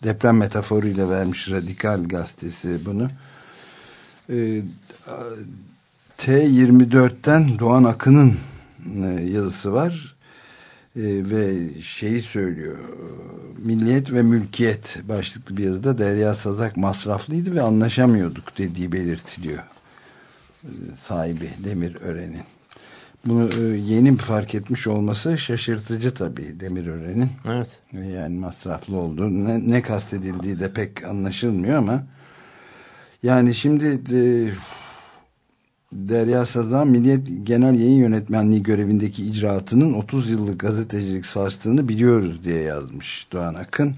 deprem metaforuyla vermiş Radikal Gazetesi bunu. E, T24'ten Doğan Akın'ın e, yazısı var e, ve şeyi söylüyor milliyet ve mülkiyet başlıklı bir yazıda Derya Sazak masraflıydı ve anlaşamıyorduk dediği belirtiliyor sahibi Demir Ören'in. Bunu e, yeni fark etmiş olması şaşırtıcı tabii Demirören'in. Evet. Yani masraflı olduğu ne, ne kastedildiği de pek anlaşılmıyor ama yani şimdi e, Derya Sazan Milliyet Genel Yayın Yönetmenliği görevindeki icraatının 30 yıllık gazetecilik sarstığını biliyoruz diye yazmış Doğan Akın.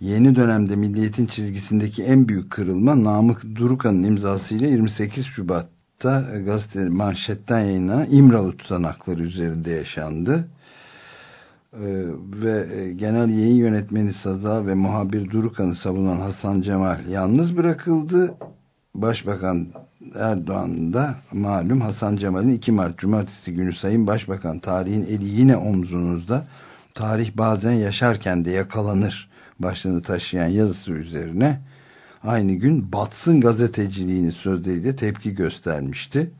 Yeni dönemde Milliyet'in çizgisindeki en büyük kırılma Namık Durukan'ın imzasıyla 28 Şubat'ta gazete manşetten yayınlanan İmralı tutanakları üzerinde yaşandı. Ee, ve e, genel yayın yönetmeni Saza ve muhabir Durukan'ı savunan Hasan Cemal yalnız bırakıldı. Başbakan Erdoğan da malum Hasan Cemal'in 2 Mart Cumartesi günü Sayın Başbakan tarihin eli yine omzunuzda tarih bazen yaşarken de yakalanır başlığını taşıyan yazısı üzerine aynı gün batsın gazeteciliğini sözleriyle tepki göstermişti.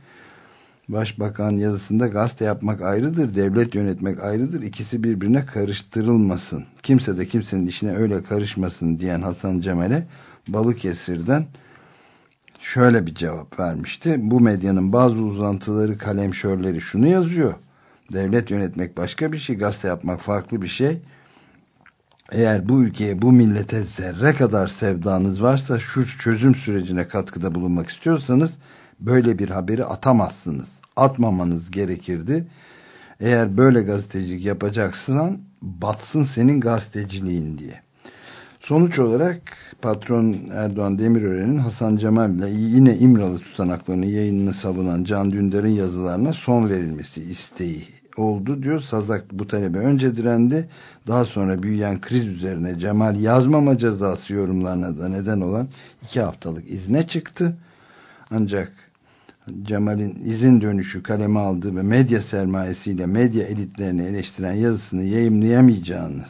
Başbakan yazısında gazete yapmak ayrıdır, devlet yönetmek ayrıdır. İkisi birbirine karıştırılmasın. Kimse de kimsenin işine öyle karışmasın diyen Hasan Cemal'e Balıkesir'den şöyle bir cevap vermişti. Bu medyanın bazı uzantıları, kalemşörleri şunu yazıyor. Devlet yönetmek başka bir şey, gazete yapmak farklı bir şey. Eğer bu ülkeye, bu millete zerre kadar sevdanız varsa şu çözüm sürecine katkıda bulunmak istiyorsanız böyle bir haberi atamazsınız. Atmamanız gerekirdi. Eğer böyle gazetecilik yapacaksan batsın senin gazeteciliğin diye. Sonuç olarak patron Erdoğan Demirören'in Hasan Cemal ile yine İmralı tutanaklarını yayınını savunan Can Dündar'ın yazılarına son verilmesi isteği oldu diyor. Sazak bu talebe önce direndi. Daha sonra büyüyen kriz üzerine Cemal yazmama cezası yorumlarına da neden olan iki haftalık izne çıktı. Ancak Cemal'in izin dönüşü kaleme aldığı ve medya sermayesiyle medya elitlerini eleştiren yazısını yayımlayamayacağını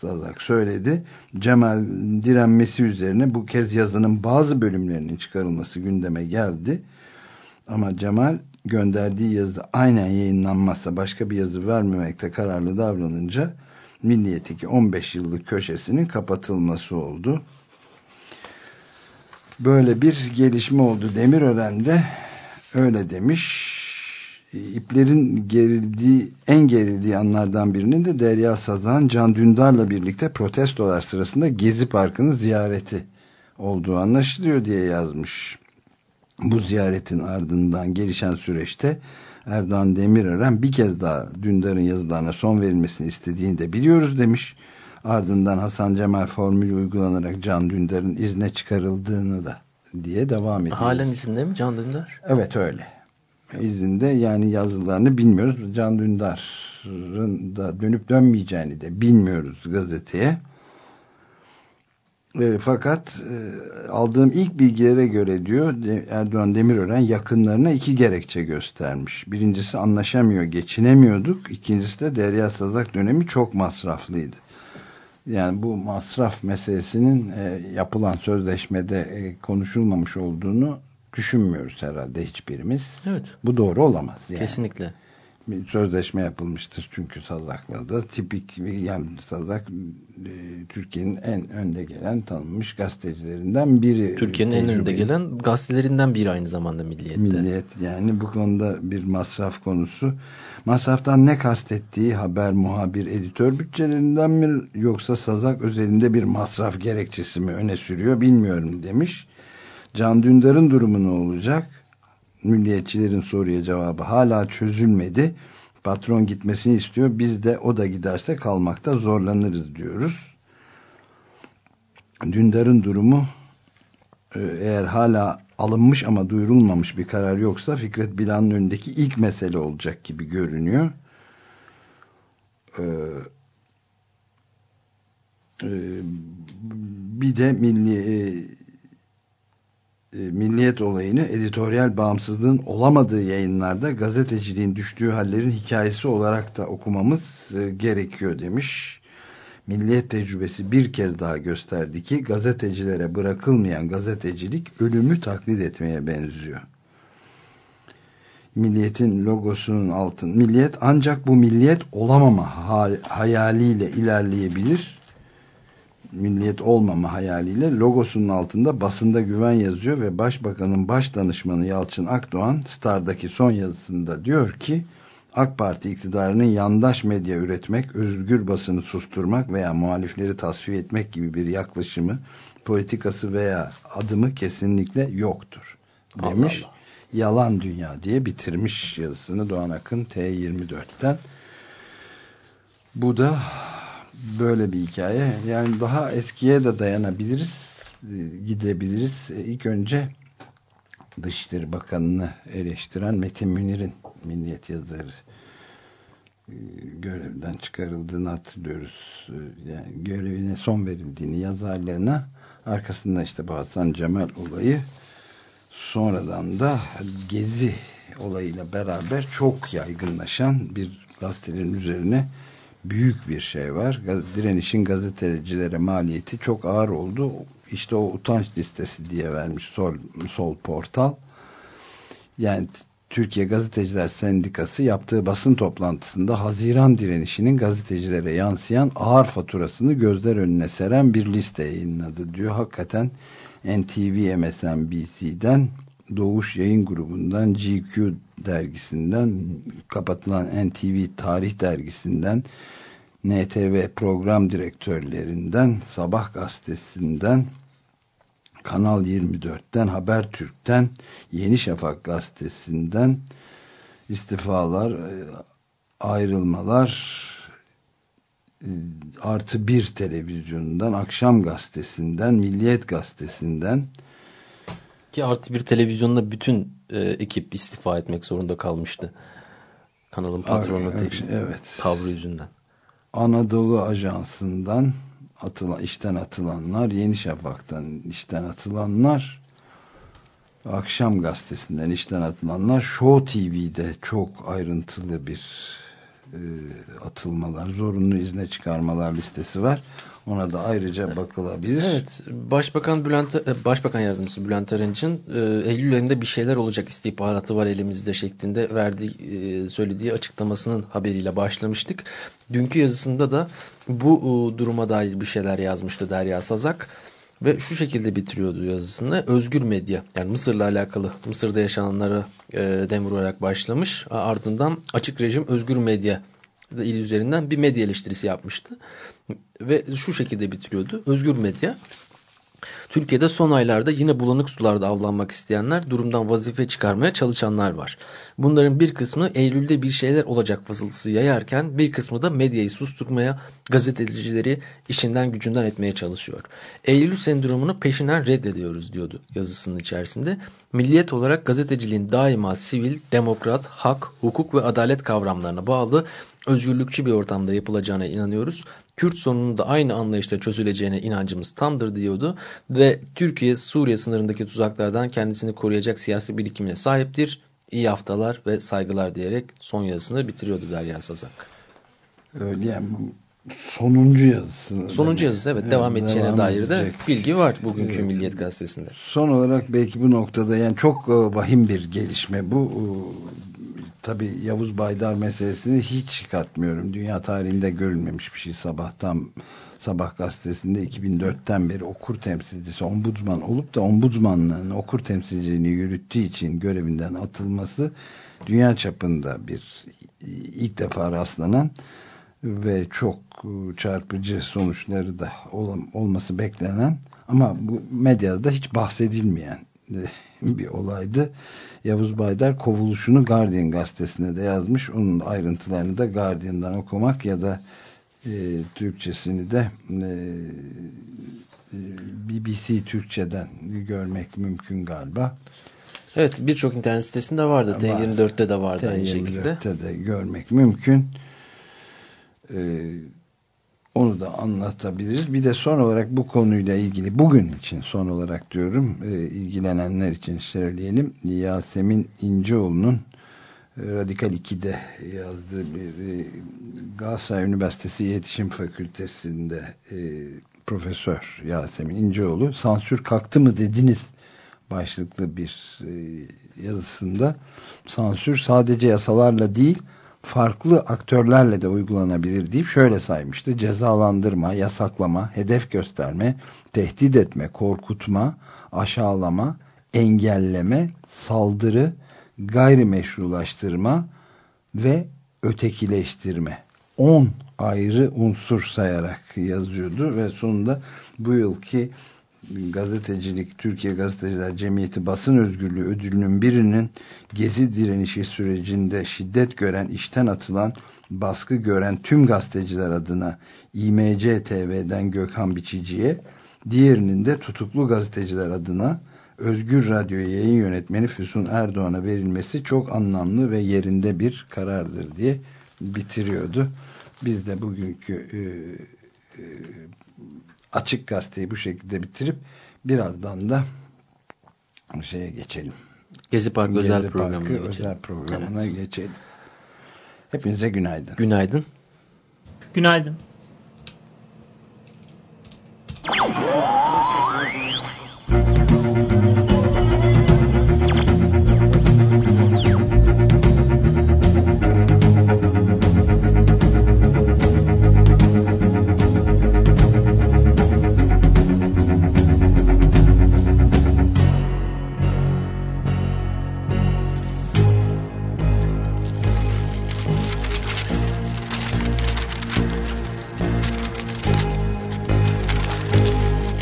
Sazak söyledi. Cemal direnmesi üzerine bu kez yazının bazı bölümlerinin çıkarılması gündeme geldi. Ama Cemal gönderdiği yazı aynen yayınlanmazsa başka bir yazı vermemekte kararlı davranınca Milliyet'teki 15 yıllık köşesinin kapatılması oldu. Böyle bir gelişme oldu. Demirören'de öyle demiş. İplerin gerildiği, en gerildiği anlardan birinin de Derya Sazan, Can Dündar'la birlikte protestolar sırasında Gezi Parkı'nın ziyareti olduğu anlaşılıyor diye yazmış. Bu ziyaretin ardından gelişen süreçte Erdoğan Demirören bir kez daha Dündar'ın yazılarına son verilmesini istediğini de biliyoruz demiş. Ardından Hasan Cemal formülü uygulanarak Can Dündar'ın izne çıkarıldığını da diye devam ediyor. Halen izinde mi Can Dündar? Evet öyle. İzinde yani yazılarını bilmiyoruz. Can Dündar'ın da dönüp dönmeyeceğini de bilmiyoruz gazeteye. E, fakat e, aldığım ilk bilgilere göre diyor Erdoğan Demirören yakınlarına iki gerekçe göstermiş. Birincisi anlaşamıyor, geçinemiyorduk. İkincisi de Derya Sazak dönemi çok masraflıydı. Yani bu masraf meselesinin e, yapılan sözleşmede e, konuşulmamış olduğunu düşünmüyoruz herhalde hiçbirimiz. Evet. Bu doğru olamaz. Yani. Kesinlikle. Bir sözleşme yapılmıştır çünkü Sazak'la da tipik yani Sazak e, Türkiye'nin en önde gelen tanınmış gazetecilerinden biri. Türkiye'nin en önde gelen gazetelerinden biri aynı zamanda Milliyet'te. Milliyet yani bu konuda bir masraf konusu. Masraftan ne kastettiği haber, muhabir, editör bütçelerinden mi yoksa Sazak özelinde bir masraf gerekçesi mi öne sürüyor bilmiyorum demiş. Can Dündar'ın durumu ne olacak? Milliyetçilerin soruya cevabı hala çözülmedi. Patron gitmesini istiyor. Biz de o da giderse kalmakta zorlanırız diyoruz. Dündar'ın durumu e, eğer hala alınmış ama duyurulmamış bir karar yoksa Fikret Bilan'ın önündeki ilk mesele olacak gibi görünüyor. Ee, e, bir de milli e, milliyet olayını editoryal bağımsızlığın olamadığı yayınlarda gazeteciliğin düştüğü hallerin hikayesi olarak da okumamız gerekiyor demiş. Milliyet tecrübesi bir kez daha gösterdi ki gazetecilere bırakılmayan gazetecilik ölümü taklit etmeye benziyor. Milliyetin logosunun altın. Milliyet ancak bu milliyet olamama hayaliyle ilerleyebilir milliyet olmama hayaliyle logosunun altında basında güven yazıyor ve Başbakanın baş danışmanı Yalçın Akdoğan Star'daki son yazısında diyor ki AK Parti iktidarının yandaş medya üretmek, özgür basını susturmak veya muhalifleri tasfiye etmek gibi bir yaklaşımı, politikası veya adımı kesinlikle yoktur demiş. Allah Allah. Yalan Dünya diye bitirmiş yazısını Doğan Akın T24'ten. Bu da böyle bir hikaye. Yani daha eskiye de dayanabiliriz, e, gidebiliriz. E, ilk önce Dışişleri Bakanı'nı eleştiren Metin Münir'in milliyet yazarı e, görevden çıkarıldığını hatırlıyoruz. Yani görevine son verildiğini yazarlığına arkasında işte bu Cemal olayı sonradan da Gezi olayıyla beraber çok yaygınlaşan bir gazetelerin üzerine büyük bir şey var. Direnişin gazetecilere maliyeti çok ağır oldu. İşte o utanç listesi diye vermiş Sol, Sol Portal. Yani Türkiye Gazeteciler Sendikası yaptığı basın toplantısında Haziran direnişinin gazetecilere yansıyan ağır faturasını gözler önüne seren bir liste yayınladı diyor. Hakikaten NTV MSNBC'den Doğuş Yayın Grubu'ndan GQ dergisinden kapatılan NTV Tarih dergisinden NTV program direktörlerinden Sabah gazetesinden Kanal 24'ten Habertürk'ten Yeni Şafak gazetesinden istifalar e, ayrılmalar e, artı bir televizyonundan Akşam gazetesinden Milliyet gazetesinden ki artı bir televizyonda bütün e, ekip istifa etmek zorunda kalmıştı. Kanalın patronu evet, evet. tavrı yüzünden. Anadolu Ajansı'ndan atılan, işten atılanlar, Yeni Şafak'tan işten atılanlar, Akşam Gazetesi'nden işten atılanlar, Show TV'de çok ayrıntılı bir e, atılmalar, zorunlu izne çıkarmalar listesi var. Ona da ayrıca bakılabilir. Evet. Başbakan Bülent e, Başbakan Yardımcısı Bülent Arınç'ın e, Eylül ayında bir şeyler olacak istihbaratı var elimizde şeklinde verdiği e, söylediği açıklamasının haberiyle başlamıştık. Dünkü yazısında da bu duruma dair bir şeyler yazmıştı Derya Sazak ve şu şekilde bitiriyordu yazısını. Özgür medya yani Mısır'la alakalı Mısır'da yaşananları e, dem vurarak başlamış. Ardından açık rejim özgür medya il üzerinden bir medya eleştirisi yapmıştı. Ve şu şekilde bitiriyordu. Özgür medya Türkiye'de son aylarda yine bulanık sularda avlanmak isteyenler, durumdan vazife çıkarmaya çalışanlar var. Bunların bir kısmı Eylül'de bir şeyler olacak fısıltısı yayarken bir kısmı da medyayı susturmaya, gazetecileri işinden gücünden etmeye çalışıyor. Eylül sendromunu peşinden reddediyoruz diyordu yazısının içerisinde. Milliyet olarak gazeteciliğin daima sivil, demokrat, hak, hukuk ve adalet kavramlarına bağlı özgürlükçü bir ortamda yapılacağına inanıyoruz. Kürt sorununun da aynı anlayışla çözüleceğine inancımız tamdır diyordu ve Türkiye Suriye sınırındaki tuzaklardan kendisini koruyacak siyasi birikimine sahiptir. İyi haftalar ve saygılar diyerek son yazısını bitiriyordu Derya Sazak. Öyle yani sonuncu yazısı. Sonuncu yazısı evet, evet devam edeceğine devam dair de bilgi var bugünkü evet. Milliyet Gazetesi'nde. Son olarak belki bu noktada yani çok e, vahim bir gelişme bu tabi Yavuz Baydar meselesini hiç katmıyorum. Dünya tarihinde görülmemiş bir şey sabahtan Sabah gazetesinde 2004'ten beri okur temsilcisi ombudsman olup da ombudsmanlığın okur temsilciliğini yürüttüğü için görevinden atılması dünya çapında bir ilk defa rastlanan ve çok çarpıcı sonuçları da olması beklenen ama bu medyada hiç bahsedilmeyen bir olaydı. Yavuz Baydar kovuluşunu Guardian gazetesine de yazmış. Onun ayrıntılarını da Guardian'dan okumak ya da e, Türkçesini de e, BBC Türkçe'den görmek mümkün galiba. Evet birçok internet sitesinde vardı. Var. T24'te de vardı T24'te aynı şekilde. T24'te de görmek mümkün. Ee, onu da anlatabiliriz. Bir de son olarak bu konuyla ilgili bugün için son olarak diyorum e, ilgilenenler için söyleyelim. Yasemin İnceoğlu'nun e, Radikal 2'de yazdığı bir e, Galatasaray Üniversitesi İletişim Fakültesi'nde e, Profesör Yasemin İnceoğlu sansür kalktı mı dediniz başlıklı bir e, yazısında sansür sadece yasalarla değil farklı aktörlerle de uygulanabilir deyip şöyle saymıştı. Cezalandırma, yasaklama, hedef gösterme, tehdit etme, korkutma, aşağılama, engelleme, saldırı, gayrimeşrulaştırma ve ötekileştirme. 10 ayrı unsur sayarak yazıyordu ve sonunda bu yılki gazetecilik Türkiye Gazeteciler Cemiyeti Basın Özgürlüğü ödülünün birinin gezi direnişi sürecinde şiddet gören, işten atılan, baskı gören tüm gazeteciler adına İMC TV'den Gökhan Biçici'ye, diğerinin de tutuklu gazeteciler adına Özgür Radyo yayın yönetmeni Füsun Erdoğan'a verilmesi çok anlamlı ve yerinde bir karardır diye bitiriyordu. Biz de bugünkü e, e, açık gazeteyi bu şekilde bitirip birazdan da şeye geçelim. Gezi Parkı Gezi özel Parkı programına geçelim. özel programına Evet. geçelim. Hepinize günaydın. Günaydın. Günaydın.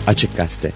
Açık Gazete